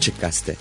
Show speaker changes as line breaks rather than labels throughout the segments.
Açık Gazete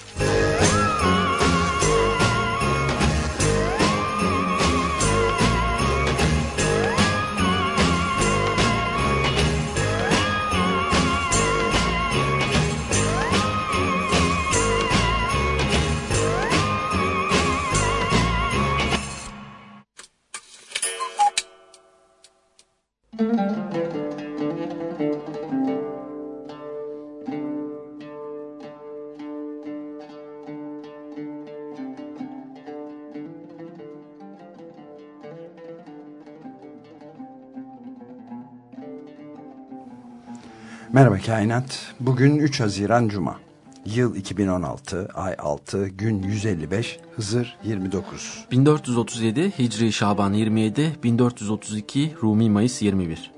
Merhaba Kainat. Bugün 3 Haziran Cuma. Yıl 2016, ay 6, gün 155, Hızır 29.
1437 Hicri Şaban 27, 1432 Rumi Mayıs 21.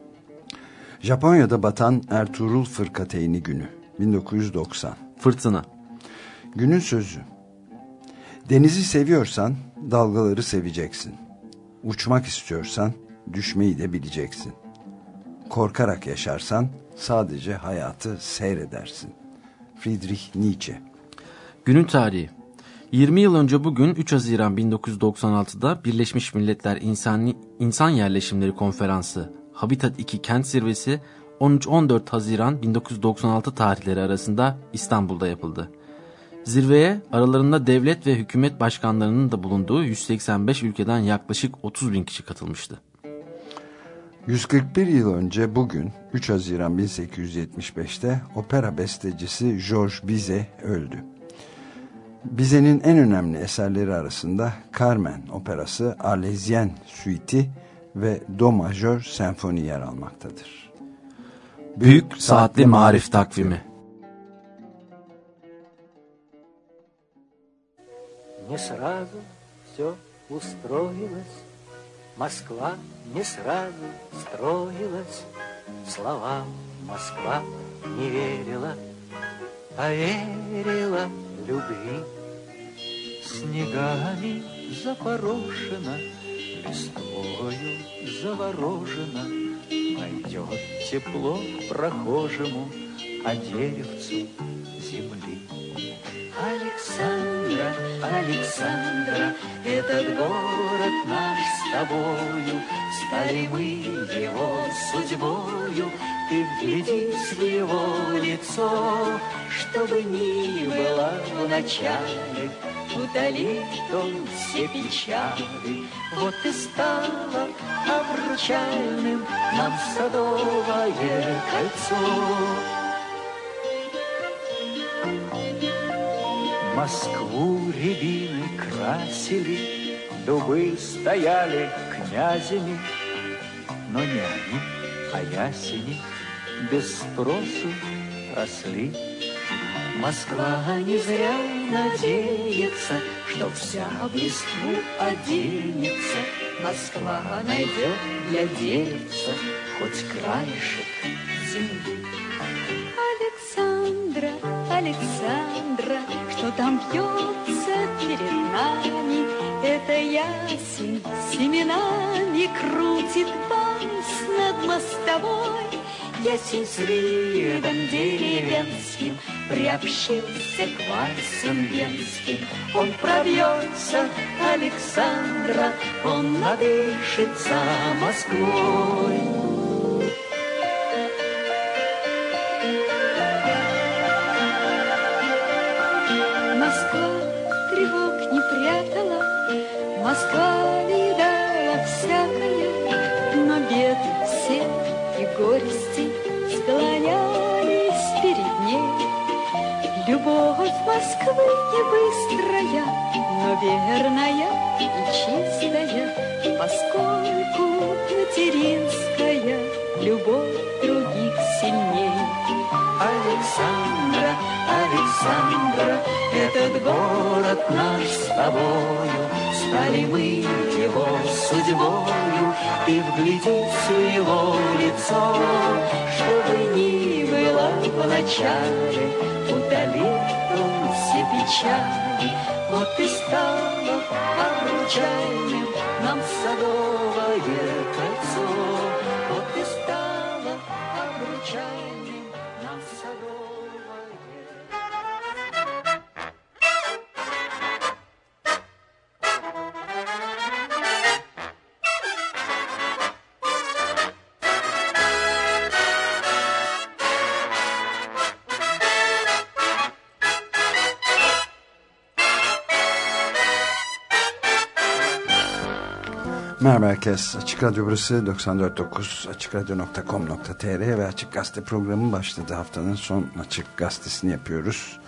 Japonya'da batan Ertuğrul Fırkateyni günü 1990.
Fırtına.
Günün sözü. Denizi seviyorsan dalgaları seveceksin. Uçmak istiyorsan düşmeyi de bileceksin. Korkarak yaşarsan sadece hayatı seyredersin. Friedrich Nietzsche
Günün tarihi 20 yıl önce bugün 3 Haziran 1996'da Birleşmiş Milletler İnsan, İnsan Yerleşimleri Konferansı Habitat 2 Kent Zirvesi 13-14 Haziran 1996 tarihleri arasında İstanbul'da yapıldı. Zirveye aralarında devlet ve hükümet başkanlarının da bulunduğu 185 ülkeden yaklaşık 30 bin kişi katılmıştı.
141 yıl önce bugün 3 Haziran 1875'te opera bestecisi Georges Bizet öldü. Bizet'in en önemli eserleri arasında Carmen operası, Arlezyen suiti ve Do majör senfoni yer almaktadır.
Büyük, Büyük Saatli Marif Takvimi
Не сразу все устроилось Москва не сразу строилась, Словам Москва не верила, Поверила любви. Снегами запорошена, Листвою заворожена, Пойдет тепло прохожему, А деревцу земли. Александра, Александра, этот город наш с тобою, Стали мы его судьбою, Ты вглядись в его лицо, Чтобы ни было в начале, Утолит он все печали, Вот и стало обручальным Нам садовое кольцо. Москву рябины красили, Дубы стояли князями, Но не они, а ясени Без спросу росли. Москва не зря надеется, Что вся в листву оденется. Москва найдет для деревца Хоть краешек земли.
Александра, Александра, что там бьется перед нами, это ясень семенами крутит вальс над мостовой.
Ясень с видом деревенским приобщился к вальсам венским. Он пробьется Александра, он надышится Москвой.
Верная и чистая, поскольку материнская любовь других сильней.
Александра, Александра, этот город наш с тобою Стали мы его судьбою, Ты вглядись в его лицо, Чтобы ни было в начале, Удалит он все печали, Вот и стало обручальным Нам садовое кольцо,
Merhaba herkes. Açık Radyo burası 94.9 açıkradyo.com.tr ve Açık Gazete programı başladı. Haftanın son Açık Gazetesini yapıyoruz.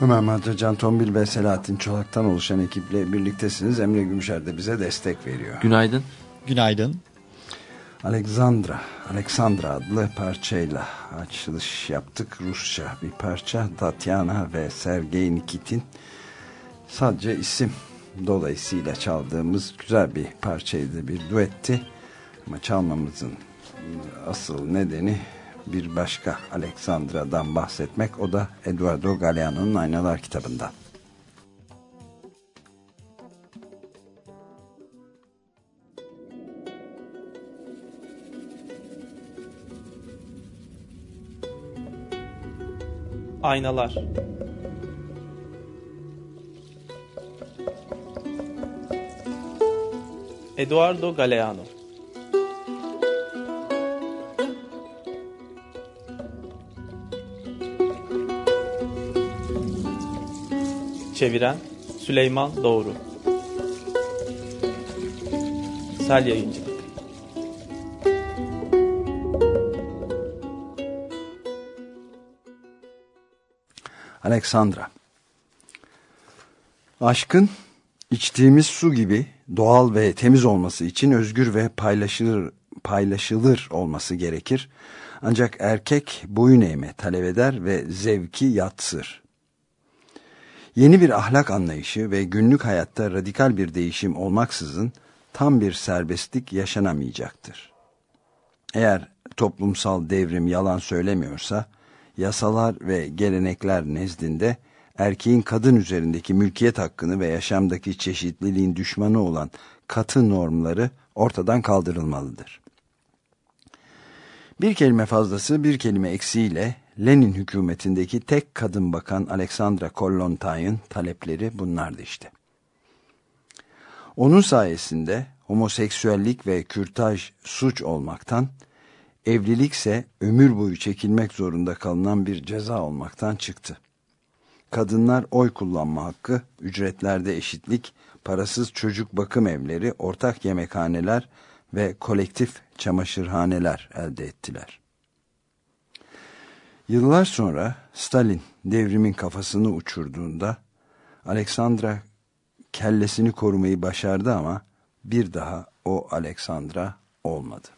Ömer Madra, Can Tombil ve Selahattin Çolak'tan oluşan ekiple birliktesiniz. Emre Gümüşer de bize destek veriyor.
Günaydın.
Günaydın.
Alexandra, Alexandra adlı parçayla açılış yaptık. Rusça bir parça. Tatyana ve Sergey Nikitin sadece isim dolayısıyla çaldığımız güzel bir parçaydı, bir duetti. Ama çalmamızın asıl nedeni bir başka Alexandra'dan bahsetmek. O da Eduardo Galeano'nun Aynalar kitabından.
Aynalar Eduardo Galeano. Çeviren Süleyman Doğru. Sel Yayıncılık.
Alexandra. Aşkın içtiğimiz su gibi doğal ve temiz olması için özgür ve paylaşılır, paylaşılır olması gerekir. Ancak erkek boyun eğme talep eder ve zevki yatsır. Yeni bir ahlak anlayışı ve günlük hayatta radikal bir değişim olmaksızın tam bir serbestlik yaşanamayacaktır. Eğer toplumsal devrim yalan söylemiyorsa, yasalar ve gelenekler nezdinde erkeğin kadın üzerindeki mülkiyet hakkını ve yaşamdaki çeşitliliğin düşmanı olan katı normları ortadan kaldırılmalıdır. Bir kelime fazlası bir kelime eksiğiyle Lenin hükümetindeki tek kadın bakan Alexandra Kollontaj'ın talepleri bunlardı işte. Onun sayesinde homoseksüellik ve kürtaj suç olmaktan, evlilikse ömür boyu çekilmek zorunda kalınan bir ceza olmaktan çıktı. Kadınlar oy kullanma hakkı, ücretlerde eşitlik, parasız çocuk bakım evleri, ortak yemekhaneler ve kolektif çamaşırhaneler elde ettiler. Yıllar sonra Stalin devrimin kafasını uçurduğunda Alexandra kellesini korumayı başardı ama bir daha o Alexandra olmadı.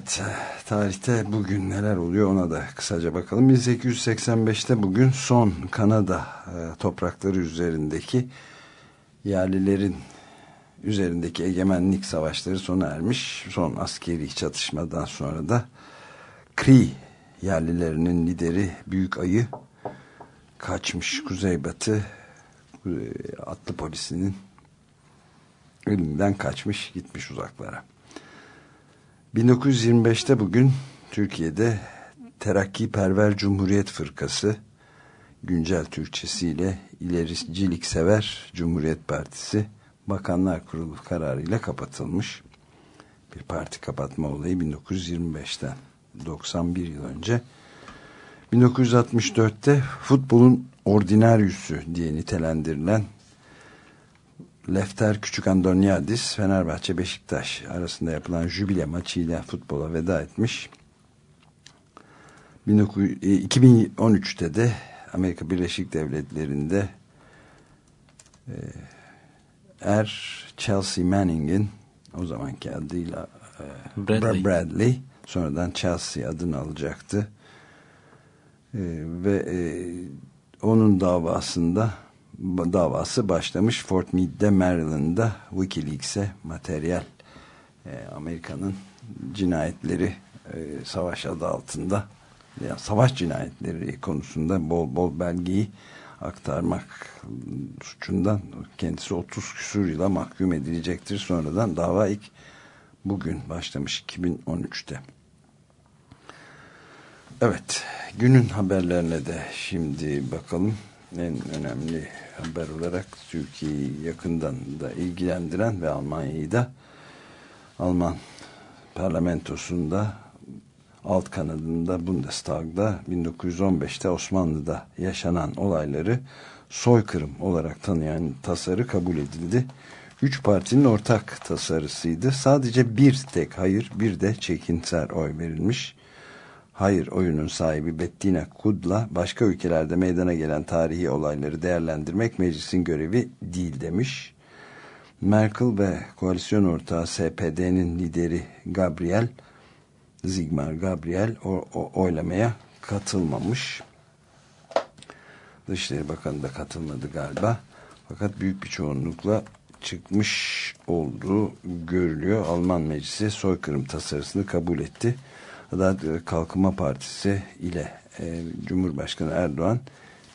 Evet, tarihte bugün neler oluyor ona da kısaca bakalım. 1885'te bugün son Kanada e, toprakları üzerindeki yerlilerin üzerindeki egemenlik savaşları sona ermiş. Son askeri çatışmadan sonra da Cree yerlilerinin lideri Büyük Ayı kaçmış Kuzeybatı e, atlı polisinin elinden kaçmış gitmiş uzaklara. 1925'te bugün Türkiye'de Terakkiperver Cumhuriyet Fırkası güncel Türkçesiyle İlericilik Sever Cumhuriyet Partisi Bakanlar Kurulu kararıyla kapatılmış. Bir parti kapatma olayı 1925'ten 91 yıl önce. 1964'te futbolun ordinaryüsü diye nitelendirilen Lefter Küçük Andonyadis Fenerbahçe Beşiktaş arasında yapılan jübile maçıyla futbola veda etmiş. 2013'te e, de Amerika Birleşik Devletleri'nde e, Er Chelsea Manning'in o zamanki adıyla e, Bradley. Bradley sonradan Chelsea adını alacaktı. ve onun davasında davası başlamış Fort Meade'de Maryland'da Wikileaks'e materyal e, Amerika'nın cinayetleri e, savaş adı altında yani savaş cinayetleri konusunda bol bol belgeyi aktarmak suçundan kendisi 30 küsur yıla mahkum edilecektir. Sonradan dava ilk bugün başlamış 2013'te. Evet, günün haberlerine de şimdi bakalım. En önemli haber olarak Türkiye'yi yakından da ilgilendiren ve Almanya'yı da Alman parlamentosunda alt kanadında Bundestag'da 1915'te Osmanlı'da yaşanan olayları soykırım olarak tanıyan tasarı kabul edildi. Üç partinin ortak tasarısıydı. Sadece bir tek hayır bir de çekinser oy verilmiş. Hayır oyunun sahibi Bettina Kudla başka ülkelerde meydana gelen tarihi olayları değerlendirmek meclisin görevi değil demiş. Merkel ve koalisyon ortağı SPD'nin lideri Gabriel Zigmar Gabriel o, o, oylamaya katılmamış. Dışişleri Bakanı da katılmadı galiba. Fakat büyük bir çoğunlukla çıkmış olduğu görülüyor. Alman Meclisi soykırım tasarısını kabul etti. Adalet Kalkınma Partisi ile e, Cumhurbaşkanı Erdoğan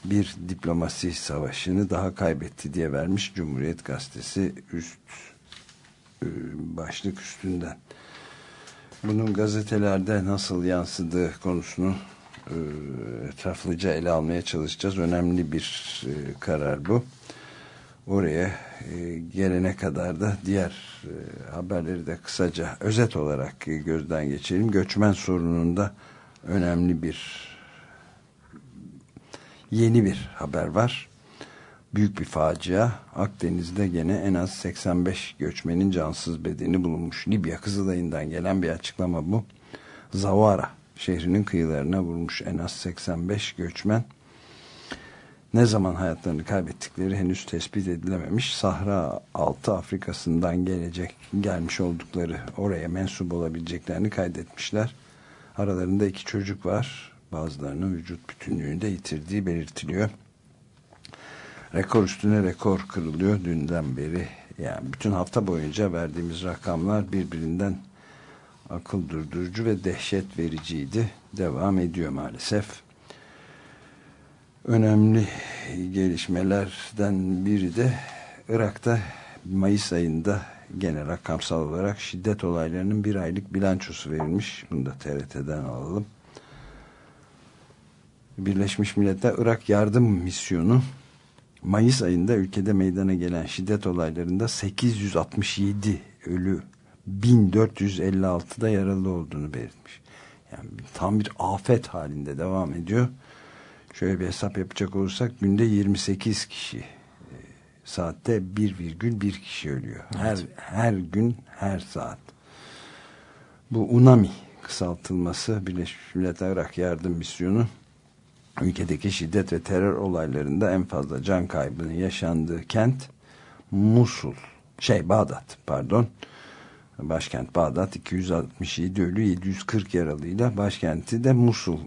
bir diplomasi savaşını daha kaybetti diye vermiş Cumhuriyet Gazetesi üst e, başlık üstünden. Bunun gazetelerde nasıl yansıdığı konusunu e, etraflıca ele almaya çalışacağız. Önemli bir e, karar bu. Oraya e, gelene kadar da diğer e, haberleri de kısaca özet olarak e, gözden geçelim. Göçmen sorununda önemli bir yeni bir haber var. Büyük bir facia. Akdeniz'de gene en az 85 göçmenin cansız bedeni bulunmuş. Libya Kızılay'ından gelen bir açıklama bu. Zavara şehrinin kıyılarına vurmuş en az 85 göçmen. Ne zaman hayatlarını kaybettikleri henüz tespit edilememiş. Sahra altı Afrika'sından gelecek gelmiş oldukları oraya mensup olabileceklerini kaydetmişler. Aralarında iki çocuk var. Bazılarının vücut bütünlüğünü de yitirdiği belirtiliyor. Rekor üstüne rekor kırılıyor dünden beri. Yani bütün hafta boyunca verdiğimiz rakamlar birbirinden akıl durdurucu ve dehşet vericiydi. Devam ediyor maalesef. Önemli gelişmelerden biri de Irak'ta Mayıs ayında gene rakamsal olarak şiddet olaylarının bir aylık bilançosu verilmiş. Bunu da TRT'den alalım. Birleşmiş Milletler Irak Yardım Misyonu Mayıs ayında ülkede meydana gelen şiddet olaylarında 867 ölü 1456'da yaralı olduğunu belirtmiş. Yani tam bir afet halinde devam ediyor. Şöyle bir hesap yapacak olursak günde 28 kişi e, saatte 1,1 kişi ölüyor. Her, evet. her gün her saat. Bu UNAMI kısaltılması Birleşmiş Milletler Irak Yardım Misyonu ülkedeki şiddet ve terör olaylarında en fazla can kaybının yaşandığı kent Musul şey Bağdat pardon başkent Bağdat 267 ölü 740 yaralıyla başkenti de Musul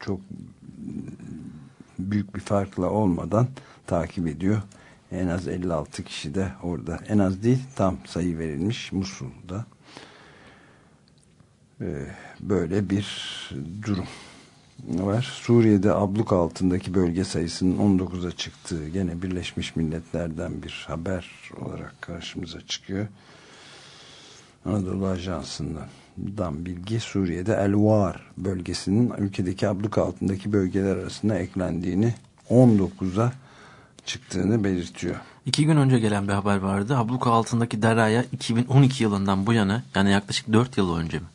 çok büyük bir farkla olmadan takip ediyor. En az 56 kişi de orada. En az değil tam sayı verilmiş Musul'da. Ee, böyle bir durum var. Suriye'de abluk altındaki bölge sayısının 19'a çıktığı gene Birleşmiş Milletler'den bir haber olarak karşımıza çıkıyor. Anadolu Ajansı'ndan bilgi Suriye'de El-Var bölgesinin ülkedeki abluk altındaki bölgeler arasında eklendiğini 19'a çıktığını belirtiyor.
İki gün önce gelen bir haber vardı. Abluka altındaki Dera'ya 2012 yılından bu yana yani yaklaşık 4 yıl önce mi?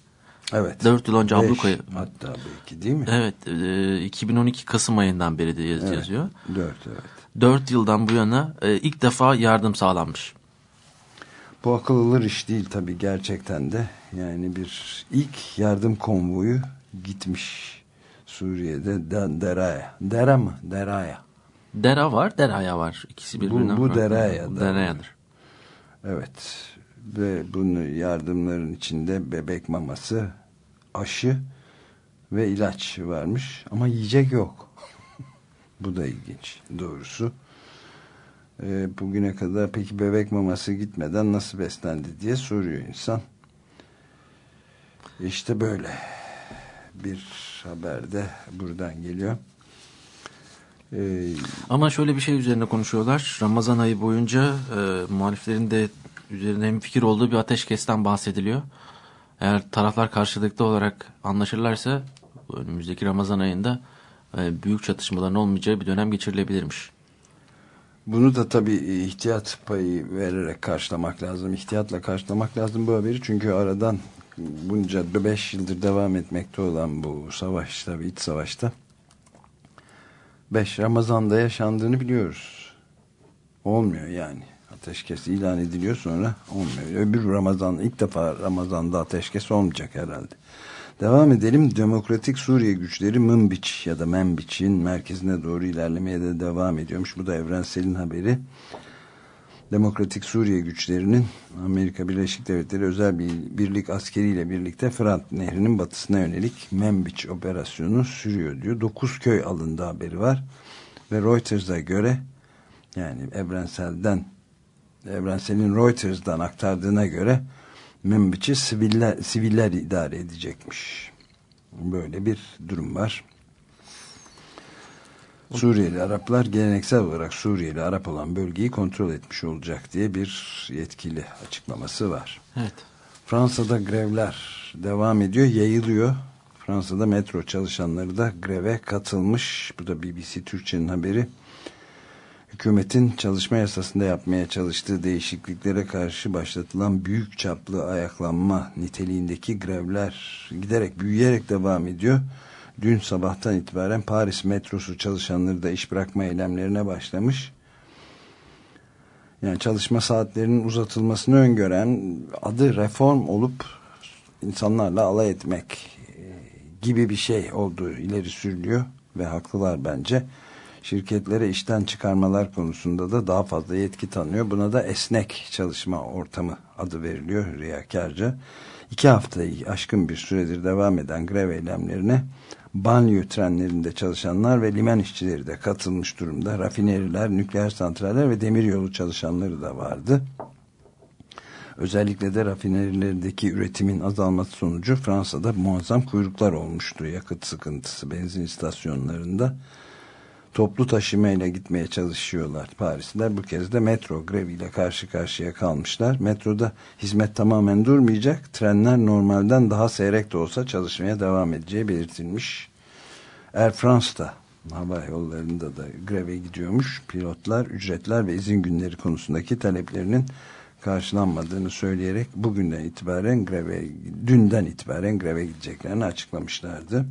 Evet.
4 yıl önce Abluka'yı...
Hatta belki değil mi?
Evet. E, 2012 Kasım ayından beri de yaz,
evet,
yazıyor.
4 evet.
4 yıldan bu yana e, ilk defa yardım sağlanmış.
Bu akıl alır iş değil tabii gerçekten de. Yani bir ilk yardım konvoyu gitmiş Suriye'de Dera'ya. Dera mı? Dera'ya.
Dera var, Dera'ya var. İkisi birbirinden
Bu, bu Dera'ya.
Dera'yadır.
Evet. Ve bunu yardımların içinde bebek maması, aşı ve ilaç varmış. Ama yiyecek yok. bu da ilginç doğrusu. E, bugüne kadar peki bebek maması gitmeden nasıl beslendi diye soruyor insan. İşte böyle. bir haber de buradan geliyor. Ee,
Ama şöyle bir şey üzerine konuşuyorlar. Ramazan ayı boyunca e, muhaliflerin de üzerinde hem fikir olduğu bir ateşkesten bahsediliyor. Eğer taraflar karşılıklı olarak anlaşırlarsa önümüzdeki Ramazan ayında e, büyük çatışmaların olmayacağı bir dönem geçirilebilirmiş.
Bunu da tabii ihtiyat payı vererek karşılamak lazım. İhtiyatla karşılamak lazım bu haberi. Çünkü aradan bunca 5 yıldır devam etmekte olan bu savaş tabii iç savaşta 5 Ramazan'da yaşandığını biliyoruz. Olmuyor yani. Ateşkes ilan ediliyor sonra olmuyor. Öbür Ramazan ilk defa Ramazan'da ateşkes olmayacak herhalde. Devam edelim. Demokratik Suriye güçleri Mınbiç ya da Menbiç'in merkezine doğru ilerlemeye de devam ediyormuş. Bu da Evrensel'in haberi. Demokratik Suriye güçlerinin Amerika Birleşik Devletleri özel bir birlik askeriyle birlikte Fırat Nehri'nin batısına yönelik Menbiç operasyonu sürüyor diyor. 9 köy alındı haberi var. Ve Reuters'a göre yani Evrensel'den Evrensel'in Reuters'dan aktardığına göre Münbiç'i siviller, siviller idare edecekmiş. Böyle bir durum var. Suriyeli Araplar geleneksel olarak Suriyeli Arap olan bölgeyi kontrol etmiş olacak diye bir yetkili açıklaması var.
Evet.
Fransa'da grevler devam ediyor, yayılıyor. Fransa'da metro çalışanları da greve katılmış. Bu da BBC Türkçe'nin haberi. Hükümetin çalışma yasasında yapmaya çalıştığı değişikliklere karşı başlatılan büyük çaplı ayaklanma niteliğindeki grevler giderek büyüyerek devam ediyor. Dün sabahtan itibaren Paris metrosu çalışanları da iş bırakma eylemlerine başlamış. Yani çalışma saatlerinin uzatılmasını öngören adı reform olup insanlarla alay etmek e, gibi bir şey olduğu ileri sürülüyor ve haklılar bence. Şirketlere işten çıkarmalar konusunda da daha fazla yetki tanıyor. Buna da esnek çalışma ortamı adı veriliyor riyakarca. İki haftayı aşkın bir süredir devam eden grev eylemlerine banyo trenlerinde çalışanlar ve liman işçileri de katılmış durumda. Rafineriler, nükleer santraller ve demiryolu çalışanları da vardı. Özellikle de rafinerilerdeki üretimin azalması sonucu Fransa'da muazzam kuyruklar olmuştu. Yakıt sıkıntısı benzin istasyonlarında toplu taşımayla gitmeye çalışıyorlar Parisliler. Bu kez de metro greviyle karşı karşıya kalmışlar. Metroda hizmet tamamen durmayacak. Trenler normalden daha seyrek de olsa çalışmaya devam edeceği belirtilmiş. Air France'da hava yollarında da greve gidiyormuş. Pilotlar ücretler ve izin günleri konusundaki taleplerinin karşılanmadığını söyleyerek bugünden itibaren greve, dünden itibaren greve gideceklerini açıklamışlardı.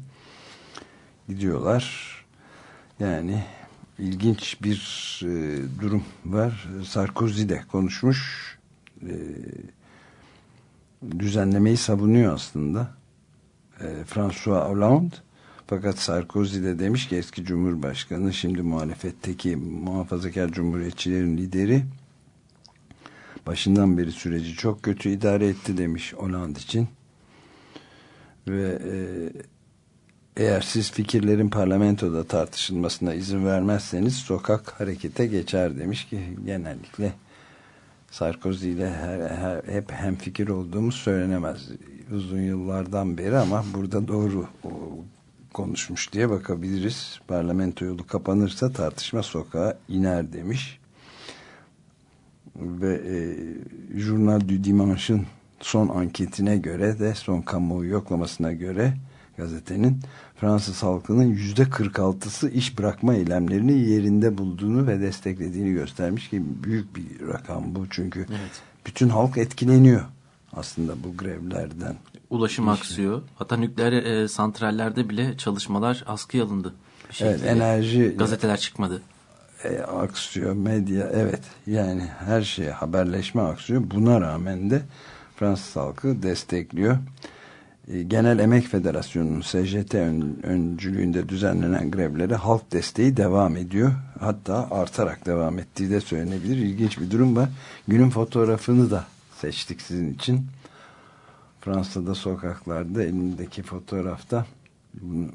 Gidiyorlar. Yani ilginç bir e, durum var. Sarkozy de konuşmuş. E, düzenlemeyi savunuyor aslında. E, François Hollande. Fakat Sarkozy de demiş ki eski Cumhurbaşkanı şimdi muhalefetteki muhafazakar cumhuriyetçilerin lideri başından beri süreci çok kötü idare etti demiş Hollande için. Ve e, eğer siz fikirlerin parlamentoda tartışılmasına izin vermezseniz sokak harekete geçer demiş ki genellikle Sarkozy ile her, her, hep hem fikir olduğumuz söylenemez uzun yıllardan beri ama burada doğru konuşmuş diye bakabiliriz. Parlamento yolu kapanırsa tartışma sokağa iner demiş. Ve e, Journal du Dimanche'ın son anketine göre de son kamuoyu yoklamasına göre gazetenin Fransız halkının yüzde 46'sı iş bırakma eylemlerini yerinde bulduğunu ve desteklediğini göstermiş ki büyük bir rakam bu çünkü evet. bütün halk etkileniyor aslında bu grevlerden.
Ulaşım işte. aksıyor. Hatta nükleer e, santrallerde bile çalışmalar askıya alındı.
Bir evet, enerji
gazeteler çıkmadı.
E, aksıyor, medya evet yani her şeye haberleşme aksıyor. Buna rağmen de Fransız halkı destekliyor. Genel Emek Federasyonu'nun SJT ön, öncülüğünde düzenlenen grevlere halk desteği devam ediyor. Hatta artarak devam ettiği de söylenebilir. İlginç bir durum var. Günün fotoğrafını da seçtik sizin için. Fransa'da sokaklarda elindeki fotoğrafta bunu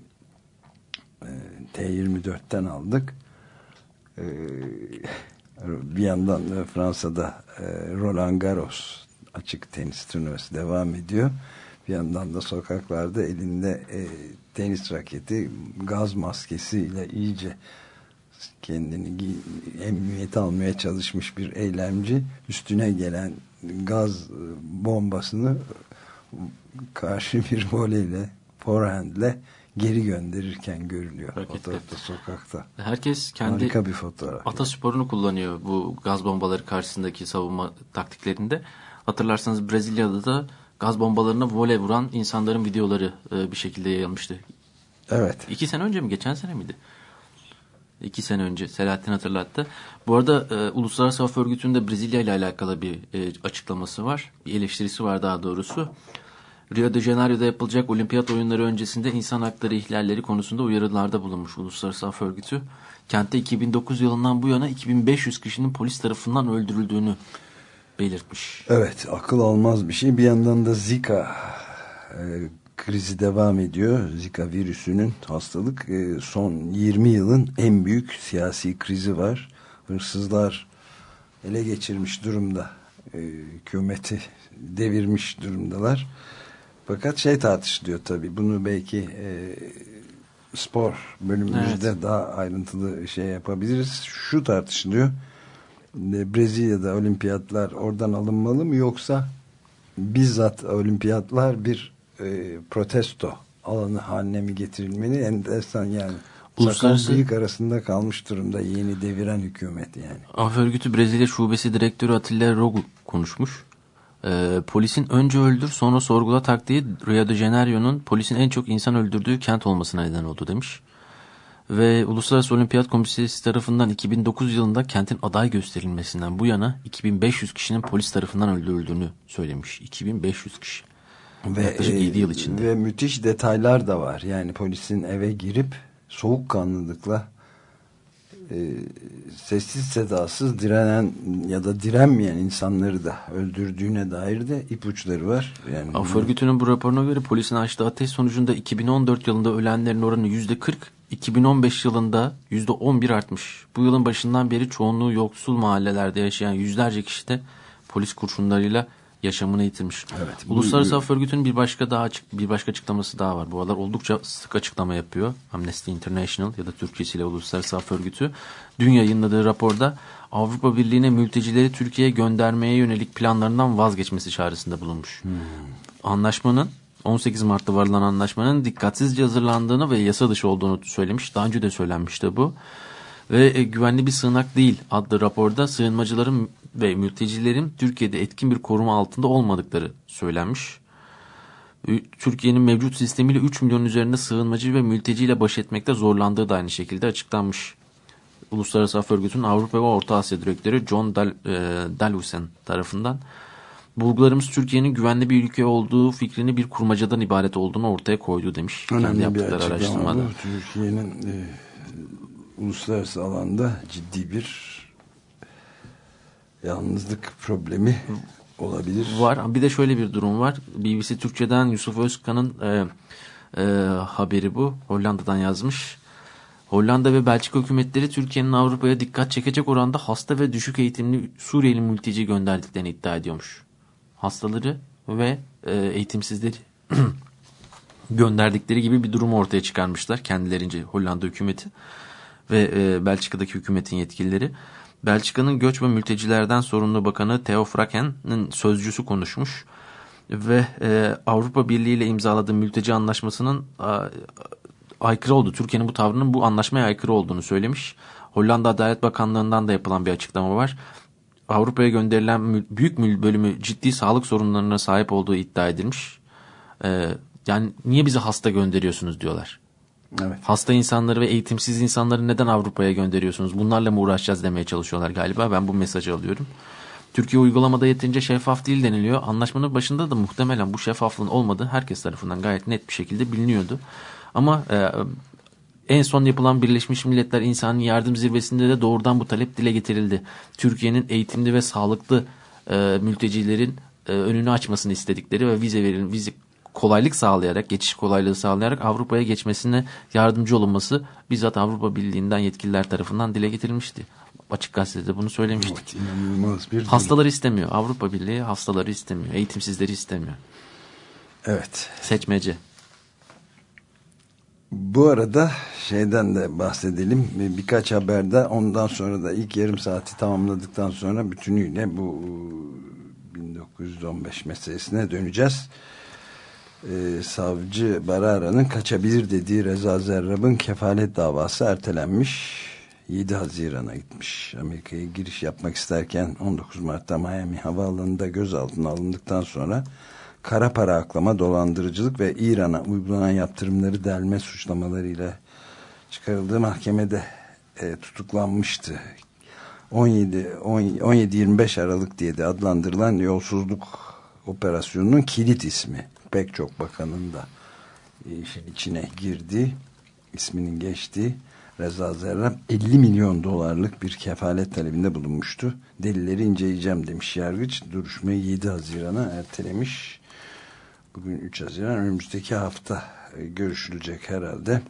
e, T24'ten aldık. E, bir yandan da Fransa'da e, Roland Garros açık tenis turnuvası devam ediyor Bir yandan da sokaklarda elinde e, tenis raketi, gaz maskesiyle iyice kendini emniyet almaya çalışmış bir eylemci üstüne gelen gaz e, bombasını karşı bir voleyle forehandle geri gönderirken görülüyor
Raketle.
fotoğrafta sokakta.
Herkes kendi
Harika bir fotoğraf.
atasporunu kullanıyor bu gaz bombaları karşısındaki savunma taktiklerinde. Hatırlarsanız Brezilya'da da gaz bombalarına voley vuran insanların videoları e, bir şekilde yayılmıştı.
Evet.
İki sene önce mi? Geçen sene miydi? İki sene önce Selahattin hatırlattı. Bu arada e, Uluslararası Af Örgütü'nün de Brezilya ile alakalı bir e, açıklaması var. Bir eleştirisi var daha doğrusu. Rio de Janeiro'da yapılacak olimpiyat oyunları öncesinde insan hakları ihlalleri konusunda uyarılarda bulunmuş Uluslararası Af Örgütü. Kentte 2009 yılından bu yana 2500 kişinin polis tarafından öldürüldüğünü belirtmiş.
Evet akıl almaz bir şey. Bir yandan da Zika e, krizi devam ediyor. Zika virüsünün hastalık e, son 20 yılın en büyük siyasi krizi var. Hırsızlar ele geçirmiş durumda. E, hükümeti devirmiş durumdalar. Fakat şey tartışılıyor tabii. Bunu belki e, spor bölümümüzde
Evet.
daha ayrıntılı şey yapabiliriz. Şu tartışılıyor. E, Brezilya'da olimpiyatlar oradan alınmalı mı yoksa bizzat olimpiyatlar bir e, protesto alanı haline mi getirilmeli? Enteresan yani.
Uluslararası-
bıyık arasında kalmış durumda yeni deviren hükümet yani.
Af Örgütü Brezilya Şubesi Direktörü Atilla Rogu konuşmuş. Ee, polisin önce öldür sonra sorgula taktiği Rio de Janeiro'nun polisin en çok insan öldürdüğü kent olmasına neden oldu demiş. Ve Uluslararası Olimpiyat Komitesi tarafından 2009 yılında kentin aday gösterilmesinden bu yana 2500 kişinin polis tarafından öldürüldüğünü söylemiş. 2500 kişi. Yaklaşık
e,
yedi yıl içinde.
Ve müthiş detaylar da var. Yani polisin eve girip soğukkanlılıkla e, sessiz sedasız direnen ya da direnmeyen insanları da öldürdüğüne dair de ipuçları var. Yani
Af
bunu-
Örgütü'nün bu raporuna göre polisin açtığı ateş sonucunda 2014 yılında ölenlerin oranı %40, 2015 yılında %11 artmış. Bu yılın başından beri çoğunluğu yoksul mahallelerde yaşayan yüzlerce kişi de polis kurşunlarıyla yaşamını yitirmiş.
Evet,
Uluslararası Af Örgütü'nün bir başka daha açık bir başka açıklaması daha var. Bu aralar oldukça sık açıklama yapıyor. Amnesty International ya da Türkçesiyle Uluslararası Af Örgütü dün yayınladığı raporda Avrupa Birliği'ne mültecileri Türkiye'ye göndermeye yönelik planlarından vazgeçmesi çağrısında bulunmuş. Anlaşmanın 18 Mart'ta varılan anlaşmanın dikkatsizce hazırlandığını ve yasa dışı olduğunu söylemiş. Daha önce de söylenmişti bu. Ve e, güvenli bir sığınak değil adlı raporda sığınmacıların ve mültecilerin Türkiye'de etkin bir koruma altında olmadıkları söylenmiş. Türkiye'nin mevcut sistemiyle 3 milyon üzerinde sığınmacı ve mülteciyle baş etmekte zorlandığı da aynı şekilde açıklanmış. Uluslararası Af Örgütü'nün Avrupa ve Orta Asya Direktörü John Dal, e, Dalhusen tarafından bulgularımız Türkiye'nin güvenli bir ülke olduğu fikrini bir kurmacadan ibaret olduğunu ortaya koydu demiş. Kendi
Önemli bir
yaptıkları
açıklama
araştırmada.
Türkiye'nin e, uluslararası alanda ciddi bir yalnızlık problemi olabilir.
Var. Bir de şöyle bir durum var. BBC Türkçe'den Yusuf Özkan'ın e, e, haberi bu. Hollanda'dan yazmış. Hollanda ve Belçika hükümetleri Türkiye'nin Avrupa'ya dikkat çekecek oranda hasta ve düşük eğitimli Suriyeli mülteci gönderdiklerini iddia ediyormuş. Hastaları ve e, eğitimsizleri gönderdikleri gibi bir durumu ortaya çıkarmışlar kendilerince Hollanda hükümeti ve e, Belçika'daki hükümetin yetkilileri. Belçika'nın göç ve mültecilerden sorumlu bakanı Theo Fraken'in sözcüsü konuşmuş ve e, Avrupa Birliği ile imzaladığı mülteci anlaşmasının a, aykırı oldu. Türkiye'nin bu tavrının bu anlaşmaya aykırı olduğunu söylemiş. Hollanda Adalet Bakanlığı'ndan da yapılan bir açıklama var. Avrupa'ya gönderilen büyük bölümü ciddi sağlık sorunlarına sahip olduğu iddia edilmiş. E, yani niye bizi hasta gönderiyorsunuz diyorlar.
Evet.
Hasta insanları ve eğitimsiz insanları neden Avrupa'ya gönderiyorsunuz? Bunlarla mı uğraşacağız demeye çalışıyorlar galiba. Ben bu mesajı alıyorum. Türkiye uygulamada yeterince şeffaf değil deniliyor. Anlaşmanın başında da muhtemelen bu şeffaflığın olmadığı herkes tarafından gayet net bir şekilde biliniyordu. Ama e, en son yapılan Birleşmiş Milletler İnsani Yardım Zirvesi'nde de doğrudan bu talep dile getirildi. Türkiye'nin eğitimli ve sağlıklı e, mültecilerin e, önünü açmasını istedikleri ve vize verin vize kolaylık sağlayarak, geçiş kolaylığı sağlayarak Avrupa'ya geçmesine yardımcı olunması bizzat Avrupa Birliği'nden yetkililer tarafından dile getirilmişti. Açık gazetede bunu söylemiştik.
Evet, bir durum.
Hastaları istemiyor. Avrupa Birliği hastaları istemiyor. Eğitimsizleri istemiyor.
Evet.
Seçmece.
Bu arada şeyden de bahsedelim. Birkaç haberde ondan sonra da ilk yarım saati tamamladıktan sonra bütünüyle bu 1915 meselesine döneceğiz. Ee, savcı Barara'nın kaçabilir dediği Reza Zerrab'ın kefalet davası ertelenmiş. 7 Haziran'a gitmiş. Amerika'ya giriş yapmak isterken 19 Mart'ta Miami Havaalanı'nda gözaltına alındıktan sonra kara para aklama, dolandırıcılık ve İran'a uygulanan yaptırımları delme suçlamalarıyla çıkarıldığı mahkemede e, tutuklanmıştı. 17-25 Aralık diye de adlandırılan yolsuzluk operasyonunun kilit ismi. Pek çok bakanın da işin içine girdi. isminin geçtiği Reza Zerrab 50 milyon dolarlık bir kefalet talebinde bulunmuştu. Delilleri inceleyeceğim demiş yargıç. Duruşmayı 7 Haziran'a ertelemiş. Bugün 3 Haziran önümüzdeki hafta e, görüşülecek herhalde.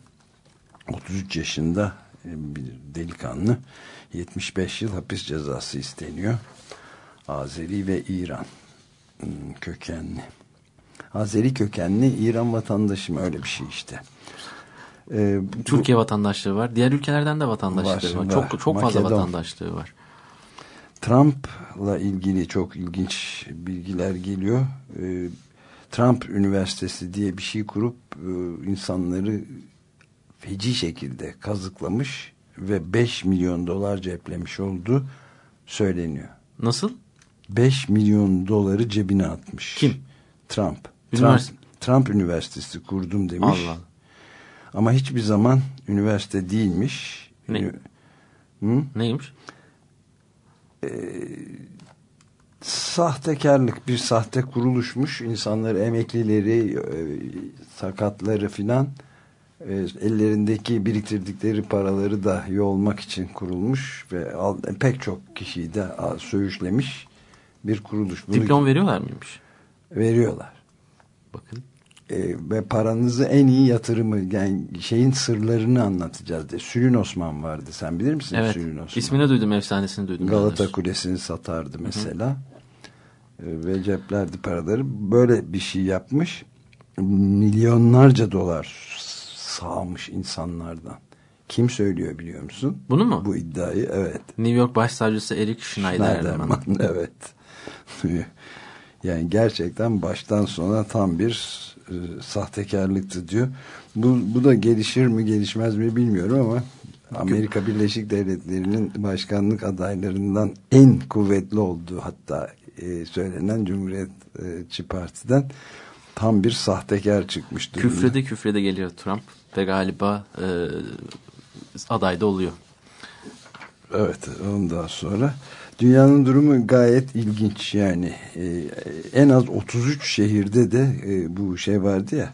33 yaşında e, bir delikanlı 75 yıl hapis cezası isteniyor. Azeri ve İran hmm, kökenli. Azeri kökenli İran vatandaşı mı öyle bir şey işte.
Ee, Türkiye bu, vatandaşlığı var. Diğer ülkelerden de vatandaşlığı var. var. Çok çok fazla Makedon. vatandaşlığı var.
Trump'la ilgili çok ilginç bilgiler geliyor. Ee, Trump Üniversitesi diye bir şey kurup e, insanları feci şekilde kazıklamış ve 5 milyon dolar ceplemiş olduğu söyleniyor.
Nasıl?
5 milyon doları cebine atmış.
Kim?
Trump. Üniversite. Trump, Trump Üniversitesi kurdum demiş. Allah. Ama hiçbir zaman üniversite değilmiş.
Ne? Hı? Neymiş?
Ee, sahtekarlık bir sahte kuruluşmuş. İnsanları, emeklileri, e, sakatları filan e, ellerindeki biriktirdikleri paraları da yolmak için kurulmuş ve pek çok kişiyi de söğüşlemiş bir kuruluş.
Bunu Diplom veriyorlar mıymış?
Veriyorlar.
Bakın.
E, ve paranızı en iyi yatırımı yani şeyin sırlarını anlatacağız diye. Sülün Osman vardı. Sen bilir misin
evet.
Sülün Osman?
İsmini duydum, efsanesini duydum.
Galata. Kulesi'ni satardı mesela. Hı hı. E, ve ceplerdi paraları. Böyle bir şey yapmış. Milyonlarca dolar sağmış insanlardan. Kim söylüyor biliyor musun?
Bunu mu?
Bu iddiayı evet.
New York Başsavcısı Eric Schneiderman. Schneiderman
evet. Yani gerçekten baştan sona tam bir e, sahtekarlıktı diyor. Bu, bu da gelişir mi gelişmez mi bilmiyorum ama Amerika Birleşik Devletleri'nin başkanlık adaylarından en kuvvetli olduğu hatta e, söylenen Cumhuriyetçi Parti'den tam bir sahtekar çıkmıştı.
Küfrede küfrede geliyor Trump ve galiba e, aday da oluyor.
Evet ondan sonra dünyanın durumu gayet ilginç yani. E, en az 33 şehirde de e, bu şey vardı ya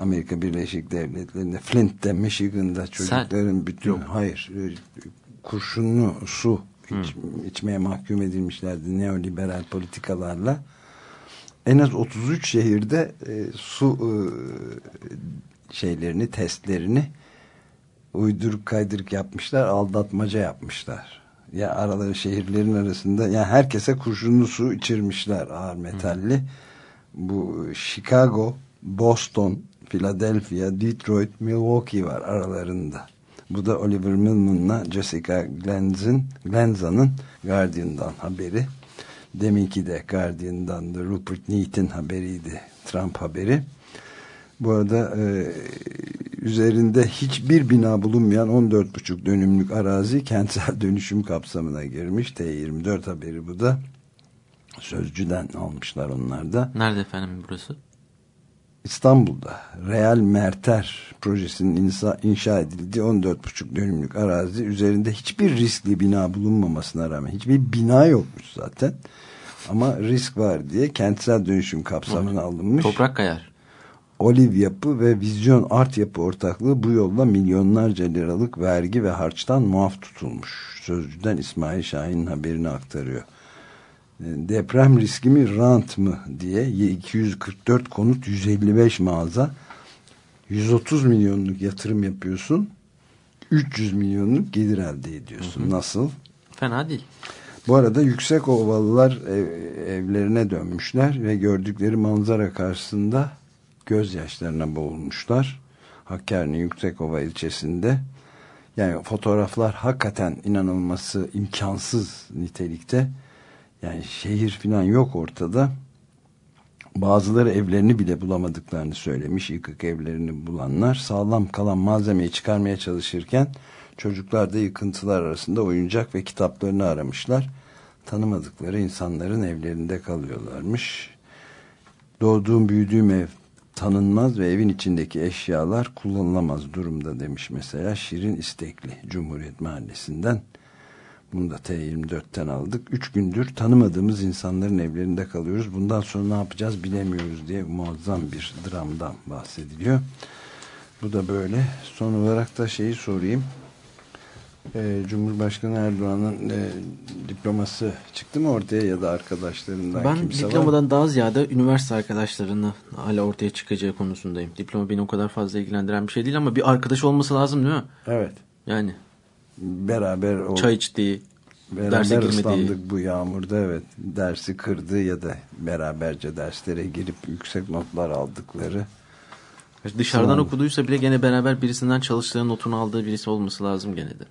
Amerika Birleşik Devletleri'nde Flint'te Michigan'da çocukların Sen, bütün yok. hayır e, kurşunlu su iç, içmeye mahkum edilmişlerdi neoliberal politikalarla. En az 33 şehirde e, su e, şeylerini testlerini uyduruk kaydırık yapmışlar aldatmaca yapmışlar ya araları şehirlerin arasında yani herkese kurşunlu su içirmişler ağır metalli. Hı. Bu Chicago, Boston, Philadelphia, Detroit, Milwaukee var aralarında. Bu da Oliver Millman'la Jessica Glenz'in Glenza'nın Guardian'dan haberi. Deminki de Guardian'dan da Rupert Neat'in haberiydi. Trump haberi. Bu arada e, üzerinde hiçbir bina bulunmayan 14,5 dönümlük arazi kentsel dönüşüm kapsamına girmiş. T24 haberi bu da. Sözcüden almışlar onlar da.
Nerede efendim burası?
İstanbul'da Real Merter projesinin inşa, inşa edildiği 14,5 dönümlük arazi üzerinde hiçbir riskli bina bulunmamasına rağmen hiçbir bina yokmuş zaten. Ama risk var diye kentsel dönüşüm kapsamına alınmış.
Toprak kayar.
Oliv Yapı ve Vizyon Art Yapı ortaklığı bu yolla milyonlarca liralık vergi ve harçtan muaf tutulmuş. Sözcüden İsmail Şahin'in haberini aktarıyor. E, deprem riski mi rant mı diye 244 konut 155 mağaza 130 milyonluk yatırım yapıyorsun 300 milyonluk gelir elde ediyorsun. Hı hı. Nasıl?
Fena değil.
Bu arada Yüksek Ovalılar e, evlerine dönmüşler ve gördükleri manzara karşısında gözyaşlarına boğulmuşlar. Hakkari'nin Yüksekova ilçesinde. Yani fotoğraflar hakikaten inanılması imkansız nitelikte. Yani şehir falan yok ortada. Bazıları evlerini bile bulamadıklarını söylemiş. Yıkık evlerini bulanlar. Sağlam kalan malzemeyi çıkarmaya çalışırken çocuklar da yıkıntılar arasında oyuncak ve kitaplarını aramışlar. Tanımadıkları insanların evlerinde kalıyorlarmış. Doğduğum büyüdüğüm ev tanınmaz ve evin içindeki eşyalar kullanılamaz durumda demiş mesela Şirin İstekli Cumhuriyet Mahallesi'nden bunu da T24'ten aldık. Üç gündür tanımadığımız insanların evlerinde kalıyoruz. Bundan sonra ne yapacağız bilemiyoruz diye muazzam bir dramdan bahsediliyor. Bu da böyle. Son olarak da şeyi sorayım. Ee, Cumhurbaşkanı Erdoğan'ın e, diploması çıktı mı ortaya ya da arkadaşlarından
Ben
kimse var
diplomadan daha ziyade üniversite arkadaşlarını hala ortaya çıkacağı konusundayım. Diploma beni o kadar fazla ilgilendiren bir şey değil ama bir arkadaş olması lazım değil mi?
Evet.
Yani
Beraber o,
çay içtiği,
beraber
derse
ıslandık bu yağmurda evet. Dersi kırdığı ya da beraberce derslere girip yüksek notlar aldıkları
dışarıdan
Tamam.
okuduysa bile gene beraber birisinden çalıştığı notunu aldığı birisi olması lazım gene de.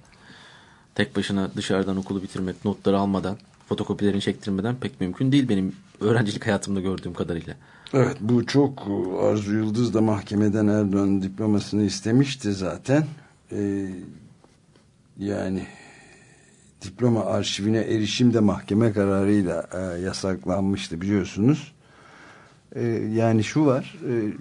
Tek başına dışarıdan okulu bitirmek, notları almadan, fotokopilerini çektirmeden pek mümkün değil benim öğrencilik hayatımda gördüğüm kadarıyla.
Evet bu çok Arzu Yıldız da mahkemeden Erdoğan'ın diplomasını istemişti zaten. Ee, yani diploma arşivine erişim de mahkeme kararıyla e, yasaklanmıştı biliyorsunuz. Ee, yani şu var e,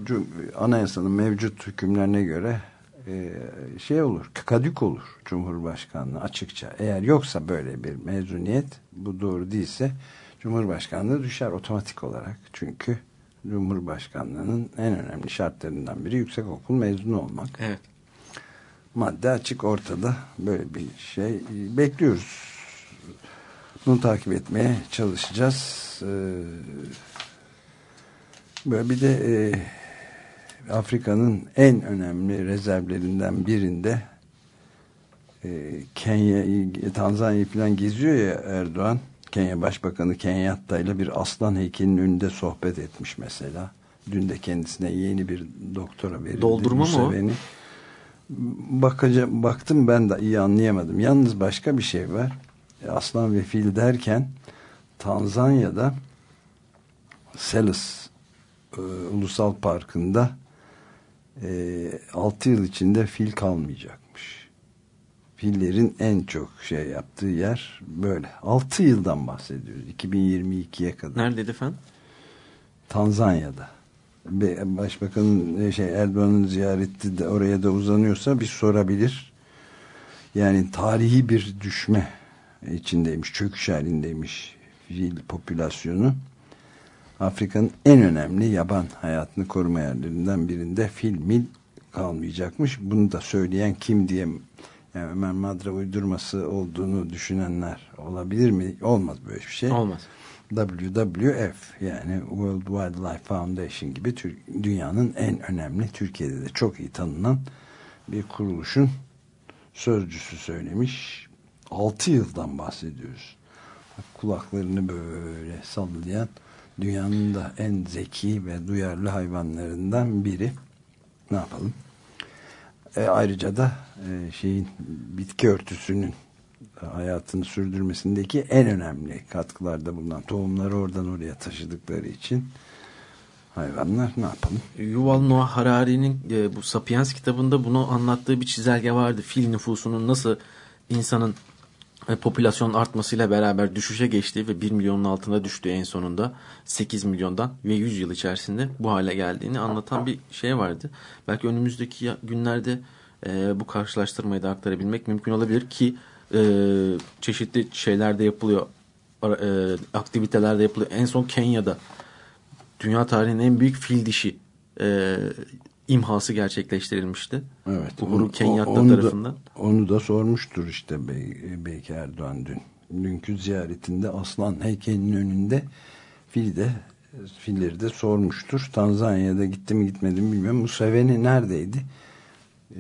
anayasanın mevcut hükümlerine göre e, şey olur kadük olur Cumhurbaşkanlığı açıkça. Eğer yoksa böyle bir mezuniyet bu doğru değilse Cumhurbaşkanlığı düşer otomatik olarak. Çünkü Cumhurbaşkanlığının en önemli şartlarından biri yüksek okul mezunu olmak.
Evet.
Madde açık ortada böyle bir şey bekliyoruz. Bunu takip etmeye çalışacağız. Ee, böyle bir de e, Afrika'nın en önemli rezervlerinden birinde e, Kenya, Tanzanya falan geziyor ya Erdoğan. Kenya Başbakanı Kenyatta ile bir aslan heykelinin önünde sohbet etmiş mesela. Dün de kendisine yeni bir doktora verildi.
Doldurma mı?
Museveni. Bakacağım, baktım ben de iyi anlayamadım. Yalnız başka bir şey var. E, Aslan ve fil derken Tanzanya'da Selous e, Ulusal Parkı'nda 6 yıl içinde fil kalmayacakmış. Fillerin en çok şey yaptığı yer böyle. 6 yıldan bahsediyoruz. 2022'ye kadar.
Neredeydi efendim?
Tanzanya'da. Başbakanın e, şey Erdoğan'ın ziyareti de oraya da uzanıyorsa bir sorabilir. Yani tarihi bir düşme içindeymiş, çöküş halindeymiş fil popülasyonu. Afrika'nın en önemli yaban hayatını koruma yerlerinden birinde fil mil kalmayacakmış. Bunu da söyleyen kim diye yani Ömer Madra uydurması olduğunu düşünenler olabilir mi? Olmaz böyle bir şey.
Olmaz.
WWF yani World Wildlife Foundation gibi dünyanın en önemli Türkiye'de de çok iyi tanınan bir kuruluşun sözcüsü söylemiş. 6 yıldan bahsediyoruz. Kulaklarını böyle sallayan dünyanın da en zeki ve duyarlı hayvanlarından biri. Ne yapalım? E, ayrıca da e, şeyin bitki örtüsünün hayatını sürdürmesindeki en önemli katkılarda bulunan tohumları oradan oraya taşıdıkları için hayvanlar ne yapalım?
Yuval Noah Harari'nin e, bu Sapiens kitabında bunu anlattığı bir çizelge vardı. Fil nüfusunun nasıl insanın e, popülasyon artmasıyla beraber düşüşe geçtiği ve 1 milyonun altına düştüğü en sonunda 8 milyondan ve 100 yıl içerisinde bu hale geldiğini anlatan bir şey vardı. Belki önümüzdeki günlerde e, bu karşılaştırmayı da aktarabilmek mümkün olabilir ki e, çeşitli şeylerde yapılıyor, ara- e, aktivitelerde yapılıyor. En son Kenya'da dünya tarihinin en büyük fil dişi e, imhası gerçekleştirilmişti.
Evet.
Uhuru Kenyatta
onu da-
tarafından.
onu da sormuştur işte Bey, belki Erdoğan dün. Dünkü ziyaretinde aslan heykelinin önünde fil de filleri de sormuştur. Tanzanya'da gitti mi gitmedi mi bilmiyorum. Museveni neredeydi?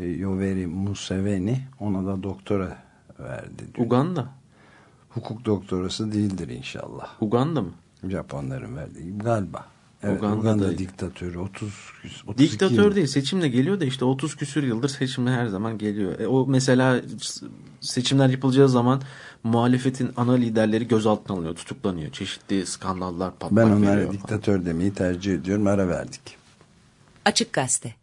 E, Yoweri Museveni ona da doktora verdi. dün.
Uganda.
Hukuk doktorası değildir inşallah.
Uganda mı?
Japonların verdiği galiba. Evet,
Uganda'da-
Uganda diktatörü 30 32
Diktatör
yıl.
değil seçimle geliyor da işte 30 küsür yıldır seçimle her zaman geliyor. E, o mesela seçimler yapılacağı zaman muhalefetin ana liderleri gözaltına alınıyor, tutuklanıyor. Çeşitli skandallar patlak
Ben onlara diktatör demeyi tercih ediyorum. Ara verdik.
Açık Gazete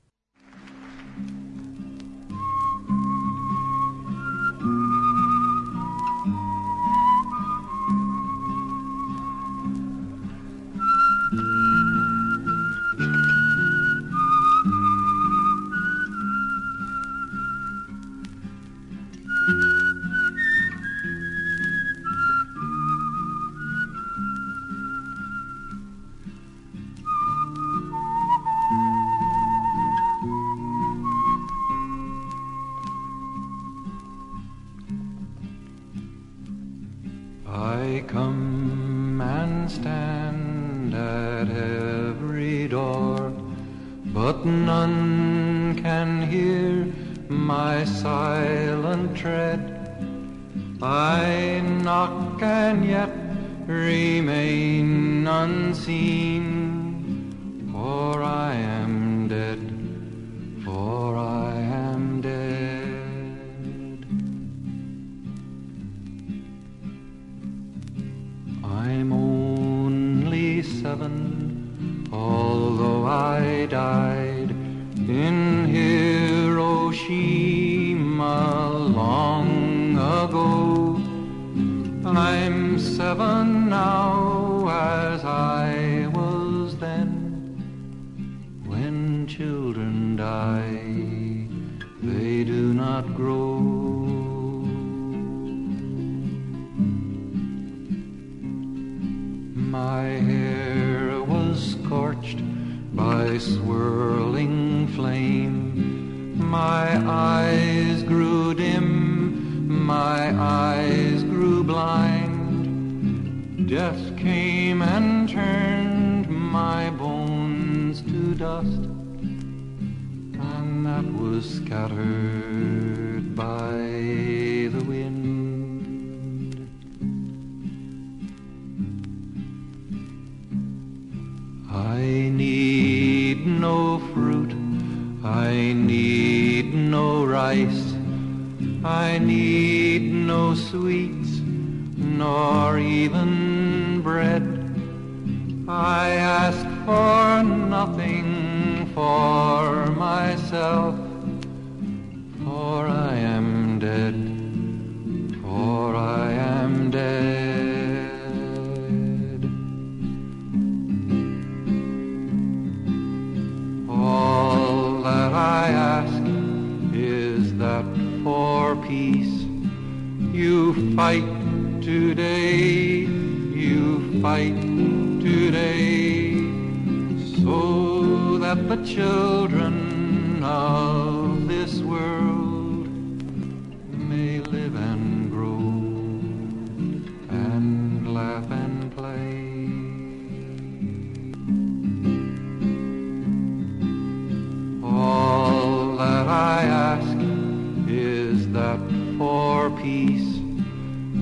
is that for peace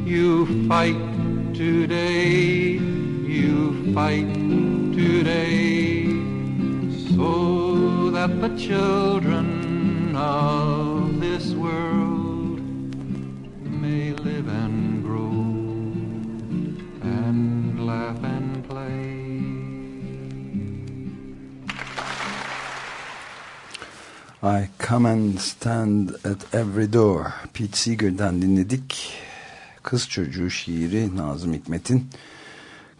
you fight today, you fight today, so that the children of this world may live and grow and laugh and play. I
come and stand at every door. Pete Seeger'dan dinledik. Kız çocuğu şiiri Nazım Hikmet'in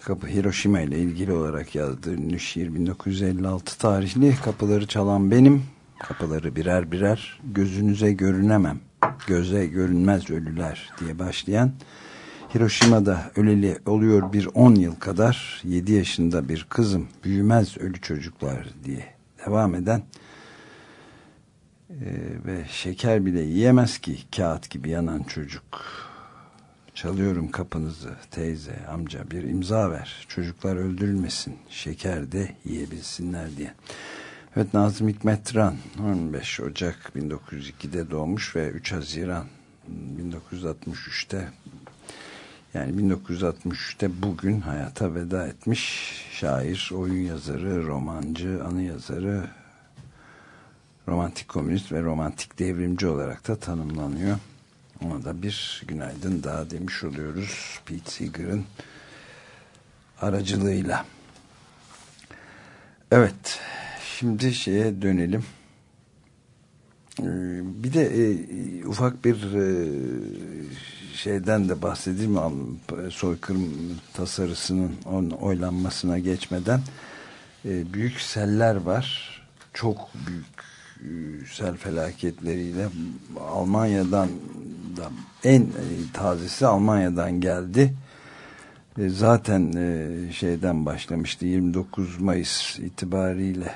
Hiroşima ile ilgili olarak yazdığı ünlü şiir 1956 tarihli Kapıları çalan benim. Kapıları birer birer gözünüze görünemem. Göze görünmez ölüler diye başlayan Hiroşima'da öleli oluyor bir 10 yıl kadar 7 yaşında bir kızım büyümez ölü çocuklar diye devam eden ve şeker bile yiyemez ki kağıt gibi yanan çocuk. Çalıyorum kapınızı teyze, amca bir imza ver. Çocuklar öldürülmesin, şeker de yiyebilsinler diye. Evet Nazım Hikmet Ran 15 Ocak 1902'de doğmuş ve 3 Haziran 1963'te Yani 1963'te bugün hayata veda etmiş şair, oyun yazarı, romancı, anı yazarı, romantik komünist ve romantik devrimci olarak da tanımlanıyor. Ona da bir günaydın daha demiş oluyoruz Pete Seeger'ın aracılığıyla. Evet, şimdi şeye dönelim. Ee, Bir de e, ufak bir e, şeyden de bahsedeyim soykırım tasarısının on- oylanmasına geçmeden e, büyük seller var. Çok büyük sel felaketleriyle Almanya'dan da en e, tazesi Almanya'dan geldi. E, Zaten e, şeyden başlamıştı 29 Mayıs itibariyle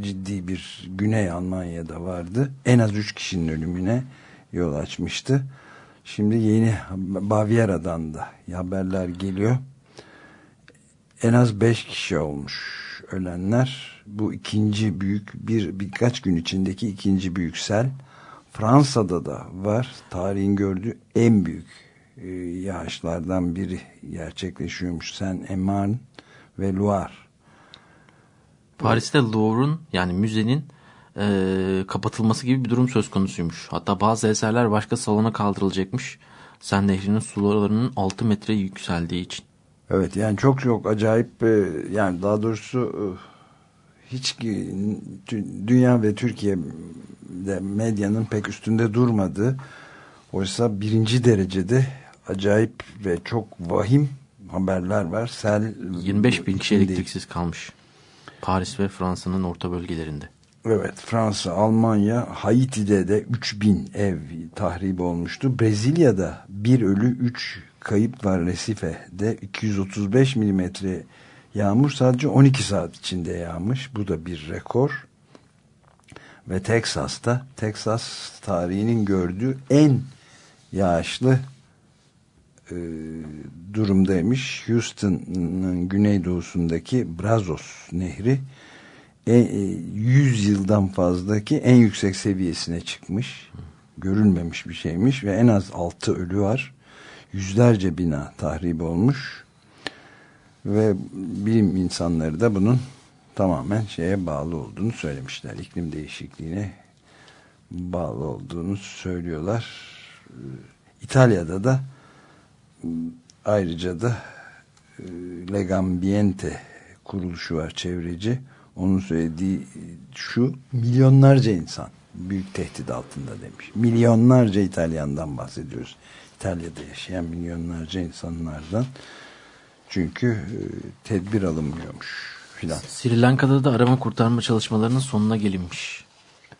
ciddi bir Güney Almanya'da vardı. En az 3 kişinin ölümüne yol açmıştı. Şimdi yeni Bavyera'dan da haberler geliyor. En az 5 kişi olmuş ölenler. Bu ikinci büyük bir birkaç gün içindeki ikinci büyük sel. Fransa'da da var. Tarihin gördüğü en büyük e, yağışlardan biri gerçekleşiyormuş. Sen Eman ve Loire.
Paris'te Louvre'un yani müzenin e, kapatılması gibi bir durum söz konusuymuş. Hatta bazı eserler başka salona kaldırılacakmış. Sen Nehri'nin sularının 6 metre yükseldiği için.
Evet yani çok çok acayip e, yani daha doğrusu e, hiç dünya ve Türkiye'de medyanın pek üstünde durmadığı oysa birinci derecede acayip ve çok vahim haberler var. Sel
25 bin kişi elektriksiz kalmış. Paris ve Fransa'nın orta bölgelerinde.
Evet Fransa, Almanya, Haiti'de de 3000 ev tahrip olmuştu. Brezilya'da bir ölü 3 kayıp var Resife'de 235 milimetre yağmur sadece 12 saat içinde yağmış. Bu da bir rekor. Ve Teksas'ta Teksas tarihinin gördüğü en yağışlı e, durumdaymış. Houston'ın güneydoğusundaki Brazos Nehri e, e, 100 yıldan fazlaki en yüksek seviyesine çıkmış. Görülmemiş bir şeymiş ve en az 6 ölü var. Yüzlerce bina tahrip olmuş. Ve bilim insanları da bunun tamamen şeye bağlı olduğunu söylemişler. İklim değişikliğine bağlı olduğunu söylüyorlar. Ee, İtalya'da da ayrıca da e, Legambiente kuruluşu var çevreci. Onun söylediği şu milyonlarca insan büyük tehdit altında demiş. Milyonlarca İtalyan'dan bahsediyoruz. İtalya'da yaşayan milyonlarca insanlardan. Çünkü e, tedbir alınmıyormuş filan.
Sri Lanka'da da arama kurtarma çalışmalarının sonuna gelinmiş.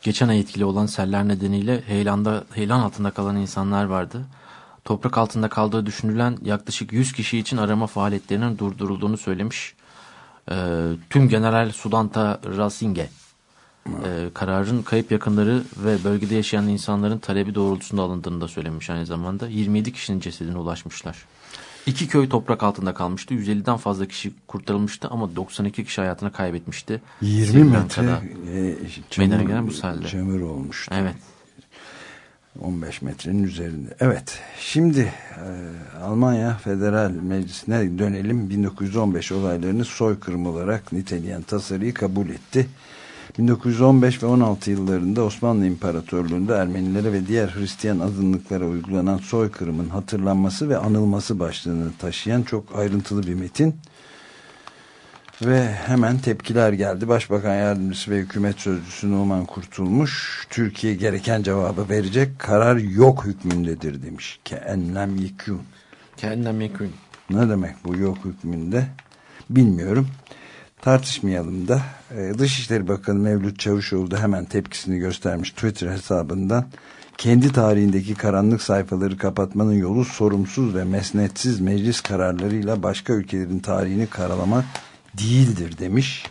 Geçen ay etkili olan seller nedeniyle heyelanda, heyelan altında kalan insanlar vardı. Toprak altında kaldığı düşünülen yaklaşık 100 kişi için arama faaliyetlerinin durdurulduğunu söylemiş. Ee, tüm General Sudanta Rasinge e, kararın kayıp yakınları ve bölgede yaşayan insanların talebi doğrultusunda alındığını da söylemiş aynı zamanda. 27 kişinin cesedine ulaşmışlar. İki köy toprak altında kalmıştı. 150'den fazla kişi kurtarılmıştı ama 92 kişi hayatını kaybetmişti.
20
Sri
metre e,
Meydana gelen bu selde.
çamur olmuştu.
Evet.
15 metrenin üzerinde. Evet. Şimdi e, Almanya Federal Meclisi'ne dönelim. 1915 olaylarını soykırım olarak niteleyen tasarıyı kabul etti. 1915 ve 16 yıllarında Osmanlı İmparatorluğu'nda Ermenilere ve diğer Hristiyan azınlıklara uygulanan soykırımın hatırlanması ve anılması başlığını taşıyan çok ayrıntılı bir metin. Ve hemen tepkiler geldi. Başbakan Yardımcısı ve Hükümet Sözcüsü Numan Kurtulmuş, Türkiye gereken cevabı verecek karar yok hükmündedir demiş. Keenlem yekûn.
Kendinden mekun.
Ne demek bu yok hükmünde? Bilmiyorum. Tartışmayalım da. Ee, Dışişleri Bakanı Mevlüt Çavuşoğlu da hemen tepkisini göstermiş Twitter hesabından. Kendi tarihindeki karanlık sayfaları kapatmanın yolu sorumsuz ve mesnetsiz meclis kararlarıyla başka ülkelerin tarihini karalamak değildir demiş.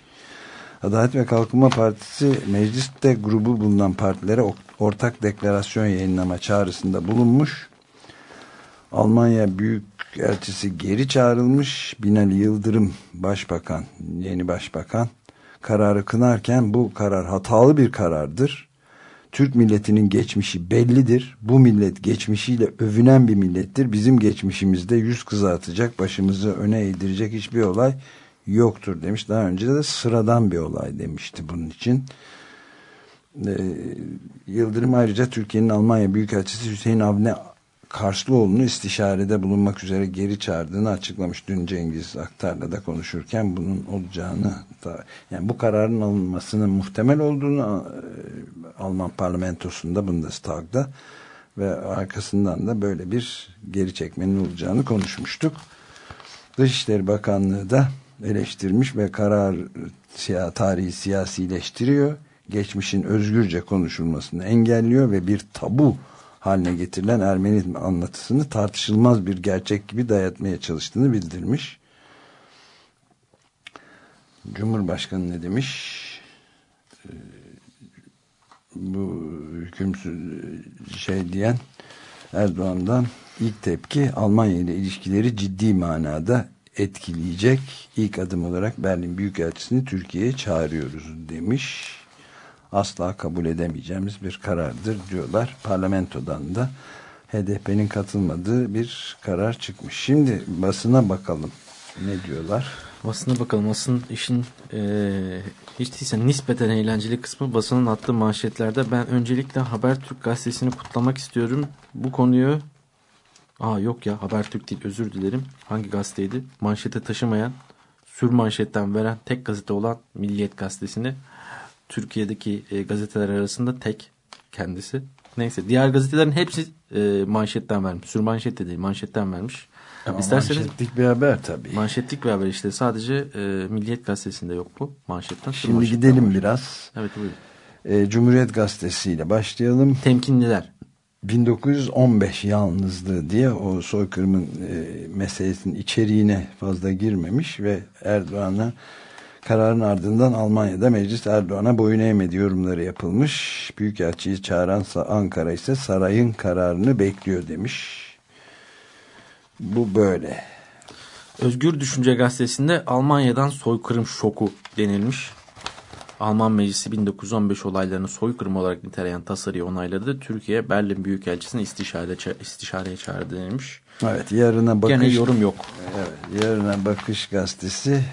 Adalet ve Kalkınma Partisi mecliste grubu bulunan partilere ortak deklarasyon yayınlama çağrısında bulunmuş. Almanya Büyükelçisi geri çağrılmış. Binali Yıldırım Başbakan, yeni Başbakan kararı kınarken bu karar hatalı bir karardır. Türk milletinin geçmişi bellidir. Bu millet geçmişiyle övünen bir millettir. Bizim geçmişimizde yüz kızartacak, başımızı öne eğdirecek hiçbir olay yoktur demiş. Daha önce de sıradan bir olay demişti bunun için. Ee, Yıldırım ayrıca Türkiye'nin Almanya Büyükelçisi Hüseyin Avni Karslıoğlu'nu istişarede bulunmak üzere geri çağırdığını açıklamış. Dün Cengiz Aktar'la da konuşurken bunun olacağını da, yani bu kararın alınmasının muhtemel olduğunu e, Alman parlamentosunda Bundestag'da ve arkasından da böyle bir geri çekmenin olacağını konuşmuştuk. Dışişleri Bakanlığı da eleştirmiş ve karar tarihi siyasileştiriyor. Geçmişin özgürce konuşulmasını engelliyor ve bir tabu haline getirilen Ermeni anlatısını tartışılmaz bir gerçek gibi dayatmaya çalıştığını bildirmiş. Cumhurbaşkanı ne demiş? Ee, bu hükümsüz şey diyen Erdoğan'dan ilk tepki Almanya ile ilişkileri ciddi manada etkileyecek ilk adım olarak Berlin Büyükelçisini Türkiye'ye çağırıyoruz demiş asla kabul edemeyeceğimiz bir karardır diyorlar. Parlamentodan da HDP'nin katılmadığı bir karar çıkmış. Şimdi basına bakalım ne diyorlar?
Basına bakalım. Basın işin e, hiç değilse nispeten eğlenceli kısmı basının attığı manşetlerde ben öncelikle Habertürk gazetesini kutlamak istiyorum. Bu konuyu Aa yok ya Habertürk değil özür dilerim. Hangi gazeteydi? Manşete taşımayan sür manşetten veren tek gazete olan Milliyet gazetesini Türkiye'deki e, gazeteler arasında tek kendisi. Neyse diğer gazetelerin hepsi e, manşetten vermiş. Sür manşet de değil manşetten vermiş.
Ama
İsterseniz
manşetlik bir haber tabii.
manşetlik bir haber işte sadece e, Milliyet gazetesinde yok bu manşetten.
Şimdi gidelim
var.
biraz.
Evet buyurun.
E, Cumhuriyet Gazetesi ile başlayalım.
Temkinliler.
1915 yalnızlığı diye o soykırımın e, meselesinin içeriğine fazla girmemiş ve Erdoğan'a kararın ardından Almanya'da meclis Erdoğan'a boyun eğmedi yorumları yapılmış. Büyükelçiyi çağıran Ankara ise sarayın kararını bekliyor demiş. Bu böyle.
Özgür Düşünce gazetesinde Almanya'dan soykırım şoku denilmiş. Alman Meclisi 1915 olaylarını soykırım olarak niteleyen tasarıyı onayladı. Türkiye Berlin Büyükelçisi'ni istişare, istişareye çağırdı denilmiş.
Evet yarına bakış.
Gene yorum yok.
Evet, yarına bakış gazetesi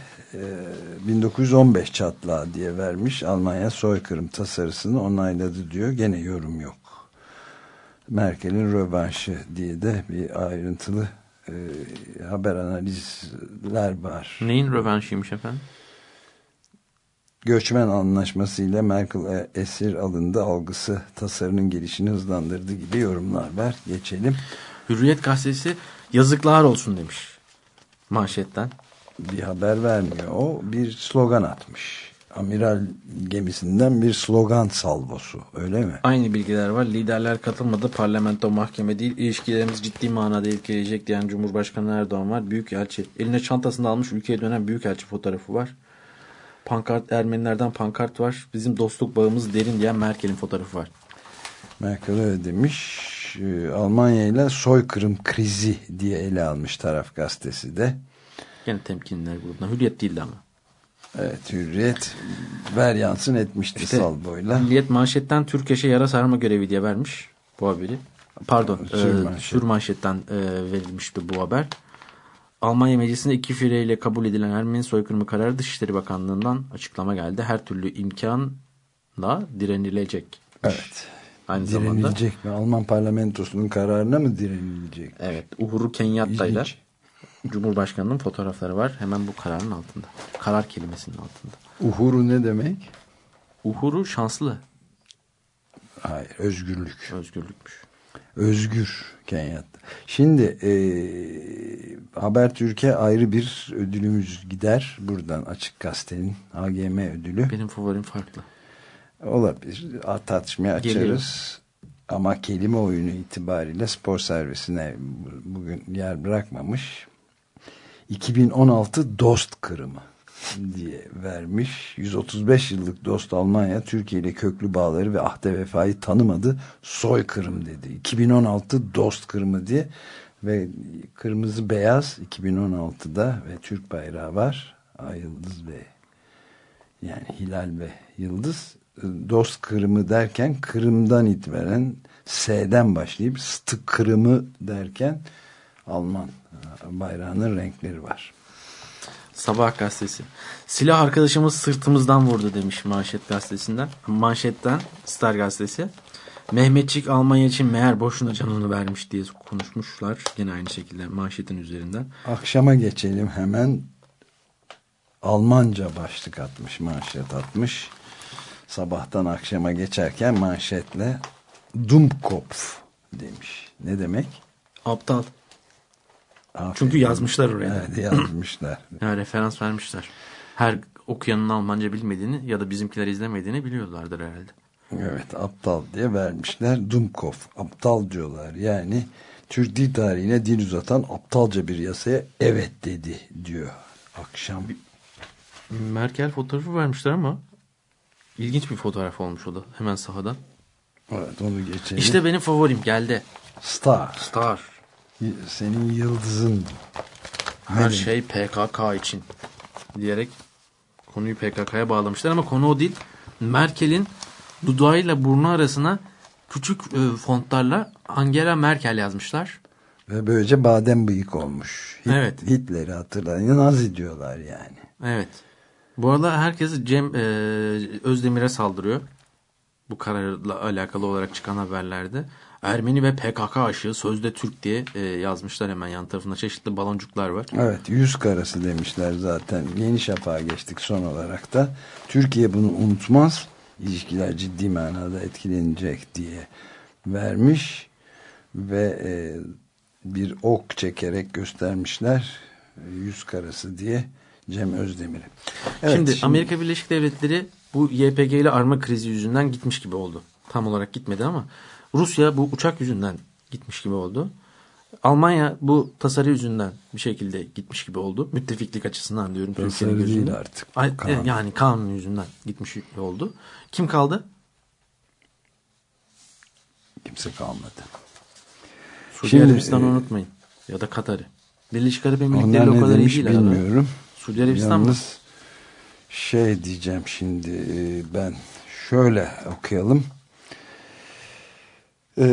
1915 çatlağı diye vermiş. Almanya soykırım tasarısını onayladı diyor. Gene yorum yok. Merkel'in rövanşı diye de bir ayrıntılı e, haber analizler var.
Neyin rövanşıymış efendim?
Göçmen anlaşmasıyla Merkel e, esir alındı algısı tasarının gelişini hızlandırdı gibi yorumlar var. Geçelim.
Hürriyet gazetesi yazıklar olsun demiş manşetten.
Bir haber vermiyor. O bir slogan atmış. Amiral gemisinden bir slogan salvosu. Öyle mi?
Aynı bilgiler var. Liderler katılmadı. Parlamento mahkeme değil. İlişkilerimiz ciddi manada etkileyecek diyen Cumhurbaşkanı Erdoğan var. Büyükelçi. Eline çantasında almış ülkeye dönen büyükelçi fotoğrafı var. Pankart Ermenilerden pankart var. Bizim dostluk bağımız derin diyen Merkel'in fotoğrafı var.
Merkel öyle demiş. Ee, Almanya ile soykırım krizi diye ele almış taraf gazetesi de.
Gene temkinler grubuna. Hürriyet değildi ama.
Evet hürriyet ver yansın etmişti
İşte
salvoyla.
Milliyet manşetten Türkeş'e yara sarma görevi diye vermiş bu haberi. Pardon,
Sür
e, manşetten e, verilmişti bu haber. Almanya Meclisi'nde iki fireyle kabul edilen Ermeni soykırımı kararı Dışişleri Bakanlığı'ndan açıklama geldi. Her türlü imkanla direnilecek.
Evet.
Aynı zamanda.
Direnilecek mi? Alman parlamentosunun kararına mı direnilecek?
Evet. Uhuru Kenyatta ile. Cumhurbaşkanı'nın fotoğrafları var. Hemen bu kararın altında. Karar kelimesinin altında.
Uhuru ne demek?
Uhuru şanslı.
Hayır özgürlük.
Özgürlükmüş.
Özgür Kenyatta. Şimdi e, Habertürk'e ayrı bir ödülümüz gider. Buradan Açık Gazete'nin AGM ödülü.
Benim favorim farklı.
Olabilir. Tartışmaya açarız.
Geliyor.
Ama kelime oyunu itibariyle spor servisine bugün yer bırakmamış. 2016 Dost Kırımı diye vermiş. 135 yıllık dost Almanya Türkiye ile köklü bağları ve ahde vefayı tanımadı. Soykırım dedi. 2016 Dost Kırımı diye ve kırmızı beyaz 2016'da ve Türk bayrağı var. Ay yıldız ve yani hilal ve yıldız dost Kırım'ı derken Kırım'dan itibaren S'den başlayıp Stı Kırım'ı derken Alman bayrağının renkleri var.
Sabah gazetesi. Silah arkadaşımız sırtımızdan vurdu demiş manşet gazetesinden. Manşetten Star gazetesi. Mehmetçik Almanya için meğer boşuna canını vermiş diye konuşmuşlar. Yine aynı şekilde manşetin üzerinden.
Akşama geçelim hemen. Almanca başlık atmış, manşet atmış. Sabahtan akşama geçerken manşetle Dummkopf demiş. Ne demek?
Aptal.
Aferin.
Çünkü yazmışlar oraya.
Evet yazmışlar.
Yani referans vermişler. Her okuyanın Almanca bilmediğini ya da bizimkiler izlemediğini biliyorlardır herhalde.
Evet aptal diye vermişler. Dummkopf aptal diyorlar. Yani Türk dil tarihine dil uzatan aptalca bir yasaya evet dedi diyor. Akşam
Merkel fotoğrafı vermişler ama ilginç bir fotoğraf olmuş o da hemen sahadan.
evet onu geçelim.
İşte benim favorim geldi.
Star.
Star.
Senin yıldızın.
Her
Ne
şey PKK için diyerek konuyu PKK'ya bağlamışlar ama konu o değil. Merkel'in dudağıyla burnu arasına küçük e, fontlarla Angela Merkel yazmışlar.
Ve böylece badem bıyık olmuş. Hit-
Evet.
Hitler'i hatırlayın. Nazi diyorlar yani.
Evet. Bu arada herkes Cem e, Özdemir'e saldırıyor. Bu kararla alakalı olarak çıkan haberlerde. Ermeni ve PKK aşığı sözde Türk diye e, yazmışlar hemen yan tarafında çeşitli baloncuklar var.
Evet yüz karası demişler zaten. Yeni Şafak'a geçtik son olarak da. Türkiye bunu unutmaz. İlişkiler ciddi manada etkilenecek diye vermiş. Ve e, bir ok çekerek göstermişler. Yüz karası diye Cem Özdemir'i. Evet,
şimdi, Amerika Birleşik Devletleri bu YPG ile arma krizi yüzünden gitmiş gibi oldu. Tam olarak gitmedi ama Rusya bu uçak yüzünden gitmiş gibi oldu. Almanya bu tasarı yüzünden bir şekilde gitmiş gibi oldu. Müttefiklik açısından diyorum.
Tasarı
Türkiye'nin
değil artık,
Ay,
kanun.
e, Yani kanun yüzünden gitmiş oldu. Kim kaldı?
kimse kalmadı.
Suudi
Şimdi,
Arabistan'ı
e,
unutmayın. Ya da Katar'ı. Birleşik Arap Emirlikleri o kadar iyi değil
bilmiyorum.
Suudi Arabistan mı?
Şey diyeceğim şimdi e, ben şöyle okuyalım. Ee,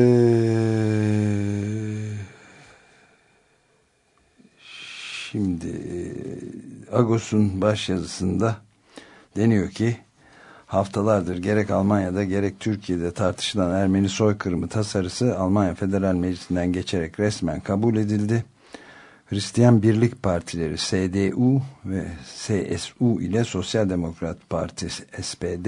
şimdi e, Agos'un başyazısında deniyor ki haftalardır gerek Almanya'da gerek Türkiye'de tartışılan Ermeni soykırımı tasarısı Almanya Federal Meclisi'nden geçerek resmen kabul edildi. Hristiyan Birlik Partileri SDU ve CSU ile Sosyal Demokrat Partisi SPD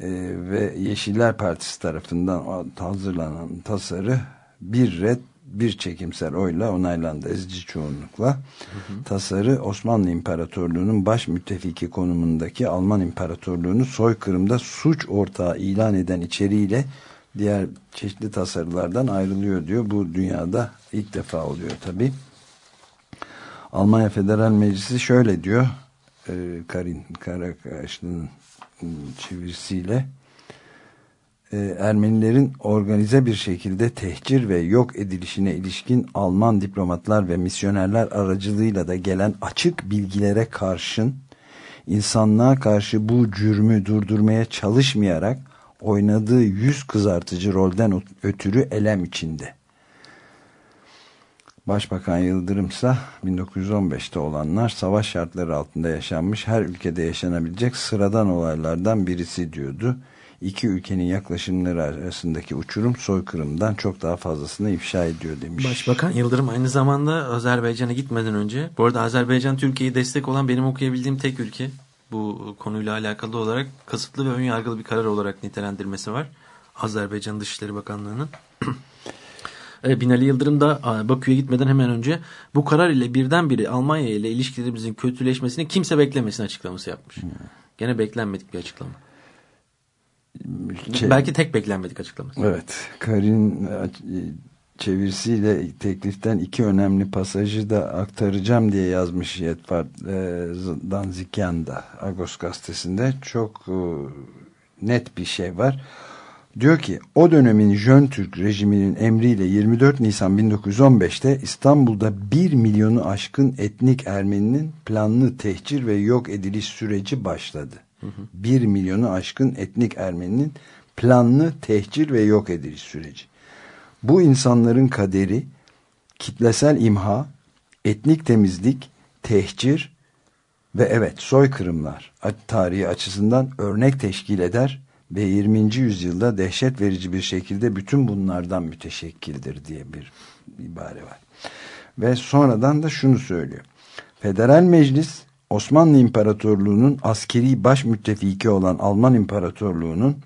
e, ve Yeşiller Partisi tarafından hazırlanan tasarı bir red bir çekimsel oyla onaylandı ezici çoğunlukla. Tasarı Osmanlı İmparatorluğu'nun baş müttefiki konumundaki Alman İmparatorluğu'nu soykırımda suç ortağı ilan eden içeriğiyle diğer çeşitli tasarılardan ayrılıyor diyor. Bu dünyada ilk defa oluyor tabi. Almanya Federal Meclisi şöyle diyor e, Karin Karakaşlı'nın çevirisiyle e, Ermenilerin organize bir şekilde tehcir ve yok edilişine ilişkin Alman diplomatlar ve misyonerler aracılığıyla da gelen açık bilgilere karşın insanlığa karşı bu cürmü durdurmaya çalışmayarak oynadığı yüz kızartıcı rolden ötürü elem içinde. Başbakan Yıldırımsa 1915'te olanlar savaş şartları altında yaşanmış her ülkede yaşanabilecek sıradan olaylardan birisi diyordu. İki ülkenin yaklaşımları arasındaki uçurum soykırımdan çok daha fazlasını ifşa ediyor demiş.
Başbakan Yıldırım aynı zamanda Azerbaycan'a gitmeden önce, bu arada Azerbaycan Türkiye'ye destek olan benim okuyabildiğim tek ülke. Bu konuyla alakalı olarak kasıtlı ve önyargılı bir karar olarak nitelendirmesi var. Azerbaycan Dışişleri Bakanlığı'nın. E, Binali Yıldırım da Bakü'ye gitmeden hemen önce bu karar ile birdenbire Almanya ile ilişkilerimizin kötüleşmesini kimse beklemesin açıklaması yapmış. Gene beklenmedik bir açıklama.
Şey-
Belki tek beklenmedik açıklaması.
Evet, Karin e, çevirisiyle tekliften iki önemli pasajı da aktaracağım diye yazmış Yetfart e, da Agos gazetesinde çok e, net bir şey var. Diyor ki o dönemin Jön Türk rejiminin emriyle 24 Nisan 1915'te İstanbul'da 1 milyonu aşkın etnik Ermeninin planlı tehcir ve yok ediliş süreci başladı. Bir milyonu aşkın etnik Ermeninin planlı tehcir ve yok ediliş süreci. Bu insanların kaderi kitlesel imha, etnik temizlik, tehcir ve evet soykırımlar tarihi açısından örnek teşkil eder ve 20. yüzyılda dehşet verici bir şekilde bütün bunlardan müteşekkildir diye bir ibare var. Ve sonradan da şunu söylüyor. Federal Meclis Osmanlı İmparatorluğu'nun askeri baş müttefiki olan Alman İmparatorluğu'nun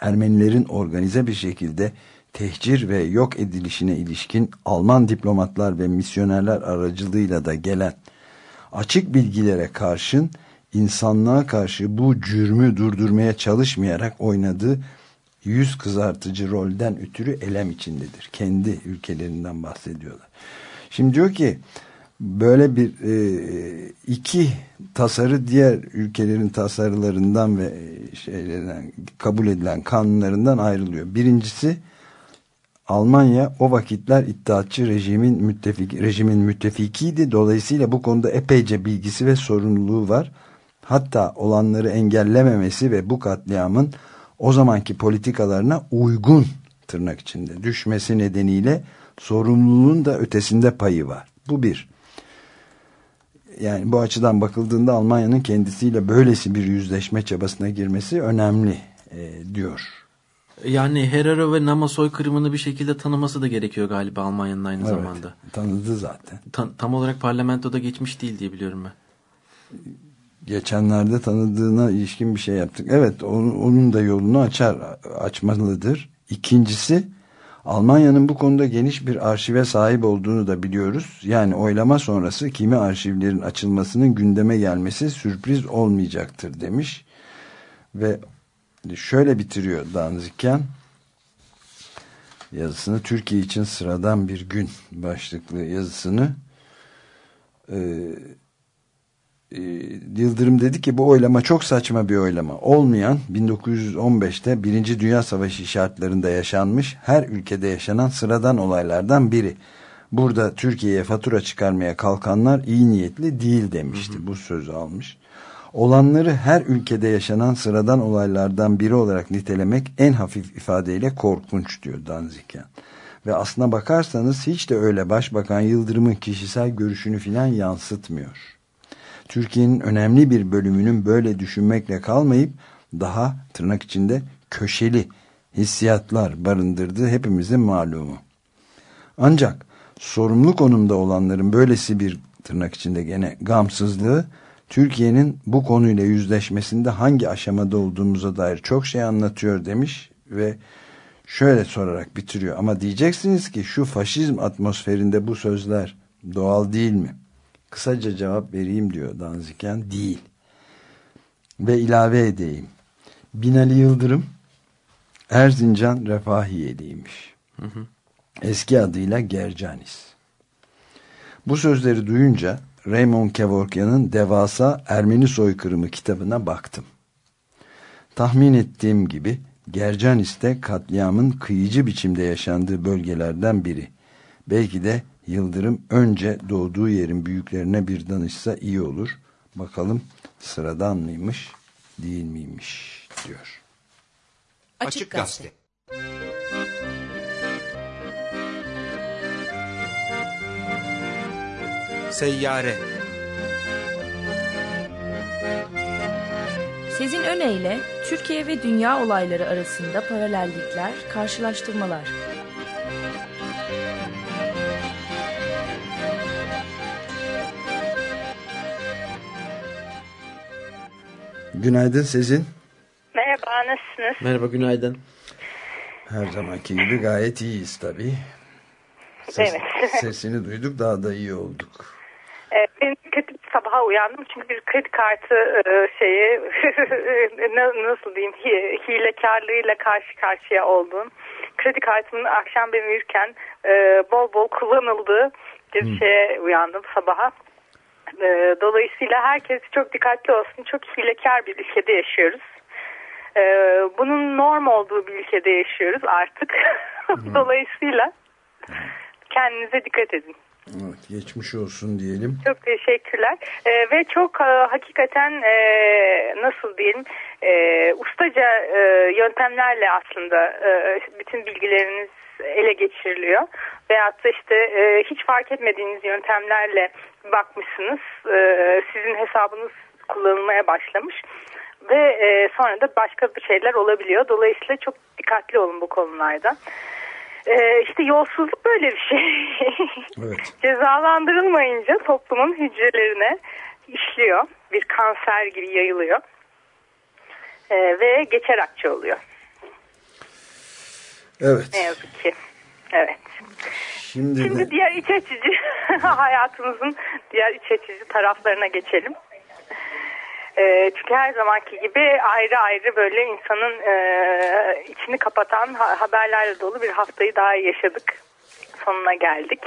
Ermenilerin organize bir şekilde tehcir ve yok edilişine ilişkin Alman diplomatlar ve misyonerler aracılığıyla da gelen açık bilgilere karşın insanlığa karşı bu cürmü durdurmaya çalışmayarak oynadığı yüz kızartıcı rolden ötürü elem içindedir. Kendi ülkelerinden bahsediyorlar. Şimdi diyor ki böyle bir e, iki tasarı diğer ülkelerin tasarılarından ve şeylerden kabul edilen kanunlarından ayrılıyor. Birincisi Almanya o vakitler iddiatçı rejimin müttefik, rejimin müttefikiydi. Dolayısıyla bu konuda epeyce bilgisi ve sorumluluğu var. Hatta olanları engellememesi ve bu katliamın o zamanki politikalarına uygun tırnak içinde düşmesi nedeniyle sorumluluğun da ötesinde payı var. Bu bir. Yani bu açıdan bakıldığında Almanya'nın kendisiyle böylesi bir yüzleşme çabasına girmesi önemli e, diyor.
Yani Herero ve Nama soykırımını bir şekilde tanıması da gerekiyor galiba Almanya'nın aynı
evet,
zamanda.
Tanıdı zaten.
Ta tam olarak parlamentoda geçmiş değil diye biliyorum ben.
Geçenlerde tanıdığına ilişkin bir şey yaptık. Evet onun, onun da yolunu açar, açmalıdır. İkincisi Almanya'nın bu konuda geniş bir arşive sahip olduğunu da biliyoruz. Yani oylama sonrası kimi arşivlerin açılmasının gündeme gelmesi sürpriz olmayacaktır demiş. Ve şöyle bitiriyor Danzikyan yazısını Türkiye için sıradan bir gün başlıklı yazısını e, e, Yıldırım dedi ki bu oylama çok saçma bir oylama. Olmayan 1915'te Birinci Dünya Savaşı şartlarında yaşanmış her ülkede yaşanan sıradan olaylardan biri. Burada Türkiye'ye fatura çıkarmaya kalkanlar iyi niyetli değil demişti. Hı hı. Bu sözü almış. Olanları her ülkede yaşanan sıradan olaylardan biri olarak nitelemek en hafif ifadeyle korkunç diyor Danzikyan. Ve aslına bakarsanız hiç de öyle Başbakan Yıldırım'ın kişisel görüşünü filan yansıtmıyor. Türkiye'nin önemli bir bölümünün böyle düşünmekle kalmayıp daha tırnak içinde köşeli hissiyatlar barındırdığı hepimizin malumu. Ancak sorumlu konumda olanların böylesi bir tırnak içinde gene gamsızlığı Türkiye'nin bu konuyla yüzleşmesinde hangi aşamada olduğumuza dair çok şey anlatıyor demiş ve şöyle sorarak bitiriyor. Ama diyeceksiniz ki şu faşizm atmosferinde bu sözler doğal değil mi? Kısaca cevap vereyim diyor Danziken. Değil. Ve ilave edeyim. Binali Yıldırım Erzincan Refahiyeliymiş. Hı hı. Eski adıyla Gercanis. Bu sözleri duyunca Raymond Kevorkian'ın Devasa Ermeni Soykırımı kitabına baktım. Tahmin ettiğim gibi Gercanis'te katliamın kıyıcı biçimde yaşandığı bölgelerden biri. Belki de Yıldırım önce doğduğu yerin büyüklerine bir danışsa iyi olur. Bakalım sıradan mıymış değil miymiş diyor.
Açık Gazete
Seyyare
Sezin Öne Türkiye ve dünya olayları arasında paralellikler, karşılaştırmalar.
Günaydın Sezin.
Merhaba, nasılsınız?
Merhaba, günaydın.
Her zamanki gibi gayet iyiyiz tabii. Ses,
evet.
sesini duyduk, daha da iyi olduk.
Evet, ben kötü bir sabaha uyandım çünkü bir kredi kartı e, şeyi nasıl diyeyim hilekarlığıyla karşı karşıya oldum. Kredi kartının akşam ben uyurken e, bol bol kullanıldığı bir şeye uyandım sabaha. E, dolayısıyla herkes çok dikkatli olsun. Çok hilekar bir ülkede yaşıyoruz. Bunun norm olduğu bir ülkede yaşıyoruz artık. Dolayısıyla kendinize dikkat edin.
Evet, geçmiş olsun diyelim.
Çok teşekkürler. Ee, ve çok e, hakikaten e, nasıl diyeyim e, ustaca e, yöntemlerle aslında e, bütün bilgileriniz ele geçiriliyor. Veyahut da işte e, hiç fark etmediğiniz yöntemlerle bakmışsınız. E, sizin hesabınız kullanılmaya başlamış. Ve e, sonra da başka bir şeyler olabiliyor. Dolayısıyla çok dikkatli olun bu konularda. Ee, işte yolsuzluk böyle bir şey.
Evet.
Cezalandırılmayınca toplumun hücrelerine işliyor. Bir kanser gibi yayılıyor. Ee, ve geçer akçe oluyor.
Evet.
Ne yazık ki. Evet.
Şimdi,
Şimdi
de,
diğer iç açıcı hayatımızın diğer iç açıcı taraflarına geçelim. Ee, çünkü her zamanki gibi ayrı ayrı böyle insanın e, içini kapatan ha- haberlerle dolu bir haftayı daha yaşadık. Sonuna geldik.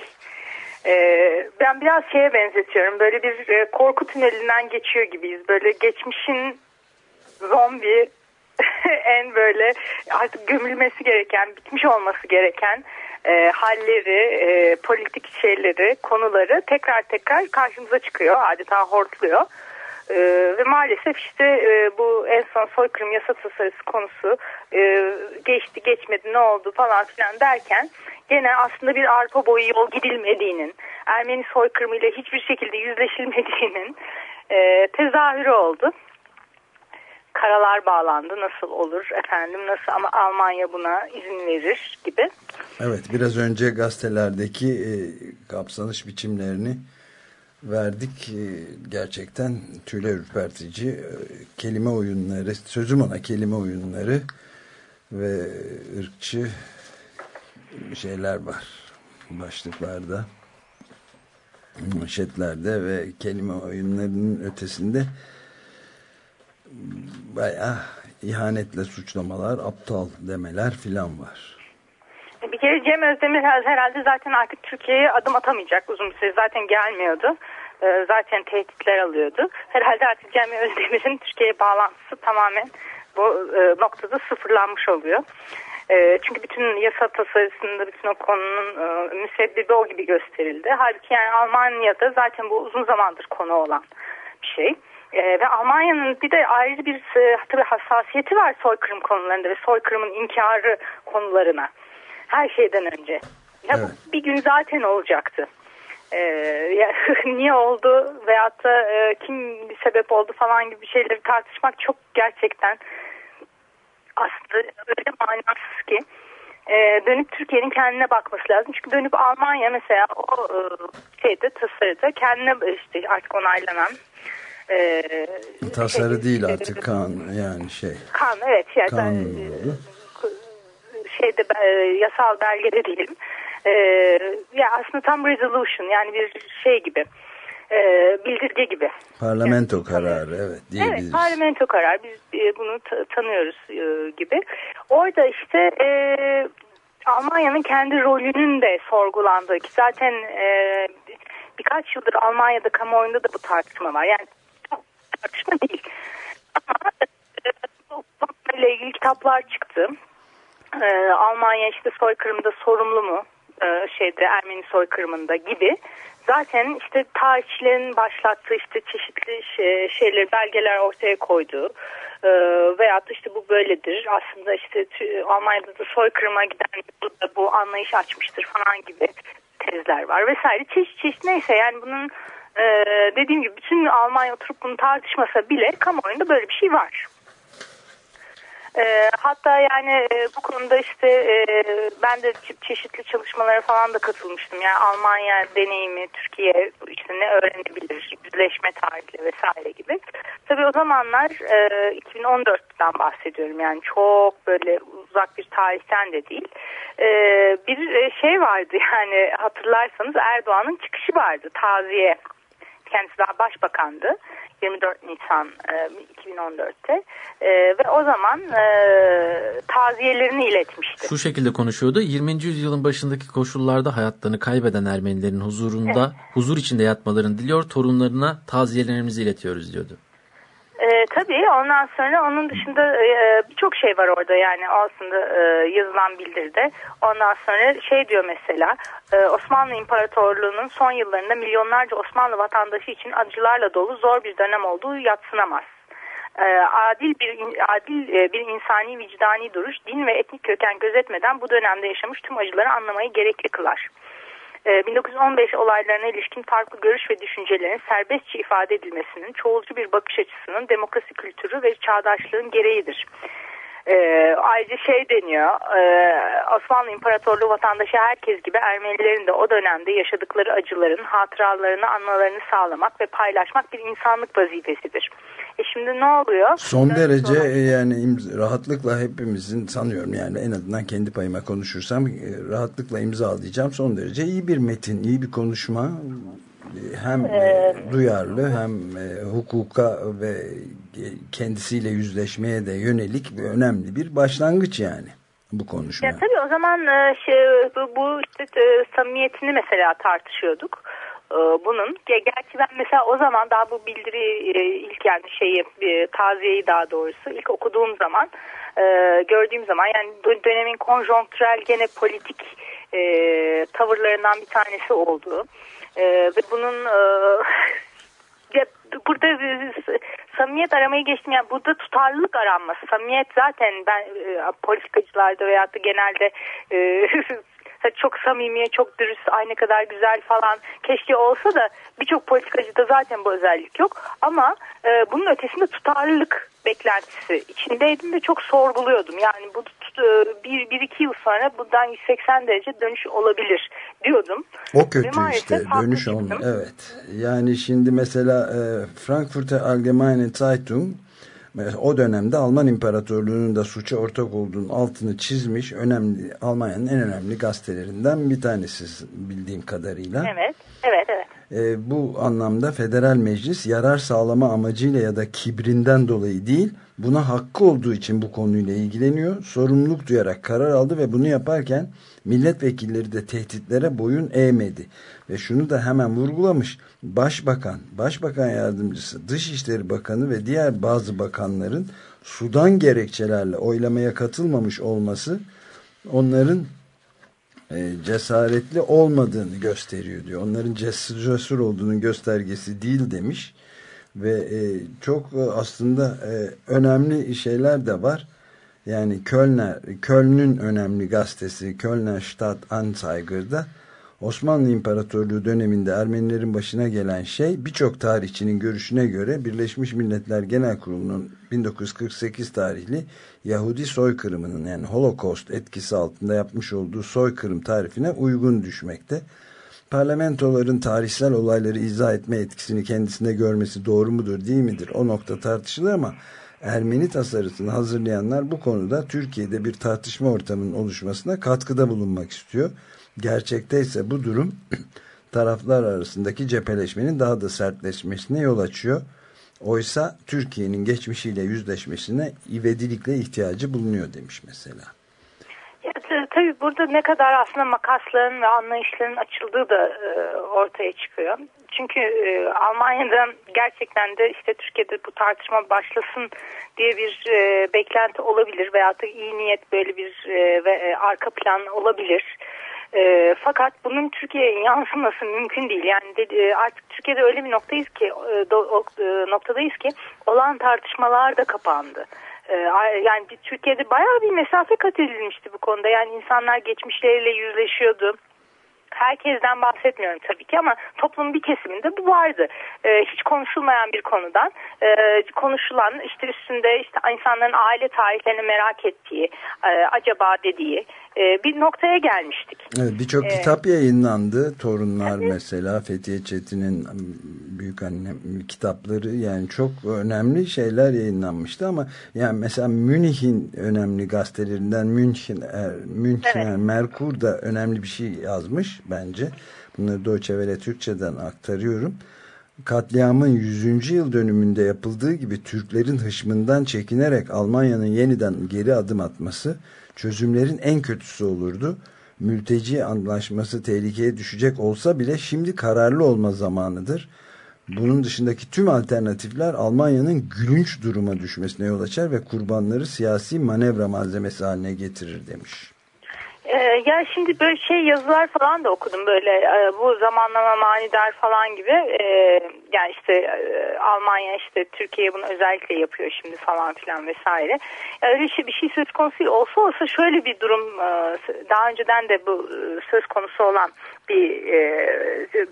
Ee, ben biraz şeye benzetiyorum. Böyle bir e, korku tünelinden geçiyor gibiyiz. Böyle geçmişin zombi en böyle artık gömülmesi gereken, bitmiş olması gereken e, halleri, e, politik şeyleri, konuları tekrar tekrar karşımıza çıkıyor. Adeta hortluyor. E, ve maalesef işte e, bu en son soykırım yasa tasarısı konusu e, geçti geçmedi ne oldu falan filan derken gene aslında bir arpa boyu yol gidilmediğinin, Ermeni soykırımıyla hiçbir şekilde yüzleşilmediğinin e, tezahürü oldu karalar bağlandı nasıl olur efendim nasıl ama Almanya buna izin verir gibi.
evet biraz önce gazetelerdeki e, kapsanış biçimlerini verdik. E, gerçekten tüyle ürpertici e, kelime oyunları, sözüm ona kelime oyunları ve ırkçı şeyler var başlıklarda manşetlerde ve kelime oyunlarının ötesinde bayağı ihanetle suçlamalar, aptal demeler filan var.
Bir kere Cem Özdemir herhalde zaten artık Türkiye'ye adım atamayacak uzun bir süre zaten gelmiyordu. Ee, Zaten tehditler alıyordu. Herhalde artık Cem Özdemir'in Türkiye'ye bağlantısı tamamen bu e, noktada sıfırlanmış oluyor. E, çünkü bütün yasa tasarısında bütün o konunun e, müsebbibi o gibi gösterildi. Halbuki yani Almanya'da zaten bu uzun zamandır konu olan bir şey. E, ve Almanya'nın bir de ayrı bir e, tabii hassasiyeti var soykırım konularında ve soykırımın inkarı konularına. Her şeyden önce. Ya bu bir gün zaten olacaktı. Ee, ya, niye oldu veyahut da e, kim bir sebep oldu falan gibi şeyleri tartışmak çok gerçekten aslında öyle manasız ki e, dönüp Türkiye'nin kendine bakması lazım. Çünkü dönüp Almanya mesela o e, şeyde tasarıda kendine işte artık onaylanan e,
Tasarı değil artık kan yani şey.
kan evet yani
Kanun oldu.
şeyde e, yasal belgede diyelim. E, ya aslında tam resolution yani bir şey gibi. E, bildirge gibi.
Parlamento kararı evet
Evet
diyebiliriz.
parlamento karar biz e, bunu ta- tanıyoruz e, gibi. Orada işte e, Almanya'nın kendi rolünün de sorgulandığı ki zaten e, birkaç yıldır Almanya'da kamuoyunda da bu tartışma var. Yani tartışma değil. Ama e, bu ilgili kitaplar çıktı. E, Almanya işte soykırımda sorumlu mu? E, şeyde Ermeni soykırımında gibi. Zaten işte tarihçilerin başlattığı işte çeşitli şey- şeyler, belgeler ortaya koyduğu e, veyahut da işte bu böyledir. Aslında işte Almanya'da da soykırıma giden yolda bu anlayış açmıştır falan gibi tezler var vesaire. Çeşit çeşit neyse yani bunun e, dediğim gibi bütün Almanya oturup bunu tartışmasa bile kamuoyunda böyle bir şey var. E, hatta yani e, bu konuda işte e, ben de çe- çeşitli çalışmalara falan da katılmıştım. Yani Almanya deneyimi, Türkiye işte ne öğrenebilir, yüzleşme tarihi vesaire gibi. Tabii o zamanlar e, 2014'ten bahsediyorum yani çok böyle uzak bir tarihten de değil. E, bir e, şey vardı yani hatırlarsanız Erdoğan'ın çıkışı vardı taziye. Kendisi daha başbakandı. 24 Nisan e, 2014'te E, ve o zaman e, taziyelerini iletmişti.
Şu şekilde konuşuyordu. 20. yüzyılın başındaki koşullarda hayatlarını kaybeden Ermenilerin huzurunda huzur içinde yatmalarını diliyor. Torunlarına taziyelerimizi iletiyoruz diyordu.
E, E, tabii ondan sonra onun dışında e, birçok şey var orada yani aslında e, yazılan bildiride. Ondan sonra şey diyor mesela e, Osmanlı İmparatorluğu'nun son yıllarında milyonlarca Osmanlı vatandaşı için acılarla dolu zor bir dönem olduğu yatsınamaz. E, adil bir adil e, bir insani vicdani duruş din ve etnik köken gözetmeden bu dönemde yaşamış tüm acıları anlamayı gerekli kılar. E, 1915 olaylarına ilişkin farklı görüş ve düşüncelerin serbestçe ifade edilmesinin çoğulcu bir bakış açısının demokrasi kültürü ve çağdaşlığın gereğidir. E, ayrıca şey deniyor e, Osmanlı İmparatorluğu vatandaşı herkes gibi Ermenilerin de o dönemde yaşadıkları acıların hatıralarını anmalarını sağlamak ve paylaşmak bir insanlık vazifesidir. E şimdi ne oluyor?
Son
Dön-
derece
sonra-
e, yani rahatlıkla hepimizin sanıyorum yani en azından kendi payıma konuşursam e, rahatlıkla imzalayacağım. Son derece iyi bir metin, iyi bir konuşma. E, Hem e, duyarlı hem hukuka ve kendisiyle yüzleşmeye de yönelik önemli bir başlangıç yani bu konuşma.
Ya tabii o zaman şey, bu, işte, samimiyetini mesela tartışıyorduk. E, bunun. Ge- Gerçi ben mesela o zaman daha bu bildiri e, ilk yani şeyi e, taziyeyi daha doğrusu ilk okuduğum zaman gördüğüm zaman yani dö- dönemin konjonktürel gene politik tavırlarından bir tanesi olduğu e, ve bunun ya burada e, samimiyet aramayı geçtim yani burada tutarlılık aranması. Samimiyet zaten ben e, politikacılarda veyahut da genelde çok samimi, çok dürüst, aynı kadar güzel falan keşke olsa da birçok politikacıda zaten bu özellik yok. Ama e, bunun ötesinde tutarlılık beklentisi içindeydim ve çok sorguluyordum. Yani bu e, bir, bir iki yıl sonra bundan 180 derece dönüş olabilir diyordum.
O kötü işte dönüş olmuyor. Evet. Yani şimdi mesela e, Frankfurter Allgemeine Zeitung o dönemde Alman İmparatorluğu'nun da suça ortak olduğunun altını çizmiş önemli Almanya'nın en önemli gazetelerinden bir tanesi bildiğim kadarıyla.
Evet, evet, evet.
E, bu anlamda federal meclis yarar sağlama amacıyla ya da kibrinden dolayı değil buna hakkı olduğu için bu konuyla ilgileniyor. Sorumluluk duyarak karar aldı ve bunu yaparken milletvekilleri de tehditlere boyun eğmedi. Ve şunu da hemen vurgulamış. Başbakan, başbakan yardımcısı, Dışişleri Bakanı ve diğer bazı bakanların Sudan gerekçelerle oylamaya katılmamış olması onların e, cesaretli olmadığını gösteriyor diyor. Onların cesur, cesur olduğunun göstergesi değil demiş. Ve e, çok e, aslında e, önemli şeyler de var. Yani Kölner, Köln'ün önemli gazetesi Kölner Stadt Anzeiger'da Osmanlı İmparatorluğu döneminde Ermenilerin başına gelen şey birçok tarihçinin görüşüne göre Birleşmiş Milletler Genel Kurulu'nun 1948 tarihli Yahudi soykırımının yani Holocaust etkisi altında yapmış olduğu soykırım tarifine uygun düşmekte. Parlamentoların tarihsel olayları izah etme etkisini kendisinde görmesi doğru mudur değil midir o nokta tartışılır ama Ermeni tasarısını hazırlayanlar bu konuda Türkiye'de bir tartışma ortamının oluşmasına katkıda bulunmak istiyor. Gerçekte ise bu durum taraflar arasındaki cepheleşmenin daha da sertleşmesine yol açıyor. Oysa Türkiye'nin geçmişiyle yüzleşmesine ivedilikle ihtiyacı bulunuyor demiş mesela.
T- tabii burada ne kadar aslında makasların ve anlayışların açıldığı da e, ortaya çıkıyor. Çünkü e, Almanya'da gerçekten de işte Türkiye'de bu tartışma başlasın diye bir e, beklenti olabilir veyahut da iyi niyet böyle bir e, ve e, arka plan olabilir. E, fakat bunun Türkiye'ye yansıması mümkün değil. Yani de, e, artık Türkiye'de öyle bir noktayız ki e, do, e, noktadayız ki olan tartışmalar da kapandı. E, yani bir- Türkiye'de bayağı bir mesafe kat edilmişti bu konuda. Yani insanlar geçmişleriyle yüzleşiyordu. Herkesten bahsetmiyorum tabii ki ama toplumun bir kesiminde bu vardı. Ee, hiç konuşulmayan bir konudan e, konuşulan işte üstünde işte insanların aile tarihlerini merak ettiği, e, acaba dediği e, bir noktaya gelmiştik.
Evet, Birçok
Evet.
kitap yayınlandı. Torunlar mesela Fethiye Çetin'in büyük annem kitapları yani çok önemli şeyler yayınlanmıştı ama yani mesela Münih'in önemli gazetelerinden München er, Münchner
Evet.
Merkur da önemli bir şey yazmış bence. Bunları Deutsche Welle Türkçeden aktarıyorum. Katliamın 100. yıl dönümünde yapıldığı gibi Türklerin hışmından çekinerek Almanya'nın yeniden geri adım atması çözümlerin en kötüsü olurdu. Mülteci anlaşması tehlikeye düşecek olsa bile şimdi kararlı olma zamanıdır. Bunun dışındaki tüm alternatifler Almanya'nın gülünç duruma düşmesine yol açar ve kurbanları siyasi manevra malzemesi haline getirir demiş.
Ee, ya şimdi böyle şey yazılar falan da okudum böyle e, bu zamanlama manidar falan gibi Ee, yani işte e, Almanya işte Türkiye bunu özellikle yapıyor şimdi falan filan vesaire Ya öyle şey, bir şey söz konusu olsa olsa şöyle bir durum e, daha önceden de bu e, söz konusu olan bir, e,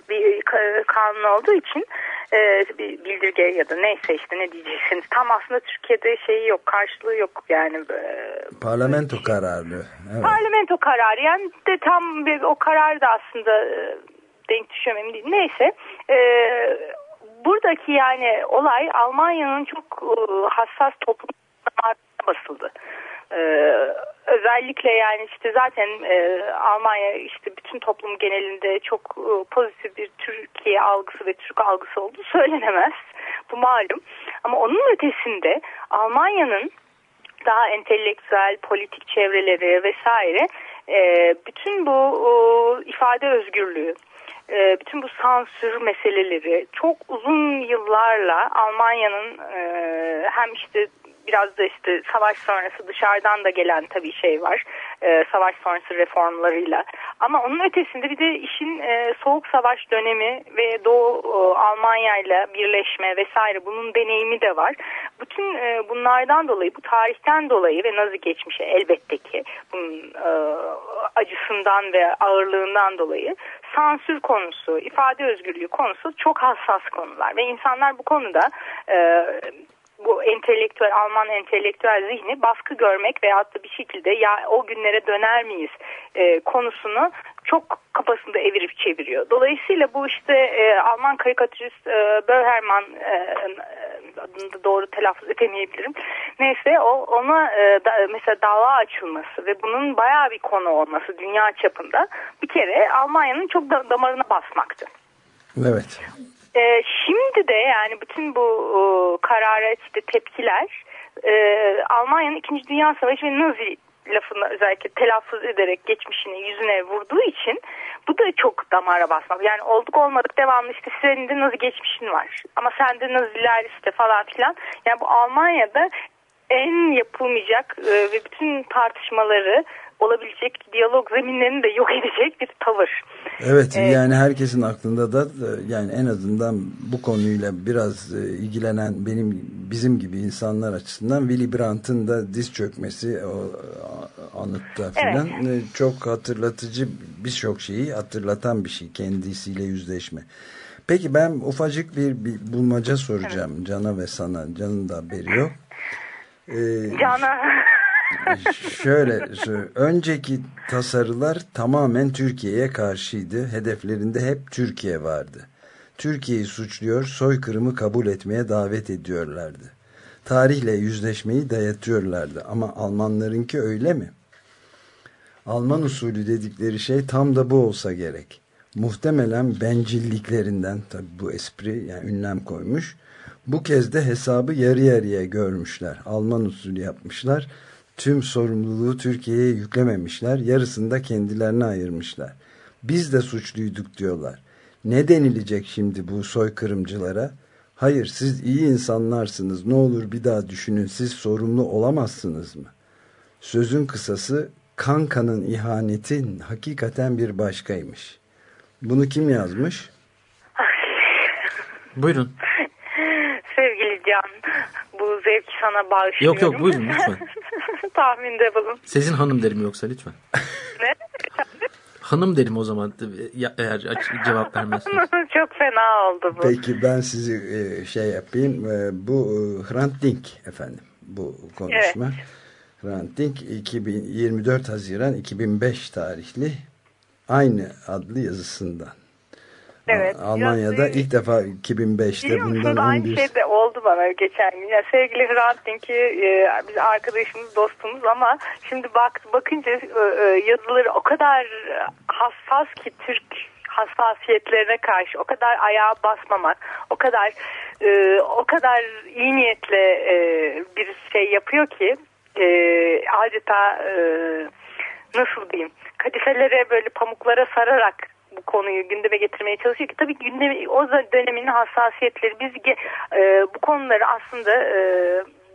bir ka- kanun olduğu için e, bir bildirge ya da neyse işte ne diyeceksiniz tam aslında Türkiye'de şeyi yok karşılığı yok yani e,
Parlamento kararı. Evet.
Parlamento kararı yani de tam bir, o karar da aslında e, denk düşüyor emin değilim. Neyse e, buradaki yani olay Almanya'nın çok e, hassas toplum basıldı. E, özellikle yani işte zaten e, Almanya işte bütün toplum genelinde çok e, pozitif bir Türkiye algısı ve Türk algısı olduğu söylenemez. Bu malum. Ama onun ötesinde Almanya'nın daha entelektüel politik çevreleri vesaire e, bütün bu e, ifade özgürlüğü e, bütün bu sansür meseleleri çok uzun yıllarla Almanya'nın e, hem işte biraz da işte savaş sonrası dışarıdan da gelen tabii şey var. E, savaş sonrası reformlarıyla. Ama onun ötesinde bir de işin e, soğuk savaş dönemi ve Doğu e, Almanya ile birleşme vesaire bunun deneyimi de var. Bütün e, bunlardan dolayı bu tarihten dolayı ve Nazi geçmişe elbette ki bunun e, acısından ve ağırlığından dolayı sansür konusu, ifade özgürlüğü konusu çok hassas konular ve insanlar bu konuda e, bu entelektüel Alman entelektüel zihni baskı görmek veyahut da bir şekilde ya o günlere döner miyiz e, konusunu çok kafasında evirip çeviriyor. Dolayısıyla bu işte e, Alman karikatürist e, Böhmermann e, adını doğru telaffuz edemeyebilirim. Neyse o ona e, da, mesela dava açılması ve bunun bayağı bir konu olması dünya çapında bir kere Almanya'nın çok da, damarına basmaktı.
Evet.
Ee, şimdi de yani bütün bu e, karara işte tepkiler e, Almanya'nın 2. Dünya Savaşı ve Nazi lafını özellikle telaffuz ederek geçmişini yüzüne vurduğu için bu da çok damara basmak. Yani olduk olmadık devamlı işte senin de Nazi geçmişin var. Ama sen de Naziler işte falan filan. Yani bu Almanya'da en yapılmayacak e, ve bütün tartışmaları olabilecek diyalog zeminlerini de yok edecek bir tavır.
Evet
Ee,
yani herkesin aklında da e, yani en azından bu konuyla biraz e, ilgilenen benim bizim gibi insanlar açısından Willy Brandt'ın da diz çökmesi o anıtta filan e, çok hatırlatıcı birçok şeyi hatırlatan bir şey kendisiyle yüzleşme. Peki ben ufacık bir, bir bulmaca soracağım Can'a ve sana. Can'ın da haberi yok. Ee,
Cana
Şöyle önceki tasarılar tamamen Türkiye'ye karşıydı. Hedeflerinde hep Türkiye vardı. Türkiye'yi suçluyor, soykırımı kabul etmeye davet ediyorlardı. Tarihle yüzleşmeyi dayatıyorlardı ama Almanlarınki öyle mi? Alman usulü dedikleri şey tam da bu olsa gerek. Muhtemelen bencilliklerinden tabi bu espri yani ünlem koymuş. Bu kez de hesabı yarı yarıya görmüşler. Alman usulü yapmışlar. Tüm sorumluluğu Türkiye'ye yüklememişler. Yarısını da kendilerine ayırmışlar. Biz de suçluyduk diyorlar. Ne denilecek şimdi bu soykırımcılara? Hayır siz iyi insanlarsınız. Ne olur bir daha düşünün. Siz sorumlu olamazsınız mı? Sözün kısası Kanka'nın ihaneti hakikaten bir başkaymış. Bunu kim yazmış?
Buyurun.
Zevki sana bağışlıyorum.
Yok yok buyurun lütfen.
Tahminde bulun.
Sizin hanım derim yoksa lütfen.
Ne?
Hanım derim o zaman ya- eğer cevap vermezseniz.
Çok fena oldu bu.
Peki ben sizi e, şey yapayım. E, Bu e, Hrant Dink efendim bu konuşma. Hrant Dink 2024 Haziran 2005 tarihli aynı adlı yazısından.
Evet.
Al- Almanya'da ilk defa 2005'te
Biliyor musunuz
bundan
aynı
11
şey de oldu bana geçen gün. Ya sevgili Hrant Dink'i e, biz arkadaşımız dostumuz ama şimdi bak bakınca e, e, yazıları o kadar hassas ki Türk hassasiyetlerine karşı o kadar ayağa basmamak o kadar e, o kadar iyi niyetle e, bir şey yapıyor ki e, adeta e, nasıl diyeyim kadifelere böyle pamuklara sararak bu konuyu gündeme getirmeye çalışıyor ki tabii gündemi o dönemin hassasiyetleri biz e, bu konuları aslında e,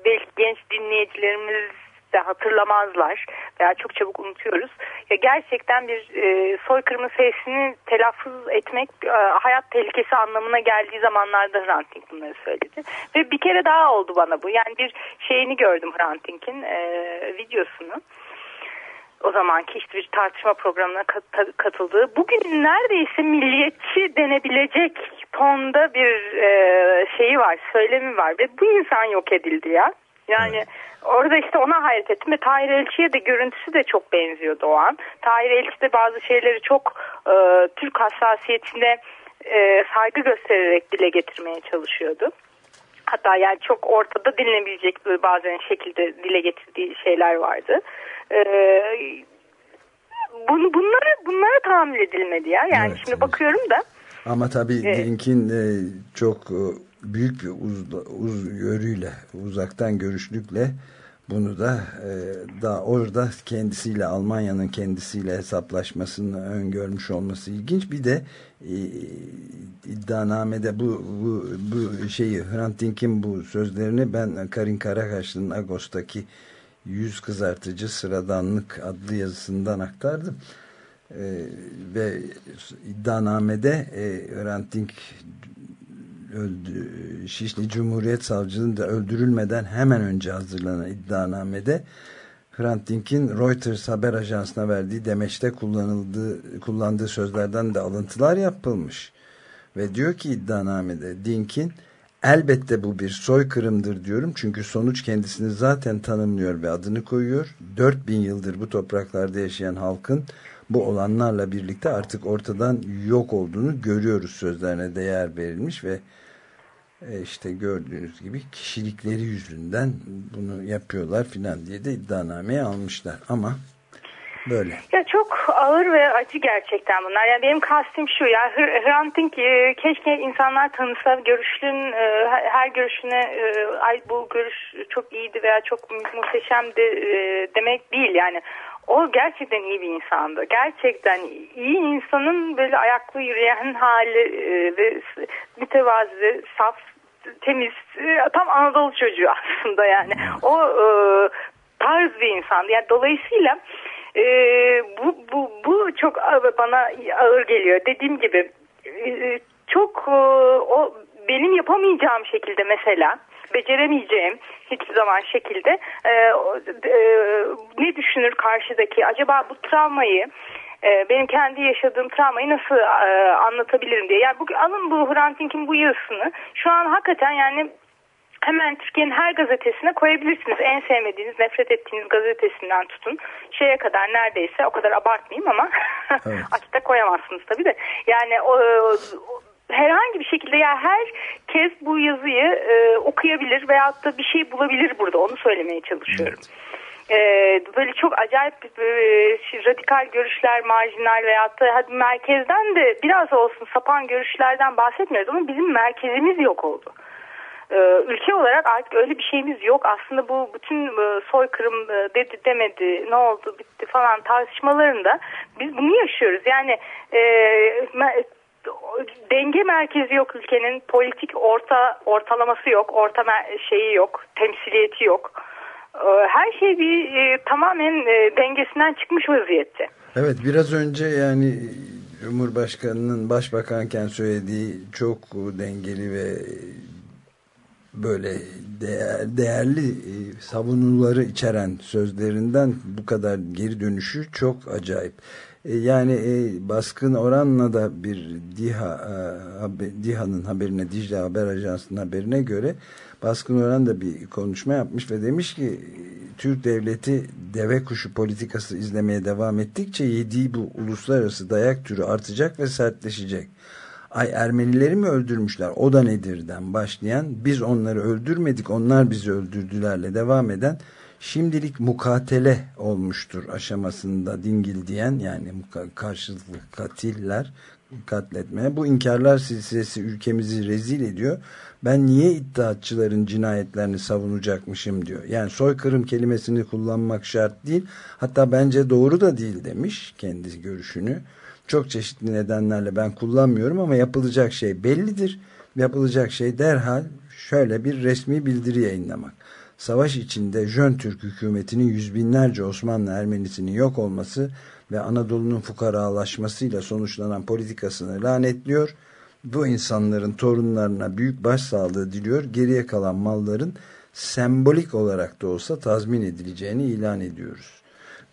belki genç dinleyicilerimiz de hatırlamazlar veya çok çabuk unutuyoruz. Ya gerçekten bir e, soykırımın sesini telaffuz etmek e, hayat tehlikesi anlamına geldiği zamanlarda Hrant bunları söyledi. Ve bir kere daha oldu bana bu. Yani bir şeyini gördüm Hrant e, videosunu o zamanki işte bir tartışma programına katıldığı bugün neredeyse milliyetçi denebilecek tonda bir e, şeyi var söylemi var ve bu insan yok edildi ya yani orada işte ona hayret ettim ve Tahir Elçi'ye de görüntüsü de çok benziyordu o an. Tahir Elçi de bazı şeyleri çok e, Türk hassasiyetine e, saygı göstererek dile getirmeye çalışıyordu. Hatta yani çok ortada dinlenebilecek bazen şekilde dile getirdiği şeyler vardı. Ee, bunu, bunlara, bunlara tahammül edilmedi ya. Yani evet, şimdi bakıyorum da.
Ama tabii evet. Dink'in e, çok e, büyük bir uz, uz, görüyle, uzaktan görüşlükle bunu da e, daha orada kendisiyle Almanya'nın kendisiyle hesaplaşmasını öngörmüş olması ilginç. Bir de e, iddianamede bu, bu, bu şeyi Hrant Dink'in bu sözlerini ben Karin Karakaşlı'nın Ağustos'taki Yüz Kızartıcı Sıradanlık adlı yazısından aktardım. E, ve iddianamede e, öldü, Şişli Cumhuriyet Savcılığı'nın da öldürülmeden hemen önce hazırlanan iddianamede Hrant Dink'in Reuters haber ajansına verdiği demeçte kullanıldığı, kullandığı sözlerden de alıntılar yapılmış. Ve diyor ki iddianamede Dink'in elbette bu bir soykırımdır diyorum. Çünkü sonuç kendisini zaten tanımlıyor ve adını koyuyor. 4000 yıldır bu topraklarda yaşayan halkın bu olanlarla birlikte artık ortadan yok olduğunu görüyoruz sözlerine değer verilmiş ve e, işte gördüğünüz gibi kişilikleri yüzünden bunu yapıyorlar filan diye de iddianameye almışlar ama böyle.
Ya çok ağır ve acı gerçekten bunlar. Yani benim kastım şu ya Hrant Dink e, keşke insanlar tanısa görüşün e, her görüşüne ay bu görüş çok iyiydi veya çok muhteşemdi demek değil yani. O gerçekten iyi bir insandı. Gerçekten iyi insanın böyle ayaklı yürüyen hali ve mütevazi, saf temiz e, tam Anadolu çocuğu aslında yani o e, tarz bir insandı yani dolayısıyla e, bu, bu, bu çok bana ağır geliyor dediğim gibi e, çok e, o benim yapamayacağım şekilde mesela beceremeyeceğim hiçbir zaman şekilde e, e, ne düşünür karşıdaki acaba bu travmayı e, benim kendi yaşadığım travmayı nasıl e, anlatabilirim diye. Yani bu, alın bu Hrant Dink'in bu yazısını şu an hakikaten yani hemen Türkiye'nin her gazetesine koyabilirsiniz. En sevmediğiniz, nefret ettiğiniz gazetesinden tutun. Şeye kadar neredeyse o kadar abartmayayım ama evet. açıkta koyamazsınız tabii de. Yani o, o herhangi bir şekilde ya yani herkes bu yazıyı e, okuyabilir veyahut da bir şey bulabilir burada. Onu söylemeye çalışıyorum. Evet e, böyle çok acayip radikal görüşler, marjinal veyahut da hadi merkezden de biraz olsun sapan görüşlerden bahsetmiyoruz ama bizim merkezimiz yok oldu. E, ülke olarak artık öyle bir şeyimiz yok. Aslında bu bütün e, soykırım e, dedi demedi, ne oldu bitti falan tartışmalarında biz bunu yaşıyoruz. Yani e, denge merkezi yok ülkenin, politik orta ortalaması yok, orta şeyi yok, temsiliyeti yok. Ee, her şey bir tamamen dengesinden çıkmış vaziyette.
Evet biraz önce yani Cumhurbaşkanı'nın başbakanken söylediği çok dengeli ve böyle değer, değerli e, savunuları içeren sözlerinden bu kadar geri dönüşü çok acayip. E, yani e, baskın oranla da bir DİHA e, DİHA'nın haberine Dicle Haber Ajansı'nın haberine göre Baskın Ören de bir konuşma yapmış ve demiş ki Türk devleti deve kuşu politikası izlemeye devam ettikçe yediği bu uluslararası dayak türü artacak ve sertleşecek. Ay Ermenileri mi öldürmüşler o da nedirden başlayan biz onları öldürmedik onlar bizi öldürdülerle devam eden şimdilik mukatele olmuştur aşamasında dingil diyen yani karşılıklı katiller katletmeye bu inkarlar silsilesi ülkemizi rezil ediyor ben niye iddiatçıların cinayetlerini savunacakmışım diyor. Yani soykırım kelimesini kullanmak şart değil. Hatta bence doğru da değil demiş kendi görüşünü. Çok çeşitli nedenlerle ben kullanmıyorum ama yapılacak şey bellidir. Yapılacak şey derhal şöyle bir resmi bildiri yayınlamak. Savaş içinde Jön Türk hükümetinin yüz binlerce Osmanlı Ermenisinin yok olması ve Anadolu'nun fukaralaşmasıyla sonuçlanan politikasını lanetliyor. Bu insanların torunlarına büyük başsağlığı diliyor. Geriye kalan malların sembolik olarak da olsa tazmin edileceğini ilan ediyoruz.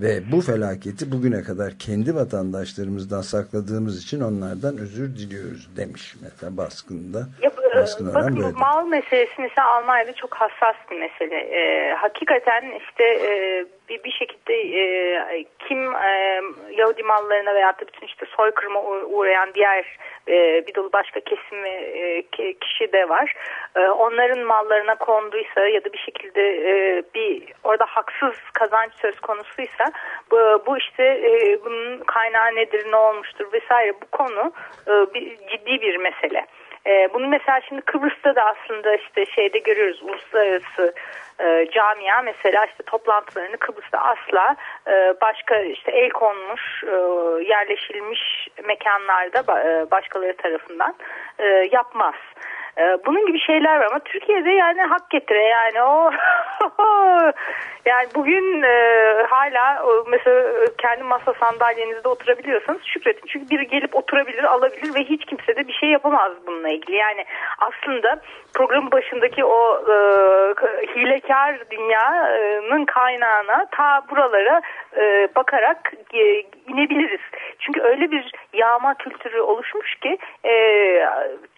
Ve bu felaketi bugüne kadar kendi vatandaşlarımızdan sakladığımız için onlardan özür diliyoruz demiş mesela baskında.
Ya, e,
Baskın
bakın
böyle.
mal meselesi mesela Almanya'da çok hassas bir mesele. E, hakikaten işte e, bir, bir şekilde e, kim e, Yahudi mallarına veya da bütün işte soykırıma uğ- uğrayan diğer e, bir dolu başka kesim e, ki- kişi de var. E, onların mallarına konduysa ya da bir şekilde e, bir orada haksız kazanç söz konusuysa bu, bu işte e, bunun kaynağı nedir, ne olmuştur vesaire bu konu e, bir, ciddi bir mesele. E, bunu mesela şimdi Kıbrıs'ta da aslında işte şeyde görüyoruz uluslararası e, camia mesela işte toplantılarını Kıbrıs'ta asla e, başka işte el konmuş e, yerleşilmiş mekanlarda e, başkaları tarafından e, yapmaz. E, bunun gibi şeyler var ama Türkiye'de yani hak getire yani o yani bugün e, hala mesela kendi masa sandalyenizde oturabiliyorsanız şükredin. Çünkü biri gelip oturabilir, alabilir ve hiç kimse de bir şey yapamaz bununla ilgili. Yani aslında programın başındaki o e, hilekar dünyanın kaynağına ta buralara e, bakarak e, inebiliriz. Çünkü öyle bir yağma kültürü oluşmuş ki e,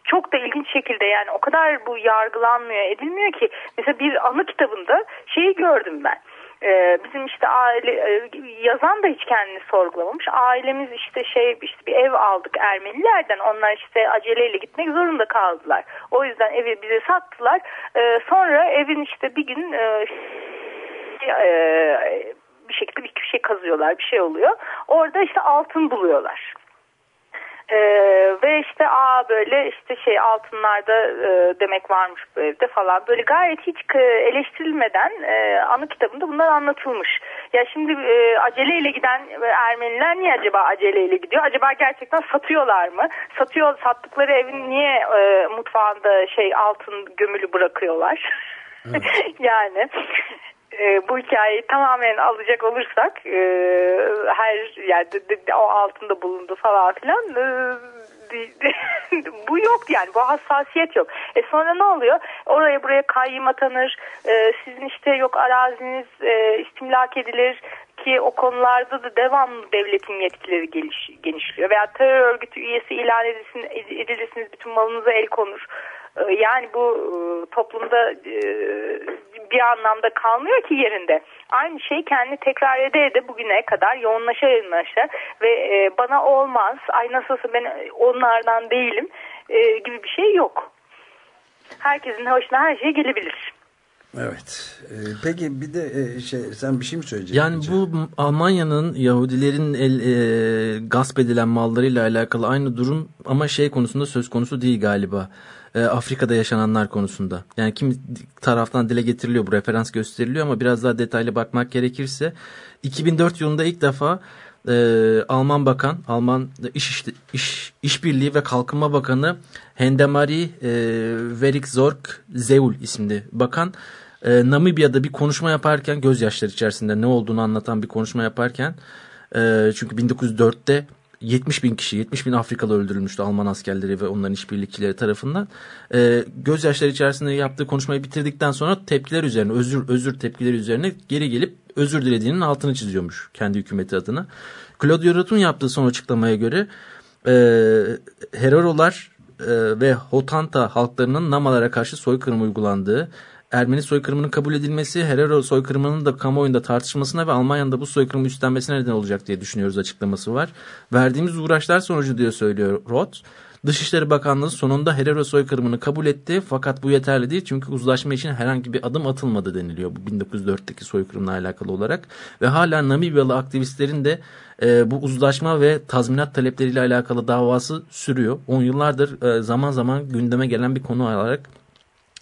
çok da ilginç şekilde yani o kadar bu yargılanmıyor edilmiyor ki mesela bir anı kitabında şeyi gördüm ben. Ee, bizim işte aile e, yazan da hiç kendini sorgulamamış. Ailemiz işte şey işte bir ev aldık Ermenilerden. Onlar işte aceleyle gitmek zorunda kaldılar. O yüzden evi bize sattılar. Ee, sonra evin işte bir gün e, e, bir şekilde bir şey kazıyorlar, bir şey oluyor. Orada işte altın buluyorlar. Ee, ve işte aa böyle işte şey altınlarda e, demek varmış bu evde falan böyle gayet hiç e, eleştirilmeden e, anı kitabında bunlar anlatılmış. Ya şimdi e, aceleyle giden Ermeniler niye acaba aceleyle gidiyor? Acaba gerçekten satıyorlar mı? Satıyor sattıkları evin niye e, mutfağında şey altın gömülü bırakıyorlar? yani e, bu hikayeyi tamamen alacak olursak e, her yerde de- de o altında bulundu falan filan e, de- de- bu yok yani bu hassasiyet yok. E sonra ne oluyor? Oraya buraya kayyım atanır. E, sizin işte yok araziniz e, istimlak edilir ki o konularda da devamlı devletin yetkileri geliş, genişliyor. Veya terör örgütü üyesi ilan edilirsiniz bütün malınıza el konur. E, Yani bu e, toplumda e, bir anlamda kalmıyor ki yerinde. Aynı şey kendi tekrar ede ede bugüne kadar yoğunlaşa yoğunlaşa ve e, bana olmaz, ay nasılsa ben onlardan değilim gibi bir şey yok. Herkesin hoşuna her şey gelebilir.
Evet. Ee, peki bir de e, şey sen bir şey mi söyleyeceksin?
Yani bu Almanya'nın Yahudilerin el, e, gasp edilen mallarıyla alakalı aynı durum ama şey konusunda söz konusu değil galiba. E, Afrika'da yaşananlar konusunda. Yani kim taraftan dile getiriliyor bu referans gösteriliyor ama biraz daha detaylı bakmak gerekirse 2004 yılında ilk defa e, Alman Bakan, Alman İş, İş, İş İşbirliği ve Kalkınma Bakanı Hendemari e, Verikzorg Zeul isimli bakan e, Namibya'da bir konuşma yaparken gözyaşları içerisinde ne olduğunu anlatan bir konuşma yaparken e, çünkü 1904'te 70 bin kişi, 70 bin Afrikalı öldürülmüştü Alman askerleri ve onların işbirlikçileri tarafından. E, gözyaşları içerisinde yaptığı konuşmayı bitirdikten sonra tepkiler üzerine, özür özür tepkileri üzerine geri gelip özür dilediğinin altını çiziyormuş kendi hükümeti adına. Claudio Rotun yaptığı son açıklamaya göre e, Hererolar e, ve Hotanta halklarının Namalara karşı soykırım uygulandığı, Ermeni soykırımının kabul edilmesi, Herero soykırımının da kamuoyunda tartışmasına ve Almanya'nın da bu soykırımı üstlenmesine neden olacak diye düşünüyoruz açıklaması var. Verdiğimiz uğraşlar sonucu diye söylüyor Roth. Dışişleri Bakanlığı sonunda Herero soykırımını kabul etti fakat bu yeterli değil çünkü uzlaşma için herhangi bir adım atılmadı deniliyor bu 1904'teki soykırımla alakalı olarak. Ve hala Namibyalı aktivistlerin de e, bu uzlaşma ve tazminat talepleriyle alakalı davası sürüyor. 10 yıllardır e, zaman zaman gündeme gelen bir konu olarak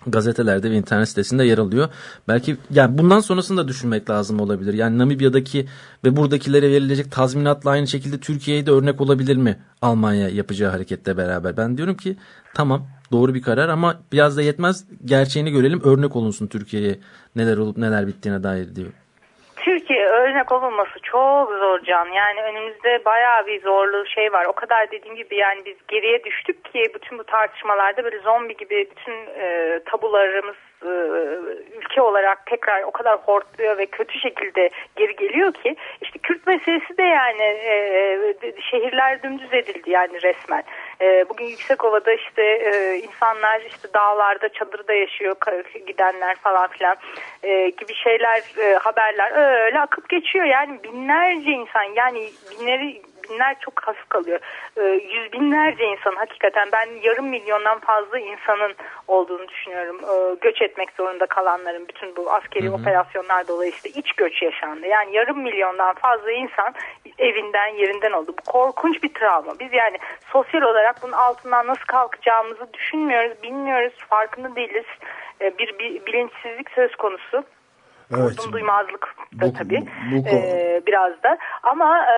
gazetelerde ve internet sitesinde yer alıyor. Belki yani bundan sonrasını da düşünmek lazım olabilir. Yani Namibya'daki ve buradakilere verilecek tazminatla aynı şekilde Türkiye'ye de örnek olabilir mi Almanya yapacağı hareketle beraber? Ben diyorum ki tamam doğru bir karar ama biraz da yetmez gerçeğini görelim örnek olunsun Türkiye'ye neler olup neler bittiğine dair diyor.
Örnek olunması çok zor can. Yani önümüzde bayağı bir zorlu şey var. O kadar dediğim gibi yani biz geriye düştük ki bütün bu tartışmalarda böyle zombi gibi bütün e, tabularımız e, ülke olarak tekrar o kadar hortluyor ve kötü şekilde geri geliyor ki işte Kürt meselesi de yani e, şehirler dümdüz edildi yani resmen. E, bugün Yüksekova'da işte e, insanlar işte dağlarda çadırda yaşıyor gidenler falan filan e, gibi şeyler e, haberler öyle akıp geçiyor yani binlerce insan yani binleri binler çok hafif kalıyor. E, yüz binlerce insan hakikaten ben yarım milyondan fazla insanın olduğunu düşünüyorum. E, göç etmek zorunda kalanların bütün bu askeri hı hı. operasyonlar dolayısıyla iç göç yaşandı. Yani yarım milyondan fazla insan evinden yerinden oldu. Bu korkunç bir travma. Biz yani sosyal olarak bunun altından nasıl kalkacağımızı düşünmüyoruz, bilmiyoruz, farkında değiliz. E, bir, bir bilinçsizlik söz konusu. Evet. Vurdum duymazlık da bu, tabii bu, ee, biraz da ama e,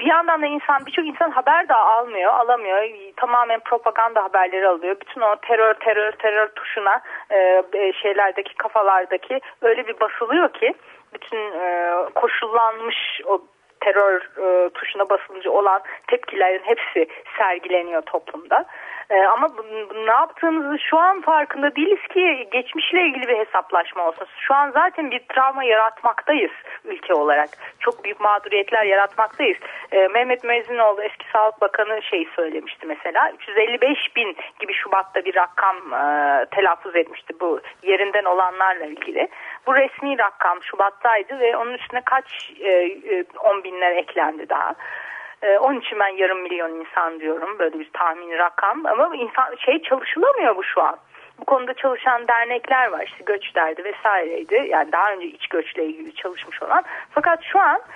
bir yandan da insan birçok insan haber de almıyor, alamıyor. Tamamen propaganda haberleri alıyor. Bütün o terör terör terör tuşuna e, e, şeylerdeki kafalardaki öyle bir basılıyor ki bütün e, koşullanmış o terör e, tuşuna basılınca olan tepkilerin hepsi sergileniyor toplumda. E, ama ne yaptığımızı şu an farkında değiliz ki geçmişle ilgili bir hesaplaşma olsun. Şu an zaten bir travma yaratmaktayız ülke olarak. Çok büyük mağduriyetler yaratmaktayız. E, Mehmet Mezinoğlu eski Sağlık Bakanı şeyi söylemişti mesela. 355 bin gibi Şubat'ta bir rakam e, telaffuz etmişti bu yerinden olanlarla ilgili. Bu resmi rakam Şubat'taydı ve onun üstüne kaç e, e, 10 binler eklendi daha. Ee, onun için ben yarım milyon insan diyorum. Böyle bir tahmini rakam. Ama insan şey çalışılamıyor bu şu an. Bu konuda çalışan dernekler var. İşte göç derdi vesaireydi. Yani daha önce iç göçle ilgili çalışmış olan. Fakat şu an e,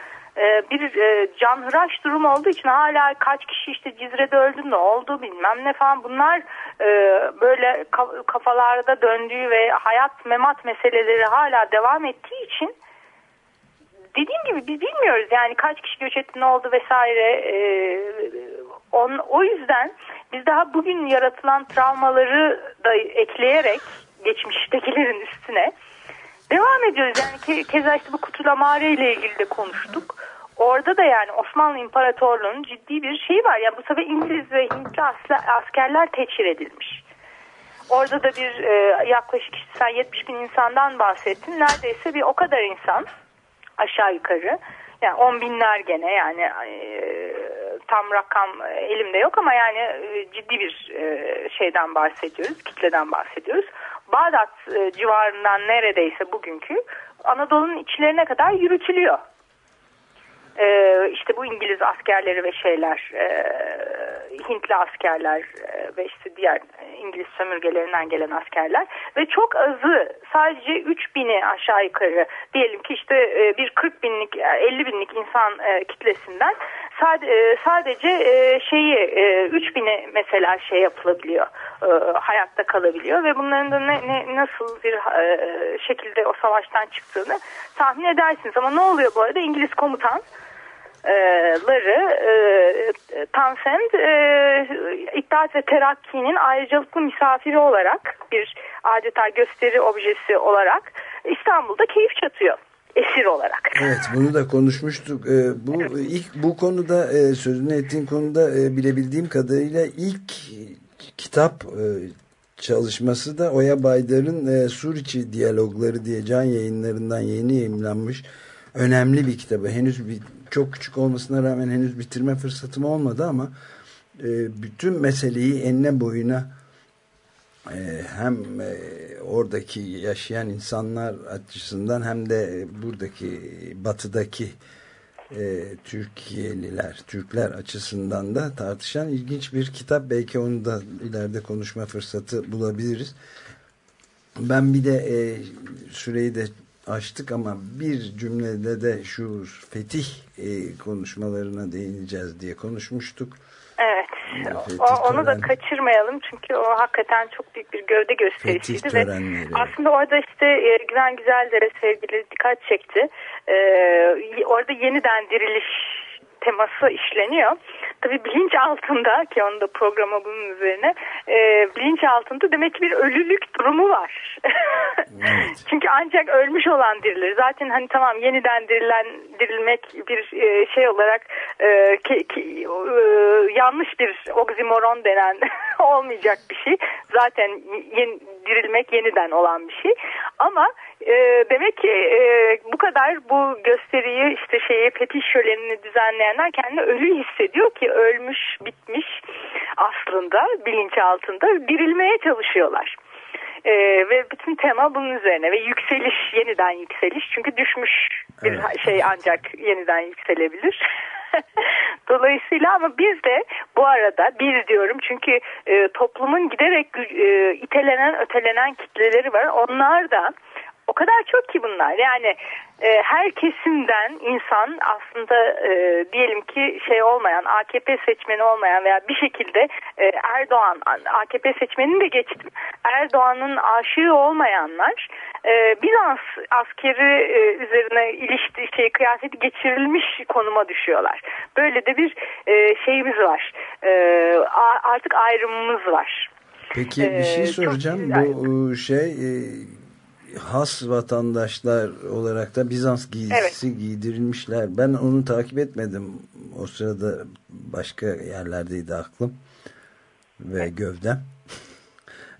bir e, canhıraş durum olduğu için hala kaç kişi işte Cizre'de öldü ne oldu bilmem ne falan. Bunlar e, böyle kafalarda döndüğü ve hayat memat meseleleri hala devam ettiği için dediğim gibi biz bilmiyoruz yani kaç kişi göç etti ne oldu vesaire. E, on, o yüzden biz daha bugün yaratılan travmaları da ekleyerek geçmiştekilerin üstüne devam ediyoruz. Yani ke, keza işte bu kutulamare ile ilgili de konuştuk. Orada da yani Osmanlı İmparatorluğu'nun ciddi bir şeyi var. Yani bu sefer İngiliz ve Hintli askerler teçhir edilmiş. Orada da bir e, yaklaşık işte sen 70 bin insandan bahsettin. Neredeyse bir o kadar insan aşağı yukarı. Yani on binler gene yani e, tam rakam elimde yok ama yani e, ciddi bir e, şeyden bahsediyoruz, kitleden bahsediyoruz. Bağdat e, civarından neredeyse bugünkü Anadolu'nun içlerine kadar yürütülüyor. E, işte bu İngiliz askerleri ve şeyler, e, Hintli askerler e, ve işte diğer İngiliz sömürgelerinden gelen askerler ve çok azı sadece 3 bini aşağı yukarı diyelim ki işte e, bir 40 binlik 50 e, binlik insan e, kitlesinden sadece şeyi 3 bini mesela şey yapılabiliyor hayatta kalabiliyor ve bunların da ne, ne, nasıl bir şekilde o savaştan çıktığını tahmin edersiniz. Ama ne oluyor bu arada? İngiliz komutan ları e, Tansend e, İttihat ve Terakki'nin ayrıcalıklı misafiri olarak bir adeta gösteri objesi olarak İstanbul'da keyif çatıyor esir olarak.
Evet bunu da konuşmuştuk. Ee, bu ilk bu konuda e, sözünü ettiğin konuda e, bilebildiğim kadarıyla ilk kitap e, çalışması da Oya Baydar'ın e, Suriçi Diyalogları diye can yayınlarından yeni yayınlanmış önemli bir kitabı. Henüz bir çok küçük olmasına rağmen henüz bitirme fırsatım olmadı ama e, bütün meseleyi enine boyuna hem e, oradaki yaşayan insanlar açısından hem de buradaki batıdaki e, Türkiye'liler, Türkler açısından da tartışan ilginç bir kitap. Belki onu da ileride konuşma fırsatı bulabiliriz. Ben bir de e, süreyi de açtık ama bir cümlede de şu fetih e, konuşmalarına değineceğiz diye konuşmuştuk.
Evet. O, onu da kaçırmayalım çünkü o hakikaten çok büyük bir gövde gösterişiydi ve aslında orada işte e, Güven Güzeldere sevgili dikkat çekti. E, y- orada yeniden diriliş teması işleniyor. Tabii bilinç altında ki onu da programa bunun üzerine e, bilinç altında demek ki bir ölülük durumu var. Çünkü ancak ölmüş olan dirilir. Zaten hani tamam yeniden dirilen dirilmek bir e, şey olarak e, ke- ke- e, yanlış bir oksimoron denen olmayacak bir şey. Zaten yeni, dirilmek yeniden olan bir şey. Ama e, demek ki e, bu kadar bu gösteriyi işte şeyi fetih şölenini düzenleyenler kendini ölü hissediyor ki ölmüş bitmiş aslında bilinç altında dirilmeye çalışıyorlar. Ee, ve bütün tema bunun üzerine ve yükseliş yeniden yükseliş çünkü düşmüş bir
Evet.
şey ancak yeniden yükselebilir. Dolayısıyla ama biz de bu arada biz diyorum çünkü e, toplumun giderek e, itelenen ötelenen kitleleri var. Onlar da kadar çok ki bunlar yani e, her kesimden insan aslında e, diyelim ki şey olmayan AKP seçmeni olmayan veya bir şekilde e, Erdoğan AKP seçmenini de geçtim Erdoğan'ın aşığı olmayanlar e, Bizans askeri e, üzerine ilişki şey kıyafeti geçirilmiş konuma düşüyorlar. Böyle de bir e, şeyimiz var. E, artık ayrımımız var.
Peki bir şey
çok
soracağım. Bu e, şey e, has vatandaşlar olarak da Bizans giysisi giydirilmişler. Ben onu takip etmedim. O sırada başka yerlerdeydi aklım ve gövdem.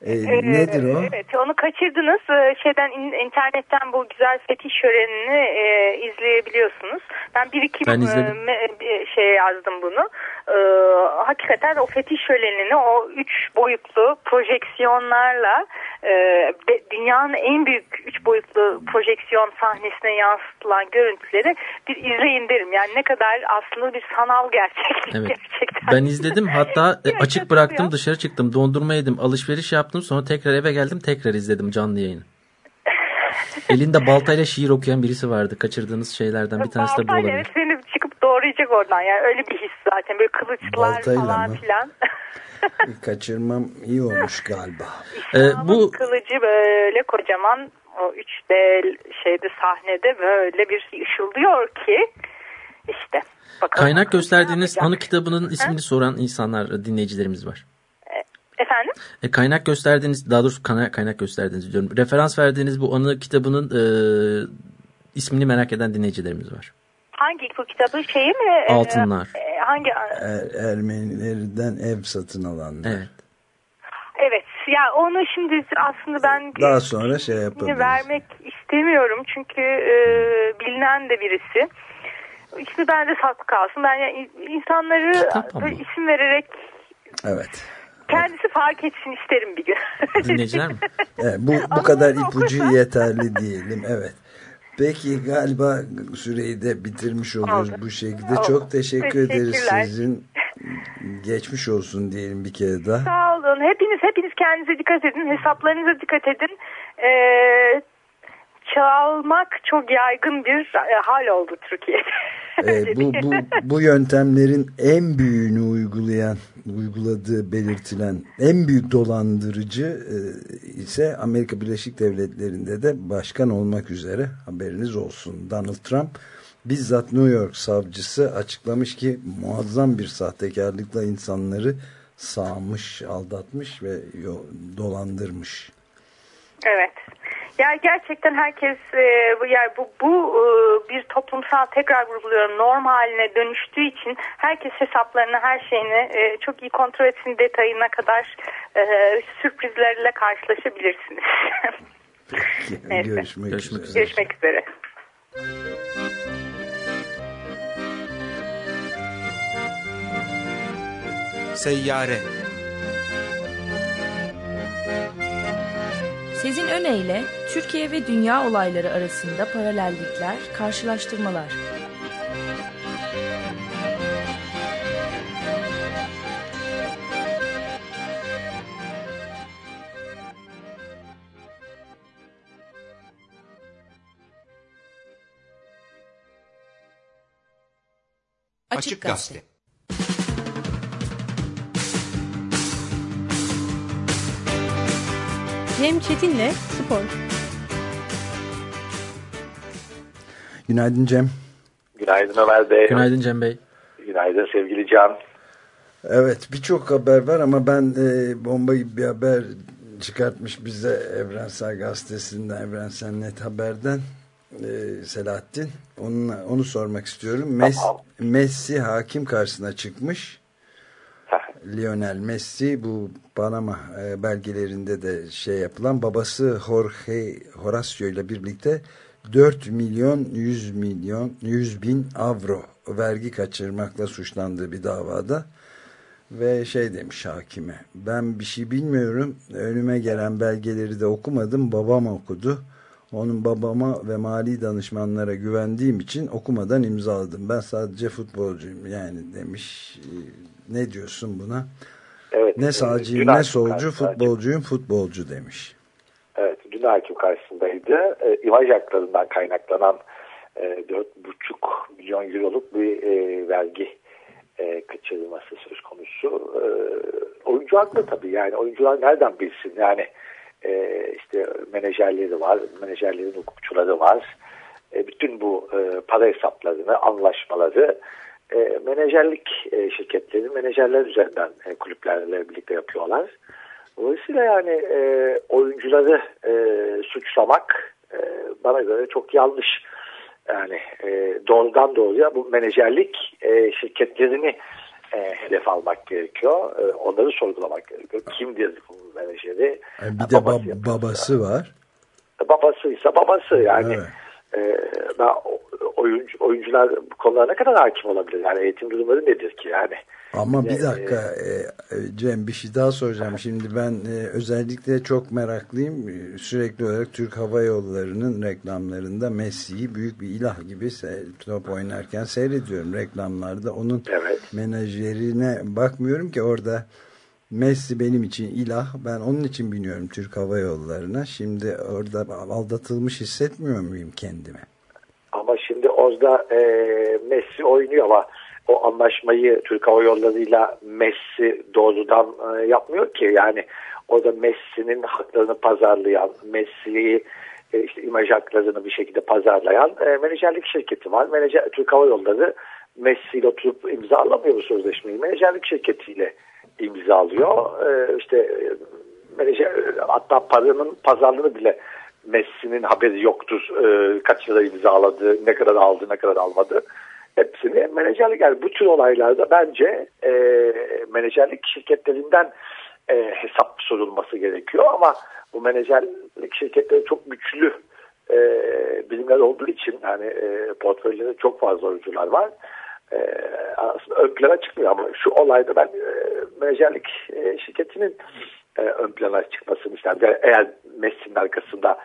E,
Ee,
nedir o?
Evet onu kaçırdınız. Ee, Şeyden in- internetten bu güzel fetih şölenini e, izleyebiliyorsunuz. Ben bir iki
Ben
e,
izledim.
me- bir şey yazdım bunu. Ee, hakikaten o fetih şölenini o üç boyutlu projeksiyonlarla e, dünyanın en büyük üç boyutlu projeksiyon sahnesine yansıtılan görüntüleri bir izleyin derim. Yani ne kadar aslında bir sanal gerçeklik
Evet.
gerçekten.
Ben izledim hatta e, açık bıraktım dışarı çıktım dondurma yedim alışveriş yaptım sonra tekrar eve geldim tekrar izledim canlı yayını. Elinde baltayla şiir okuyan birisi vardı kaçırdığınız şeylerden bir tanesi de bu olabilir.
evet, seni çıkıp doğrayacak oradan yani öyle bir his zaten böyle kılıçlar
Baltayla
falan
mı?
filan.
Kaçırmam iyi olmuş galiba.
Ee, bu
kılıcı böyle kocaman o 3D şeyde sahnede böyle bir ışıldıyor ki işte bakalım.
kaynak gösterdiğiniz anı kitabının ismini soran insanlar dinleyicilerimiz var.
Efendim?
E, kaynak gösterdiğiniz daha doğrusu kaynak, kaynak gösterdiğiniz diyorum. Referans verdiğiniz bu anı kitabının e, ismini merak eden dinleyicilerimiz var.
Hangi bu kitabı şeyi mi? Ee,
Altınlar.
e, hangi?
Er, Ermenilerden ev satın alanlar.
Evet.
Evet. Ya onu şimdi aslında ben
Daha sonra şey yapabiliriz.
vermek istemiyorum çünkü e, bilinen de birisi. İsmi bende saklı kalsın. Ben yani insanları isim vererek
Evet.
kendisi fark etsin isterim bir gün.
Dinleyiciler mi?
Evet, bu, bu kadar ipucu yeterli diyelim. Evet. Peki galiba süreyi de bitirmiş oluruz
Oldu.
bu şekilde.
Oldu.
Çok teşekkür ederiz sizin. Geçmiş olsun diyelim bir kere daha.
Sağ olun. Hepiniz hepiniz kendinize dikkat edin. Hesaplarınıza dikkat edin. Ee, çalmak çok yaygın bir e, hal oldu Türkiye'de.
Ee, bu, bu, bu yöntemlerin en büyüğünü uygulayan, uyguladığı belirtilen en büyük dolandırıcı e, ise Amerika Birleşik Devletleri'nde de başkan olmak üzere haberiniz olsun. Donald Trump bizzat New York savcısı açıklamış ki muazzam bir sahtekarlıkla insanları sağmış, aldatmış ve dolandırmış.
Evet. Yani gerçekten herkes e, bu yani bu bu e, bir toplumsal tekrar vurguluyorum norm haline dönüştüğü için herkes hesaplarını her şeyini e, çok iyi kontrol etsin detayına kadar e, sürprizlerle karşılaşabilirsiniz. Neyse.
Görüşmek,
Görüşmek
üzere.
Görüşmek üzere.
Seyyare
Sezin Öne Türkiye ve dünya olayları arasında paralellikler, karşılaştırmalar.
Açık Gazete
Cem Çetin'le Spor.
Günaydın Cem.
Günaydın Ömer Bey.
Günaydın Cem Bey.
Günaydın sevgili Can.
Evet birçok haber var ama ben e, bomba gibi bir haber çıkartmış bize Evrensel Gazetesi'nden, Evrensel Net Haber'den e, Selahattin. Onunla, onu sormak istiyorum. Mes,
Tamam.
Messi hakim karşısına çıkmış. Lionel Messi bu Panama e, belgelerinde de şey yapılan babası Jorge Horacio ile birlikte 4 milyon 100 milyon 100 bin avro vergi kaçırmakla suçlandığı bir davada ve şey demiş hakime ben bir şey bilmiyorum önüme gelen belgeleri de okumadım babam okudu. Onun babama ve mali danışmanlara güvendiğim için okumadan imzaladım. Ben sadece futbolcuyum yani demiş Ee, ne diyorsun buna
Evet.
ne
e,
sağcıyım ne solcu futbolcuyum futbolcu demiş
Evet, dün hakim karşısındaydı. E, imaj haklarından kaynaklanan e, 4,5 milyon euroluk bir e, vergi e, kaçırılması söz konusu. E, oyuncu haklı tabii yani oyuncular nereden bilsin yani e, işte menajerleri var, menajerlerin hukukçuları var. E, bütün bu e, para hesaplarını, anlaşmaları e, menajerlik e, şirketleri, menajerler üzerinden e, kulüplerle birlikte yapıyorlar. Dolayısıyla yani e, oyuncuları e, suçlamak e, bana göre çok yanlış. Yani e, doğrudan doğruya bu menajerlik e, şirketlerini e, hedef almak gerekiyor. E, onları sorgulamak gerekiyor. Kimdir bu menajeri?
E, bir de
babası
babası var
Babasıysa babası yani.
Evet.
E, oyuncu, oyuncular bu konulara ne kadar hakim olabilir? Yani eğitim durumları nedir ki yani?
Ama bir
Ee,
dakika e, e, Cem bir şey daha soracağım. Şimdi ben e, özellikle çok meraklıyım. Sürekli olarak Türk Hava Yolları'nın reklamlarında Messi'yi büyük bir ilah gibi top oynarken seyrediyorum reklamlarda. Onun
Evet.
menajerine bakmıyorum ki orada Messi benim için ilah. Ben onun için biniyorum Türk Hava Yolları'na. Şimdi orada aldatılmış hissetmiyor muyum kendime?
Ama şimdi orada e, Messi oynuyor ama o anlaşmayı Türk Hava Yolları'yla Messi doğrudan e, yapmıyor ki. Yani orada Messi'nin haklarını pazarlayan, Messi'yi e, işte imaj haklarını bir şekilde pazarlayan e, menajerlik şirketi var. Menajer, Türk Hava Yolları Messi ile oturup imzalamıyor bu sözleşmeyi. Menajerlik şirketiyle imzalıyor. E, işte menajer, hatta paranın pazarlığını bile Messi'nin haberi yoktur. E, kaç lira imzaladı, ne kadar aldı, ne kadar almadı. Hepsini menajerlik yani bu tür olaylarda bence e, menajerlik şirketlerinden e, hesap sorulması gerekiyor ama bu menajerlik şirketleri çok güçlü e, bilimler olduğu için yani e, portföylerinde çok fazla oyuncular var. E, aslında ön plana çıkmıyor ama şu olayda ben e, menajerlik e, şirketinin e, ön plana çıkmasını isterim. Yani eğer Messi'nin arkasında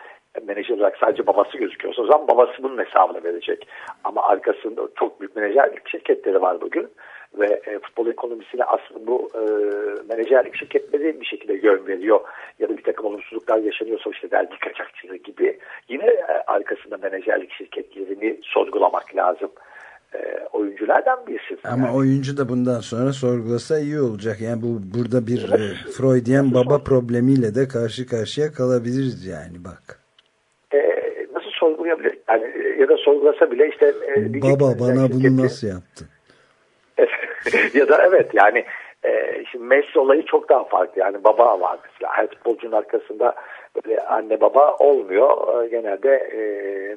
menajer olarak sadece babası gözüküyorsa o zaman babası bunun hesabını verecek. Ama arkasında çok büyük menajerlik şirketleri var bugün ve e, futbol ekonomisine aslında bu e, menajerlik şirketleri bir şekilde yön veriyor ya da bir takım olumsuzluklar yaşanıyorsa işte vergi kaçakçılığı gibi yine e, arkasında menajerlik şirketlerini sorgulamak lazım. E, oyunculardan birisi.
Ama oyuncu da bundan sonra sorgulasa iyi olacak. Yani bu burada bir e, Freudian baba problemiyle de karşı karşıya kalabiliriz yani bak.
E, nasıl sorgulayabilir? Yani, e, ya da sorgulasa bile işte e,
Baba bana
şirketi-
bunu nasıl yaptın?
ya da evet yani e, şimdi Messi olayı çok daha farklı. Yani baba var mesela. Her futbolcunun arkasında böyle anne baba olmuyor. E, genelde e,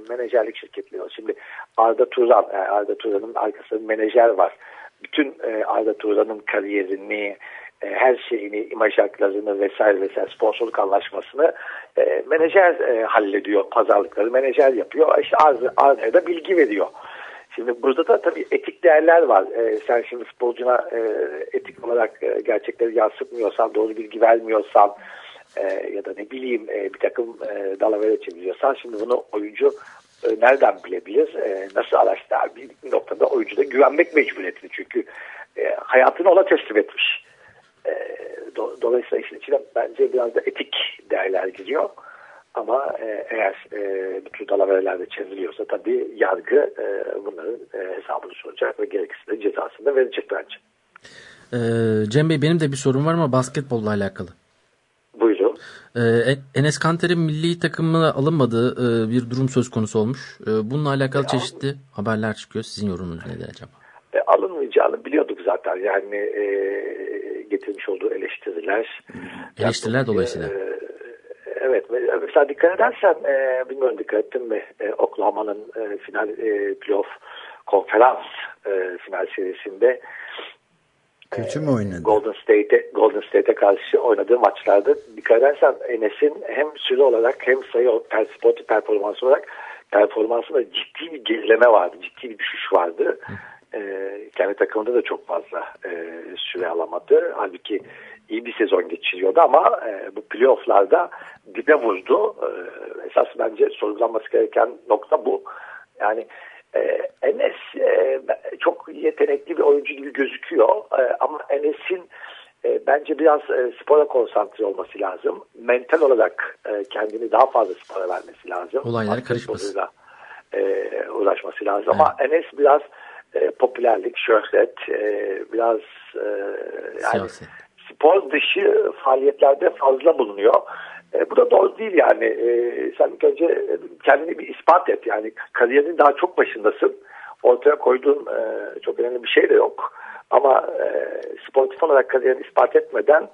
menajerlik şirketleri var. Şimdi Arda Turan, Arda Turan'ın arkasında menajer var. Bütün e, Arda Turan'ın kariyerini, e, her şeyini, imaj haklarını vesaire vesaire sponsorluk anlaşmasını e, menajer e, hallediyor. Pazarlıkları menajer yapıyor. İşte Arda, Arda'ya da bilgi veriyor. Şimdi burada da tabii etik değerler var. Ee, sen şimdi futbolcuna e, etik olarak e, gerçekleri yansıtmıyorsan, doğru bilgi vermiyorsan e, ya da ne bileyim e, bir takım e, dalavere çeviriyorsan şimdi bunu oyuncu e, nereden bilebilir? E, nasıl araştırır? Bir noktada oyuncuda güvenmek mecburiyetli çünkü e, hayatını ona teslim etmiş. E, do, dolayısıyla işin içine bence biraz da etik değerler giriyor. Ama e, eğer e, bu tür dalaverelerde çevriliyorsa tabii yargı e, bunların e, hesabını soracak ve gerekirse de cezasını da verecek bence.
Ee, Cem Bey benim de bir sorum var ama basketbolla alakalı. Ee, Enes Kanter'in milli takımına alınmadığı e, bir durum söz konusu olmuş. E, bununla alakalı
E,
çeşitli haberler çıkıyor. Sizin yorumunuz nedir acaba?
E, alınmayacağını biliyorduk zaten. Yani e, getirmiş olduğu eleştiriler.
Eleştiriler dolayısıyla.
E, evet. Mesela dikkat edersen e, bilmiyorum dikkat ettin mi? E, Oklahoma'nın e, final e, playoff konferans e, final serisinde
Kötü mü oynadı?
Golden State'e Golden State'e karşı oynadığı maçlarda dikkat edersen Enes'in hem süre olarak hem sayı olarak, sportif performans olarak performansında ciddi bir gerileme vardı. Ciddi bir düşüş vardı. Ee, kendi takımında da çok fazla e, süre alamadı. Halbuki iyi bir sezon geçiriyordu ama e, bu playofflarda dibe vurdu. E, esas bence sorgulanması gereken nokta bu. Yani ee, Enes e, çok yetenekli bir oyuncu gibi gözüküyor ee, ama Enes'in e, bence biraz e, spora konsantre olması lazım. Mental olarak e, kendini daha fazla spora vermesi lazım.
Olaylara.
Basketboluyla, E, uğraşması lazım ama Enes biraz e, popülerlik, şöhret, e, biraz e, yani spor dışı faaliyetlerde fazla bulunuyor. E, bu da doğru değil yani. E, sen ilk önce kendini bir ispat et. Yani kariyerinin daha çok başındasın. Ortaya koyduğun e, çok önemli bir şey de yok. Ama e, sportif olarak kariyerini ispat etmeden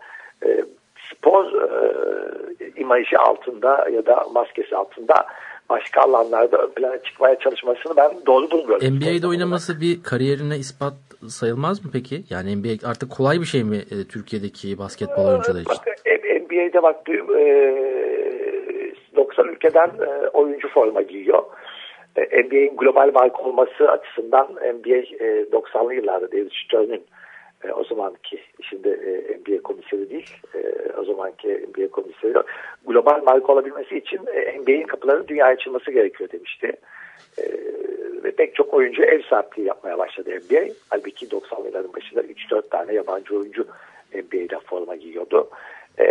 e, spor e, imajı altında ya da maskesi altında başka alanlarda ön plana çıkmaya çalışmasını ben doğru bulmuyorum.
NBA'de oynaması bir kariyerine ispat sayılmaz mı peki? Yani NBA artık kolay bir şey mi e, Türkiye'deki basketbol oyuncuları için?
Bak, NBA'de bak e, 90 ülkeden e, oyuncu forma giyiyor. E, NBA'in global marka olması açısından NBA e, 90'lı yıllarda David Stern'ün e, o zamanki şimdi e, NBA komiseri değil e, o zamanki NBA komiseri global marka olabilmesi için e, NBA'in kapıları dünyaya açılması gerekiyor demişti. E, ve pek çok oyuncu ev sahipliği yapmaya başladı NBA. Halbuki 90'lı yılların başında 3-4 tane yabancı oyuncu NBA'de forma giyiyordu. E,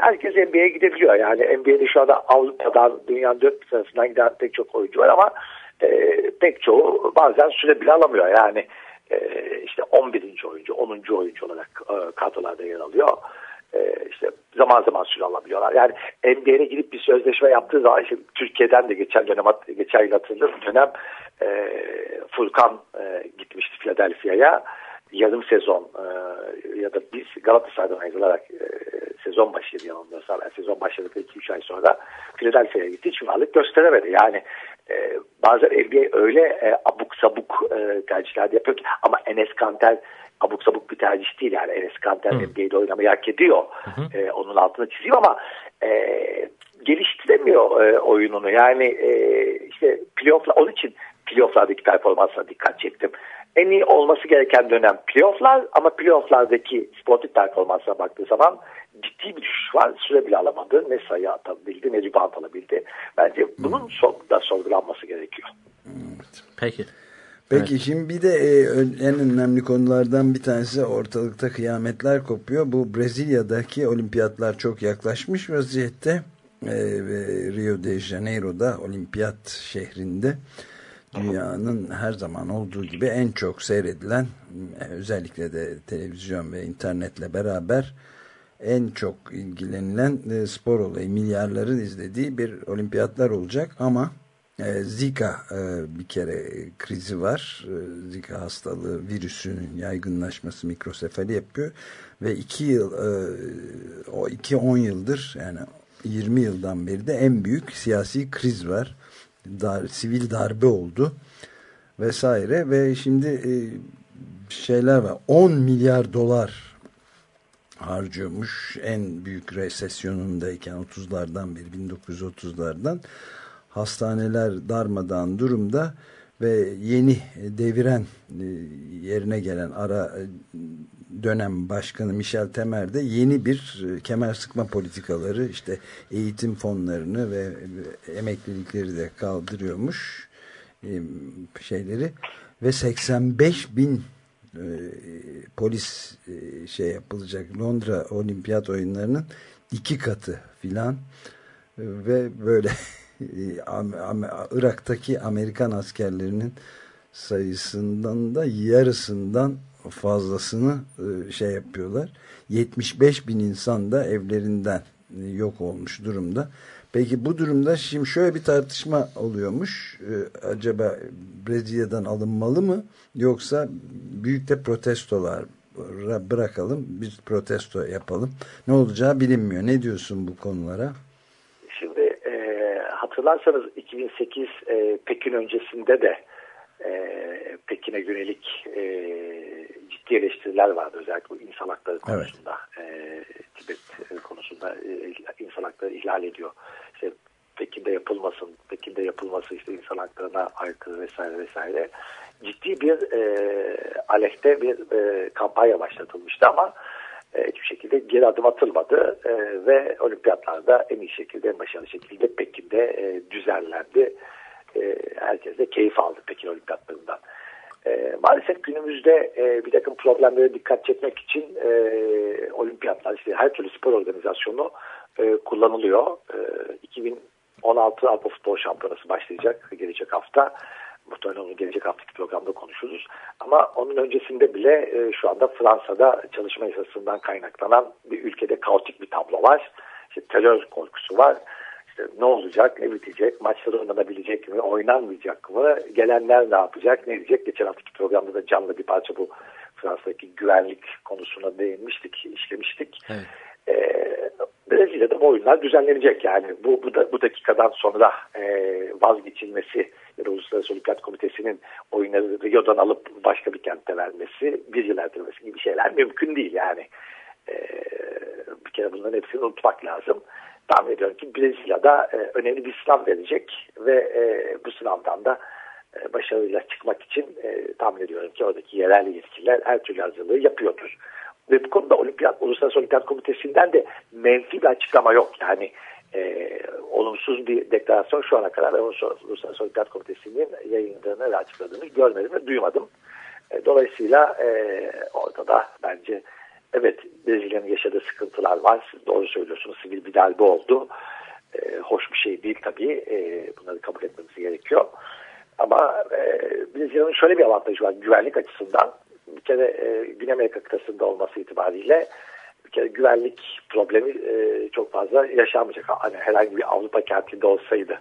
herkes NBA'ye gidebiliyor. Yani NBA'de şu anda Avrupa'dan dünyanın dört bir tarafından giden pek çok oyuncu var ama e, pek çoğu bazen süre bile alamıyor. Yani e, işte 11. oyuncu, 10. oyuncu olarak e, kadrolarda yer alıyor. E, işte zaman zaman süre alabiliyorlar. Yani NBA'ye gidip bir sözleşme yaptığı zaman işte Türkiye'den de geçen dönem geçen yıl hatırlıyorum dönem e, Furkan e, gitmişti Philadelphia'ya yarım sezon e, ya da biz Galatasaray'dan ayrılarak e, sezon başladı yanılmıyorsam. Yani sezon başladıktan 2-3 ay sonra Philadelphia'ya gitti. Hiç varlık gösteremedi. Yani e, bazen NBA öyle e, abuk sabuk e, tercihler yapıyor ki ama Enes Kanter abuk sabuk bir tercih değil. Yani Enes Kanter
Hı.
NBA'de oynamayı hak ediyor.
Hı.
E, onun altını çizeyim ama e, geliştiremiyor e, oyununu. Yani e, işte playofflar onun için playofflardaki performansına dikkat çektim. En iyi olması gereken dönem playofflar ama playofflardaki sportif performansına baktığı zaman ciddi bir düşüş var. Süre bile alamadı. Ne sayı atabildi ne rebound alabildi. Bence bunun da sorgulanması gerekiyor.
Peki.
Peki
Evet.
şimdi bir de e, en önemli konulardan bir tanesi ortalıkta kıyametler kopuyor. Bu Brezilya'daki olimpiyatlar çok yaklaşmış vaziyette. E, ve Rio de Janeiro'da olimpiyat şehrinde dünyanın her zaman olduğu gibi en çok seyredilen e, özellikle de televizyon ve internetle beraber en çok ilgilenilen spor olayı milyarların izlediği bir olimpiyatlar olacak ama Zika e, bir kere krizi var. E, Zika hastalığı virüsünün yaygınlaşması mikrosefali yapıyor ve iki yıl e, o iki on yıldır yani 20 yıldan beri de en büyük siyasi kriz var. Dar, sivil darbe oldu vesaire ve şimdi e, şeyler var 10 milyar dolar harcıyormuş en büyük resesyonundayken 30'lardan beri 1930'lardan hastaneler darmadağın durumda ve yeni deviren e, yerine gelen ara e, dönem başkanı Michel Temer de yeni bir e, kemer sıkma politikaları işte eğitim fonlarını ve emeklilikleri de kaldırıyormuş e, şeyleri. Ve 85 bin e, polis e, şey yapılacak Londra olimpiyat oyunlarının iki katı filan. E, ve böyle e, Irak'taki Amerikan askerlerinin sayısından da yarısından fazlasını e, şey yapıyorlar. 75 bin insan da evlerinden e, yok olmuş durumda. Peki bu durumda şimdi şöyle bir tartışma oluyormuş. Ee, acaba Brezilya'dan alınmalı mı yoksa büyük de protestolar bırakalım biz protesto yapalım. Ne olacağı bilinmiyor. Ne diyorsun bu konulara?
E, hatırlarsanız 2008 e, Pekin öncesinde de e, Pekin'e yönelik e, ciddi eleştiriler vardı özellikle bu insan hakları konusunda. Evet. E, Tibet konusunda e, insan hakları ihlal ediyor. İşte Pekin'de yapılmasın, Pekin'de yapılması işte insan haklarına aykırı vesaire vesaire. Ciddi bir e, aleyhte bir e, kampanya başlatılmıştı ama e, hiçbir şekilde geri adım atılmadı e, ve olimpiyatlarda en iyi şekilde, en başarılı şekilde Pekin'de e, düzenlendi. E, herkes de keyif aldı Pekin olimpiyatlarından. E, maalesef günümüzde e, bir takım problemlere dikkat çekmek için e, olimpiyatlar, işte her türlü spor organizasyonu e, kullanılıyor. E, 2016 Avrupa Futbol Şampiyonası başlayacak gelecek hafta. Muhtemelen onu gelecek haftaki programda konuşuruz. Ama onun öncesinde bile e, şu anda Fransa'da çalışma yasasından kaynaklanan bir ülkede kaotik bir tablo var. İşte terör korkusu var. İşte ne olacak, ne bitecek, maçlar oynanabilecek mi, oynanmayacak mı, gelenler ne yapacak, ne diyecek? Geçen haftaki programda da canlı bir parça bu Fransa'daki güvenlik konusuna değinmiştik, işlemiştik. Evet. Ee, Brezilya'da bu oyunlar düzenlenecek yani bu bu, da, bu dakikadan sonra e, vazgeçilmesi ya da Uluslararası Olimpiyat Komitesi'nin oyunları Rio'dan alıp başka bir kentte vermesi, bir yıl ertelemesi gibi şeyler mümkün değil yani. E, bir kere bunların hepsini unutmak lazım. Tahmin ediyorum ki Brezilya'da e, önemli bir sınav verecek ve e, bu sınavdan da e, başarıyla çıkmak için e, tahmin ediyorum ki oradaki yerel yetkililer her türlü hazırlığı yapıyordur. Ve bu konuda Olimpiyat, Uluslararası Olimpiyat Komitesi'nden de menfi bir açıklama yok. Yani e, olumsuz bir deklarasyon şu ana kadar Uluslararası Olimpiyat Komitesi'nin yayınladığını ve açıkladığını görmedim ve duymadım. E, dolayısıyla e, orada da bence evet Brezilya'nın yaşadığı sıkıntılar var. Siz doğru söylüyorsunuz. Sivil bir darbe oldu. E, hoş bir şey değil tabii. E, bunları kabul etmemiz gerekiyor. Ama e, Brezilya'nın şöyle bir avantajı var güvenlik açısından. Bir kere e, Güney Amerika kıtasında olması itibariyle bir kere güvenlik problemi e, çok fazla yaşanmayacak. Hani herhangi bir Avrupa kentinde olsaydı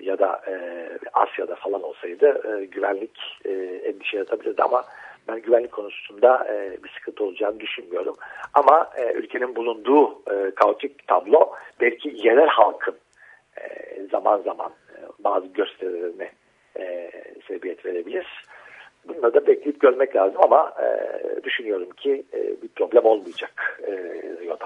ya da e, Asya'da falan olsaydı e, güvenlik e, endişe yaratabilirdi ama ben güvenlik konusunda e, bir sıkıntı olacağını düşünmüyorum. Ama e, ülkenin bulunduğu e, kaotik tablo belki yerel halkın e, zaman zaman e, bazı gösterilerine e, sebebiyet verebilir. Bunları da bekleyip görmek lazım ama e, düşünüyorum ki e, bir problem olmayacak e, Rio'da.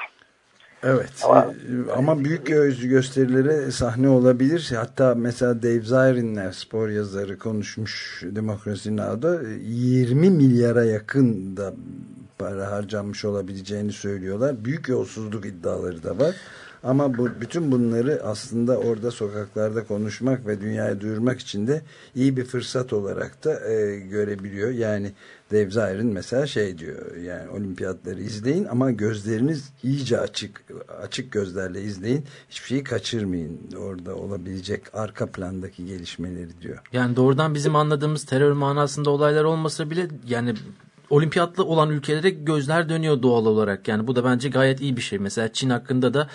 Evet ama, e, ama büyük gösterilere sahne olabilir. Hatta mesela Dave Zirinler spor yazarı konuşmuş Demokrasi Now'da 20 milyara yakın da para harcanmış olabileceğini söylüyorlar. Büyük yolsuzluk iddiaları da var. Ama bu, bütün bunları aslında orada sokaklarda konuşmak ve dünyaya duyurmak için de iyi bir fırsat olarak da e, görebiliyor. Yani Dave Zirin mesela şey diyor yani olimpiyatları izleyin ama gözleriniz iyice açık açık gözlerle izleyin. Hiçbir şeyi kaçırmayın orada olabilecek arka plandaki gelişmeleri diyor.
Yani doğrudan bizim anladığımız terör manasında olaylar olmasa bile yani olimpiyatlı olan ülkelere gözler dönüyor doğal olarak. Yani bu da bence gayet iyi bir şey. Mesela Çin hakkında da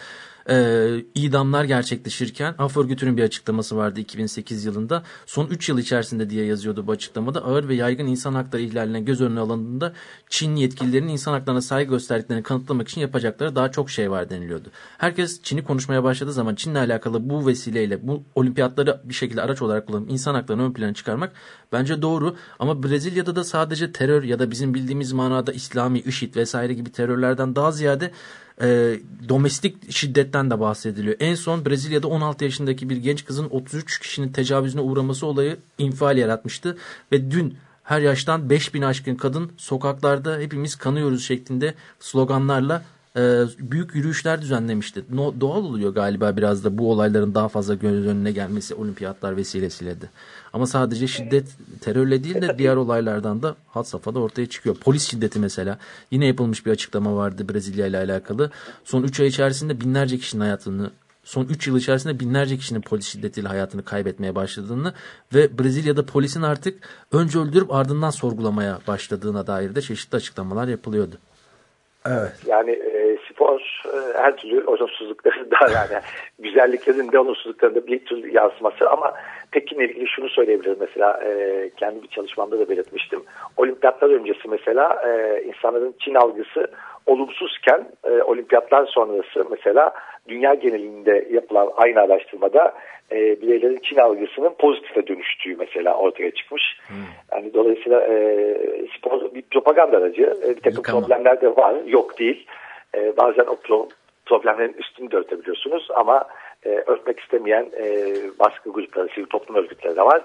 e, idamlar gerçekleşirken Af Örgütü'nün bir açıklaması vardı 2008 yılında. Son 3 yıl içerisinde diye yazıyordu bu açıklamada. Ağır ve yaygın insan hakları ihlaline göz önüne alındığında Çin yetkililerinin insan haklarına saygı gösterdiklerini kanıtlamak için yapacakları daha çok şey var deniliyordu. Herkes Çin'i konuşmaya başladığı zaman Çin'le alakalı bu vesileyle bu olimpiyatları bir şekilde araç olarak kullanıp insan haklarını ön plana çıkarmak bence doğru. Ama Brezilya'da da sadece terör ya da bizim bildiğimiz manada İslami, IŞİD vesaire gibi terörlerden daha ziyade e, domestik şiddetten de bahsediliyor. En son Brezilya'da 16 yaşındaki bir genç kızın 33 kişinin tecavüzüne uğraması olayı infial yaratmıştı. Ve dün her yaştan 5000 aşkın kadın sokaklarda hepimiz kanıyoruz şeklinde sloganlarla e, büyük yürüyüşler düzenlemişti. No, doğal oluyor galiba biraz da bu olayların daha fazla göz önüne gelmesi olimpiyatlar vesilesiyle de. Ama sadece şiddet terörle değil de diğer olaylardan da had safhada ortaya çıkıyor. Polis şiddeti mesela. Yine yapılmış bir açıklama vardı Brezilya ile alakalı. Son 3 ay içerisinde binlerce kişinin hayatını son 3 yıl içerisinde binlerce kişinin polis şiddetiyle hayatını kaybetmeye başladığını ve Brezilya'da polisin artık önce öldürüp ardından sorgulamaya başladığına dair de çeşitli açıklamalar yapılıyordu.
Evet.
Yani e, spor e, her türlü olumsuzluklarında yani güzelliklerin de olumsuzluklarında bir türlü yansıması ama Pekin'le ilgili şunu söyleyebilirim mesela e, kendi bir çalışmamda da belirtmiştim. Olimpiyatlar öncesi mesela e, insanların Çin algısı olumsuzken e, olimpiyatlar sonrası mesela dünya genelinde yapılan aynı araştırmada e, bireylerin Çin algısının pozitife dönüştüğü mesela ortaya çıkmış.
Hmm.
Yani dolayısıyla e, spor bir propaganda aracı. E, bir takım
Yıkama.
problemler de var. Yok değil. E, bazen o pro- problemlerin üstünü de örtebiliyorsunuz ama e, örtmek istemeyen e, baskı grupları, sivil toplum örgütleri de var.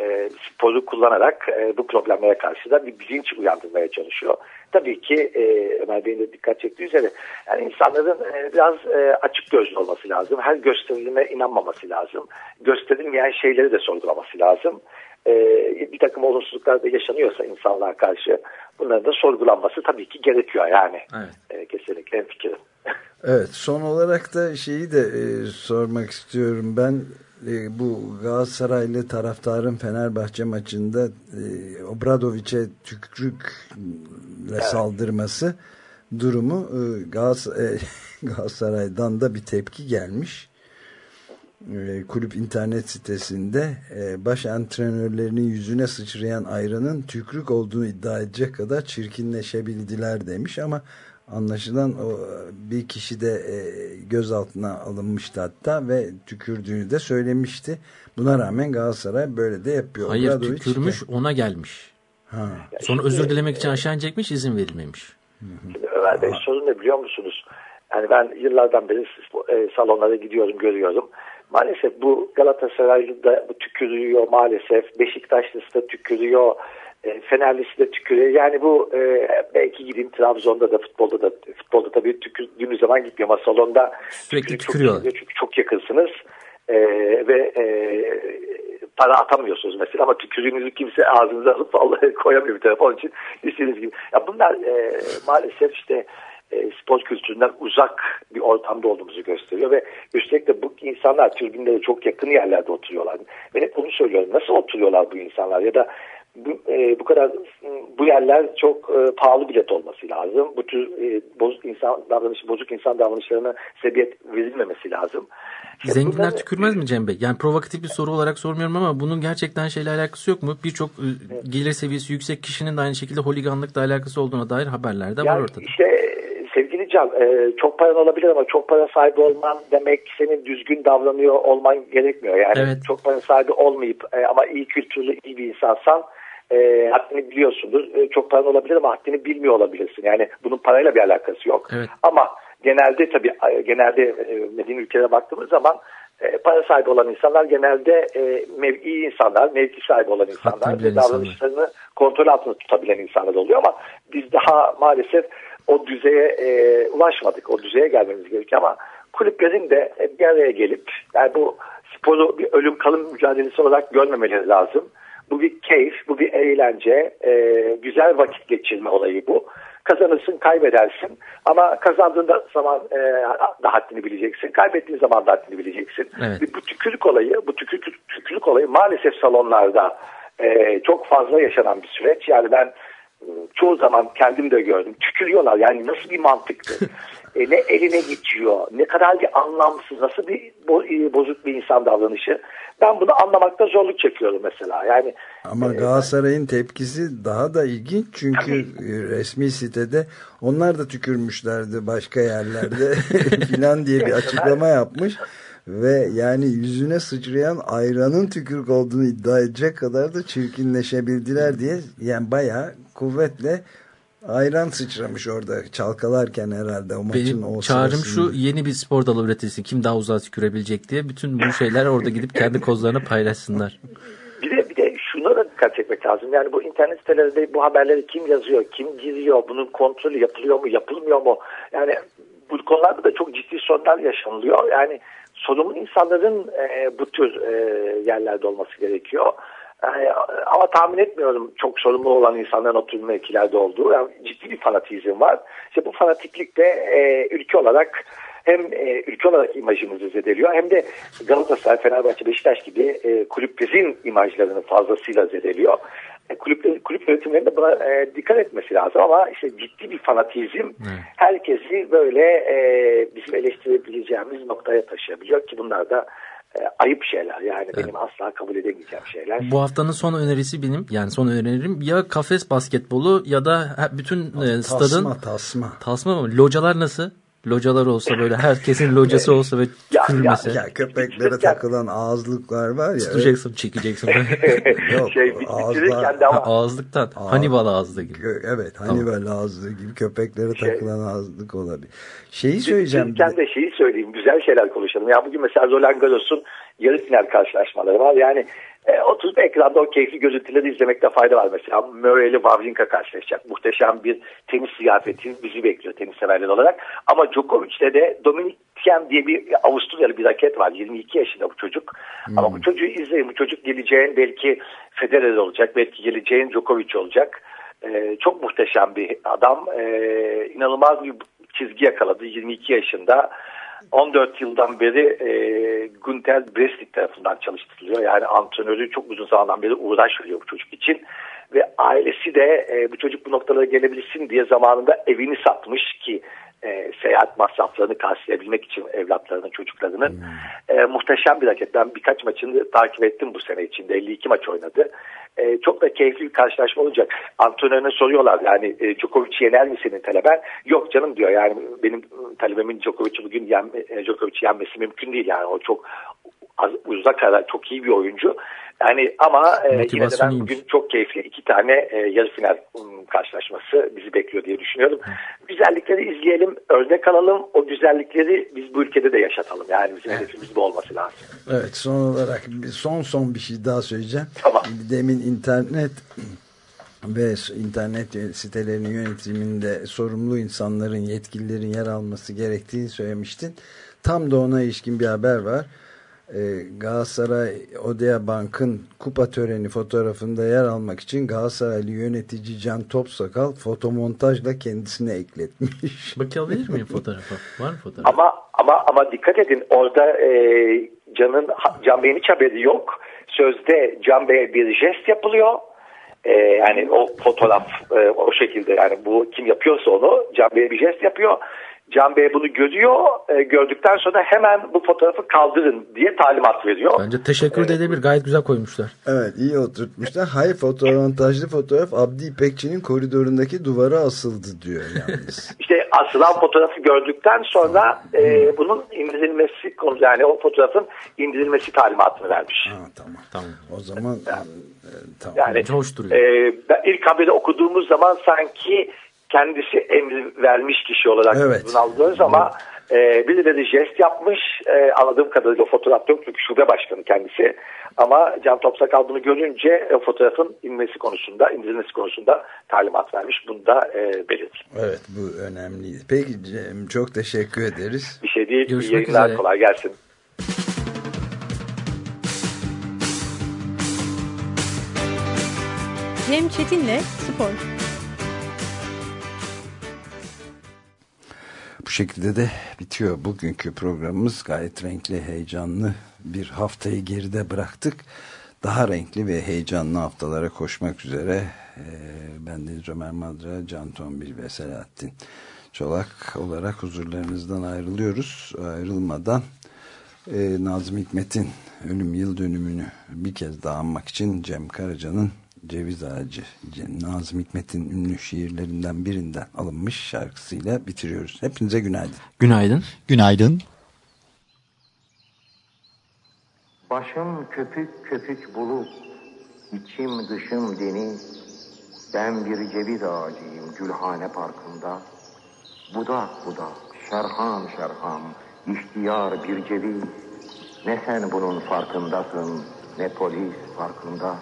E, sporu kullanarak e, bu problemlere karşı da bir bilinç uyandırmaya çalışıyor. Tabii ki e, Ömer Bey'in de dikkat çektiği üzere yani insanların e, biraz e, açık gözlü olması lazım. Her gösterilime inanmaması lazım. Gösterilmeyen şeyleri de sorgulaması lazım. E, bir takım olumsuzluklar da yaşanıyorsa insanlığa karşı bunların da sorgulanması tabii ki gerekiyor yani.
Evet.
E, kesinlikle en fikrim.
Evet son olarak da şeyi de e, sormak istiyorum ben e, bu Galatasaraylı taraftarın Fenerbahçe maçında e, Obradoviç'e tükürükle saldırması durumu e, e, Galatasaray'dan da bir tepki gelmiş. E, kulüp internet sitesinde e, baş antrenörlerinin yüzüne sıçrayan ayranın tükrük olduğunu iddia edecek kadar çirkinleşebildiler demiş ama anlaşılan o bir kişi de e, gözaltına alınmıştı hatta ve tükürdüğünü de söylemişti. Buna rağmen Galatasaray böyle de yapıyor.
Hayır
Obradoviç de-
tükürmüş ona gelmiş.
Ha.
Sonra özür dilemek için aşağı inecekmiş izin verilmemiş.
Ömer Bey sorun ne biliyor musunuz? Yani ben yıllardan beri salonlara gidiyorum görüyorum. Maalesef bu Galatasaraylı da bu tükürüyor maalesef. Beşiktaşlısı da tükürüyor. E, Fenerlisi de tükürüyor. Yani bu e, belki gideyim Trabzon'da da futbolda da futbolda tabii tükürdüğünüz zaman gitmiyor ama salonda
Sürekli
çok
tükürüyorlar.
geliyor Çünkü çok yakınsınız. E, ve e, para atamıyorsunuz mesela ama tükürüğünüzü kimse ağzınıza alıp vallahi koyamıyor bir onun için istediğiniz gibi. Ya bunlar e, maalesef işte e, spor kültüründen uzak bir ortamda olduğumuzu gösteriyor ve üstelik de bu insanlar tribünlere çok yakın yerlerde oturuyorlar. Ben hep bunu söylüyorum. Nasıl oturuyorlar bu insanlar ya da bu, e, bu kadar bu yerler çok e, pahalı bilet olması lazım. Bu tür e, bozuk insan davranışı, bozuk insan davranışlarına sebebiyet verilmemesi lazım.
Zenginler tükürmez mi Cem Bey? Yani provokatif bir soru olarak sormuyorum ama bunun gerçekten şeyle alakası yok mu? Birçok e, gelir seviyesi yüksek kişinin de aynı şekilde holiganlıkla alakası olduğuna dair haberler de var
Yani
ortada.
işte Can e, çok paran olabilir ama çok para sahibi olman demek senin düzgün davranıyor olman gerekmiyor. Yani
Evet.
çok para sahibi olmayıp e, ama iyi kültürlü iyi bir insansan e, haddini biliyorsundur. E, çok paran olabilir ama haddini bilmiyor olabilirsin. Yani bunun parayla bir alakası yok.
Evet.
Ama genelde tabii e, genelde e, Medine ülkelere baktığımız zaman e, para sahibi olan insanlar genelde e, mevki insanlar, mevki sahibi olan insanlar ve
bilen insanlar.
davranışlarını kontrol altında tutabilen insanlar oluyor ama biz daha maalesef o düzeye e, ulaşmadık. O düzeye gelmemiz gerekiyor ama kulüplerin de bir araya gelip yani bu sporu bir ölüm kalım mücadelesi olarak görmemeleri lazım. Bu bir keyif, bu bir eğlence, e, güzel vakit geçirme olayı bu. Kazanırsın, kaybedersin ama kazandığında zaman e, da haddini bileceksin, kaybettiğin zaman da haddini bileceksin.
Evet.
Ve bu tükürük olayı, bu tükürük, tükürük olayı maalesef salonlarda e, çok fazla yaşanan bir süreç. Yani ben çoğu zaman kendim de gördüm. Tükürüyorlar yani nasıl bir mantıktı? e, ne eline geçiyor, ne kadar bir anlamsız, nasıl bir bo- e, bozuk bir insan davranışı. Ben bunu anlamakta zorluk çekiyorum mesela. Yani
Ama Galatasaray'ın tepkisi daha da ilginç çünkü e, resmi sitede onlar da tükürmüşlerdi başka yerlerde filan diye bir açıklama yapmış ve yani yüzüne sıçrayan ayranın tükürük olduğunu iddia edecek kadar da çirkinleşebildiler diye yani bayağı kuvvetle ayran sıçramış orada çalkalarken herhalde o maçın
Benim
o
çağrım
sırasında.
şu yeni bir spor dalı üretilsin. Kim daha uzağa tükürebilecek diye. Bütün bu şeyler orada gidip kendi kozlarını paylaşsınlar.
Bir de, bir de şuna da dikkat çekmek lazım. Yani bu internet sitelerinde bu haberleri kim yazıyor, kim giriyor, bunun kontrolü yapılıyor mu, yapılmıyor mu? Yani bu konularda da çok ciddi sorunlar yaşanılıyor. Yani sorumlu insanların e, bu tür e, yerlerde olması gerekiyor. Yani, ama tahmin etmiyorum çok sorumlu olan insanların o tür mevkilerde olduğu. Yani ciddi bir fanatizm var. İşte bu fanatiklik de e, ülke olarak hem e, ülke olarak imajımızı zedeliyor hem de Galatasaray, Fenerbahçe, Beşiktaş gibi e, kulüplerin imajlarını fazlasıyla zedeliyor. E, kulüp, kulüp yönetimlerinin de buna e, dikkat etmesi lazım ama işte ciddi bir fanatizm herkesi böyle e, bizim eleştirebileceğimiz noktaya taşıyabiliyor ki bunlar da e, ayıp şeyler yani benim asla kabul edemeyeceğim şeyler.
Bu haftanın son önerisi benim yani son önerim ya kafes basketbolu ya da bütün e, stadın
Tasma tasma.
tasma mı? Localar nasıl? Localar olsa böyle herkesin locası olsa ve
Ya,
tükürmese.
Ya köpeklere takılan ağızlıklar var ya.
Tutacaksın çekeceksin.
Yok,
şey
ağızlar-
bitirirken de ama
Ağızlıktan. Hannibal ağızlı gibi.
Evet Hannibal ağızlığı gibi köpeklere
Şey-
takılan ağızlık olabilir. Şeyi söyleyeceğim. de-
de şeyi söyleyeyim güzel şeyler konuşalım. Ya bugün mesela Roland Garros'un yarı final karşılaşmaları var. Yani e, oturup ekranda o keyifli görüntüleri izlemekte fayda var. Mesela Murray ile Wawrinka karşılaşacak. Muhteşem bir tenis ziyafeti bizi bekliyor tenis severler olarak. Ama Djokovic'le de Dominic Thiem diye bir Avusturyalı bir raket var. 22 yaşında bu çocuk. Ama bu çocuğu izleyin. Bu çocuk geleceğin belki Federer olacak. Belki geleceğin Djokovic olacak. E, çok muhteşem bir adam. E, inanılmaz bir çizgi yakaladı 22 yaşında. 14 yıldan beri e, Günter Breslik tarafından çalıştırılıyor. Yani antrenörü çok uzun zamandan beri uğraş veriyor bu çocuk için. Ve ailesi de e, bu çocuk bu noktalara gelebilsin diye zamanında evini satmış ki e, seyahat masraflarını karşılayabilmek için evlatlarının, çocuklarının. E, muhteşem bir hareket. Ben birkaç maçını takip ettim bu sene içinde. 52 maç oynadı. E, çok da keyifli bir karşılaşma olacak. Antrenörüne soruyorlar yani e, Djokovic'i yener mi senin taleben? Yok canım diyor yani benim talebemin Djokovic'i bugün yenme, e, Djokovic'i yenmesi mümkün değil yani o çok az, uzak kadar çok iyi bir oyuncu. Yani ama e, yine de ben
iyiymiş.
bugün çok keyifli iki tane e, yarı final karşılaşması bizi bekliyor diye düşünüyorum. Güzellikleri izleyelim, örnek alalım. O güzellikleri biz bu ülkede de yaşatalım. Yani bizim hedefimiz bu olması lazım.
Evet son olarak son son bir şey daha söyleyeceğim.
Tamam.
Demin internet ve internet sitelerinin yönetiminde sorumlu insanların, yetkililerin yer alması gerektiğini söylemiştin. Tam da ona ilişkin bir haber var. Ee, Galatasaray Odea Bank'ın kupa töreni fotoğrafında yer almak için Galatasaraylı yönetici Can Topsakal fotomontajla kendisine ekletmiş.
Bakabilir miyim fotoğrafa? Var mı fotoğraf?
Ama ama ama dikkat edin orada e, Can'ın Can Bey'in hiç haberi yok. Sözde Can Bey'e bir jest yapılıyor. E, yani o fotoğraf e, o şekilde yani bu kim yapıyorsa onu Can Bey'e bir jest yapıyor. Can Bey bunu görüyor. E, gördükten sonra hemen bu fotoğrafı kaldırın diye talimat veriyor.
Bence teşekkür de edebilir. Gayet güzel koymuşlar.
Evet iyi oturtmuşlar. Hayır fotomontajlı fotoğraf Abdi İpekçi'nin koridorundaki duvara asıldı diyor yalnız.
İşte asılan fotoğrafı gördükten sonra e, bunun indirilmesi konu yani o fotoğrafın indirilmesi talimatını vermiş.
ha, tamam.
Tamam.
O zaman e, tamam.
Yani
Hoş duruyor.
e, ben ilk haberi okuduğumuz zaman sanki kendisi emri vermiş kişi olarak
Evet.
bunu algılıyoruz ama e, birileri jest yapmış. E, anladığım kadarıyla fotoğraf yok çünkü şube başkanı kendisi. Ama Can Topsakal bunu görünce o fotoğrafın inmesi konusunda, indirilmesi konusunda talimat vermiş. Bunu da e, belirteyim.
Evet bu önemli. Peki Cem çok teşekkür ederiz.
Bir şey değil. İyi
Görüşmek
yayınlar
üzere.
kolay gelsin.
Cem Çetin'le Spor.
Bu şekilde de bitiyor bugünkü programımız. Gayet renkli, heyecanlı bir haftayı geride bıraktık. Daha renkli ve heyecanlı haftalara koşmak üzere e, ben de Ömer Madra, Can Tombil ve Selahattin Çolak olarak huzurlarınızdan ayrılıyoruz. Ayrılmadan e, Nazım Hikmet'in ölüm yıl dönümünü bir kez daha anmak için Cem Karaca'nın Ceviz Ağacı Nazım Hikmet'in ünlü şiirlerinden birinden alınmış şarkısıyla bitiriyoruz. Hepinize günaydın.
Günaydın.
Günaydın.
Başım köpük köpük bulut, içim dışım deniz. Ben bir ceviz ağacıyım Gülhane Parkı'nda. Budak budak, şerhan şerhan, ihtiyar bir ceviz. Ne sen bunun farkındasın, ne polis farkında.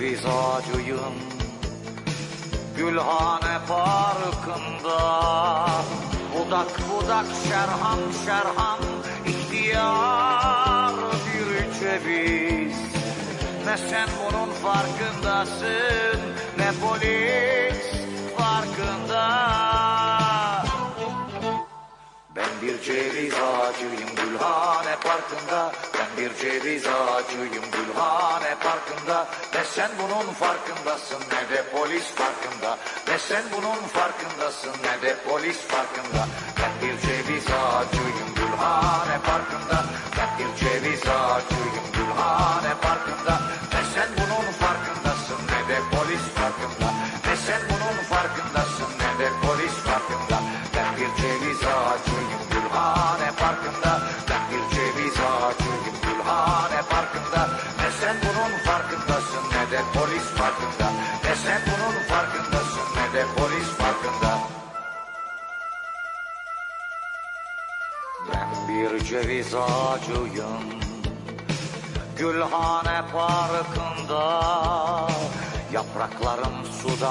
Bir bunun farkındasın ne de polis farkında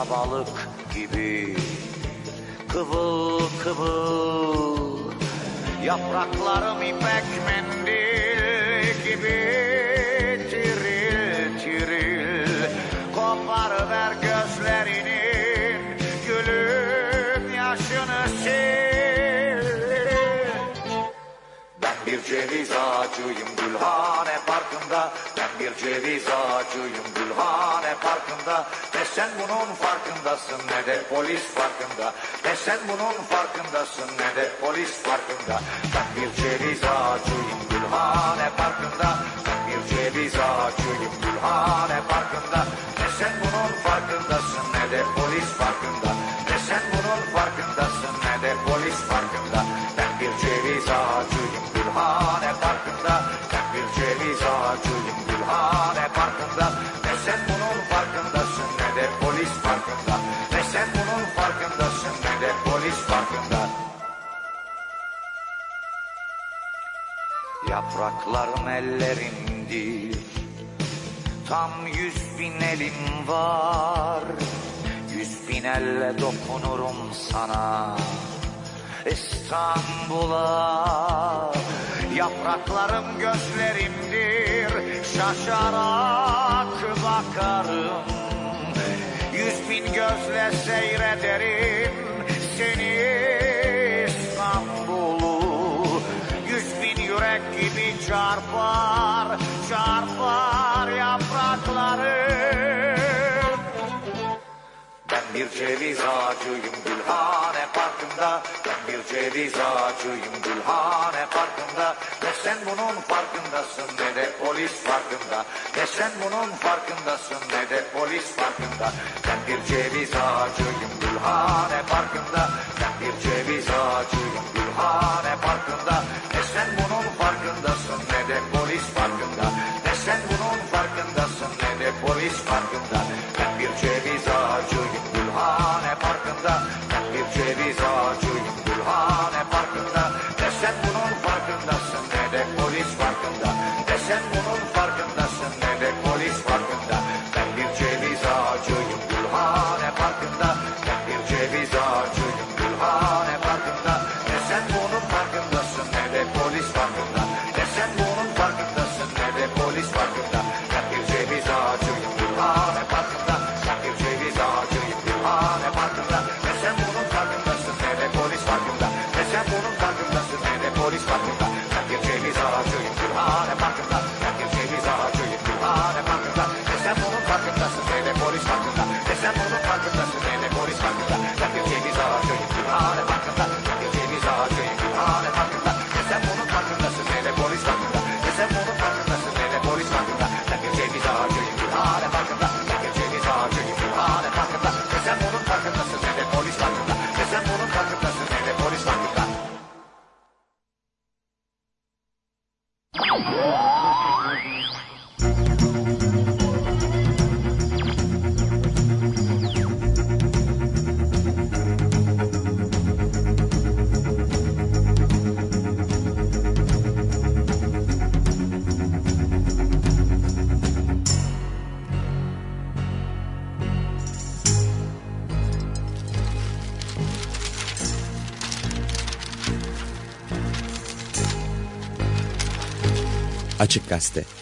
balık gibi. Kıvıl kıvıl Yapraklarım ipek mendil gibi. Tiril tiril Koparıver gözlerinin Gülüm yaşını sil ceviz ağacıyım Gülhane Parkı'nda. Ben bir ceviz ağacıyım Gülhane Parkı'nda. Ne sen bunun farkındasın ne de polis farkında. Ne sen bunun farkındasın ne de polis farkında. Ben bir ceviz ağacıyım Gülhane Parkı'nda. Ben bir ceviz ağacıyım Gülhane Parkı'nda. Ne sen bunun farkındasın ne de polis farkında. Ne sen bunun farkındasın Gülhane Parkı'nda Ben bir ceviz ağacıyım Gülhane Parkı'nda Ne sen bunun farkındasın ne de polis farkında. Ne sen bunun farkındasın ne de polis farkında. Yapraklarım ellerimdir Tam yüz bin elim var. Yüz bin elle dokunurum sana. İstanbul'a Yapraklarım gözlerimdir Şaşarak bakarım. Yüz bin gözle seyrederim Seni İstanbul'u. Yüz bin yürek gibi çarpar Çarpar yapraklarım bir ceviz ağacıyım Gülhane Parkı'nda. Ben bir ceviz ağacıyım Gülhane Parkı'nda. Ne sen bunun farkındasın ne de polis farkında. Ne sen bunun farkındasın ne de polis farkında. Ben bir ceviz ağacıyım Gülhane Parkı'nda. Ben bir ceviz ağacıyım Gülhane Parkı'nda. Ne sen bunun farkındasın ne de polis farkında. Ne sen bunun farkındasın ne de polis farkında
Açık Gazete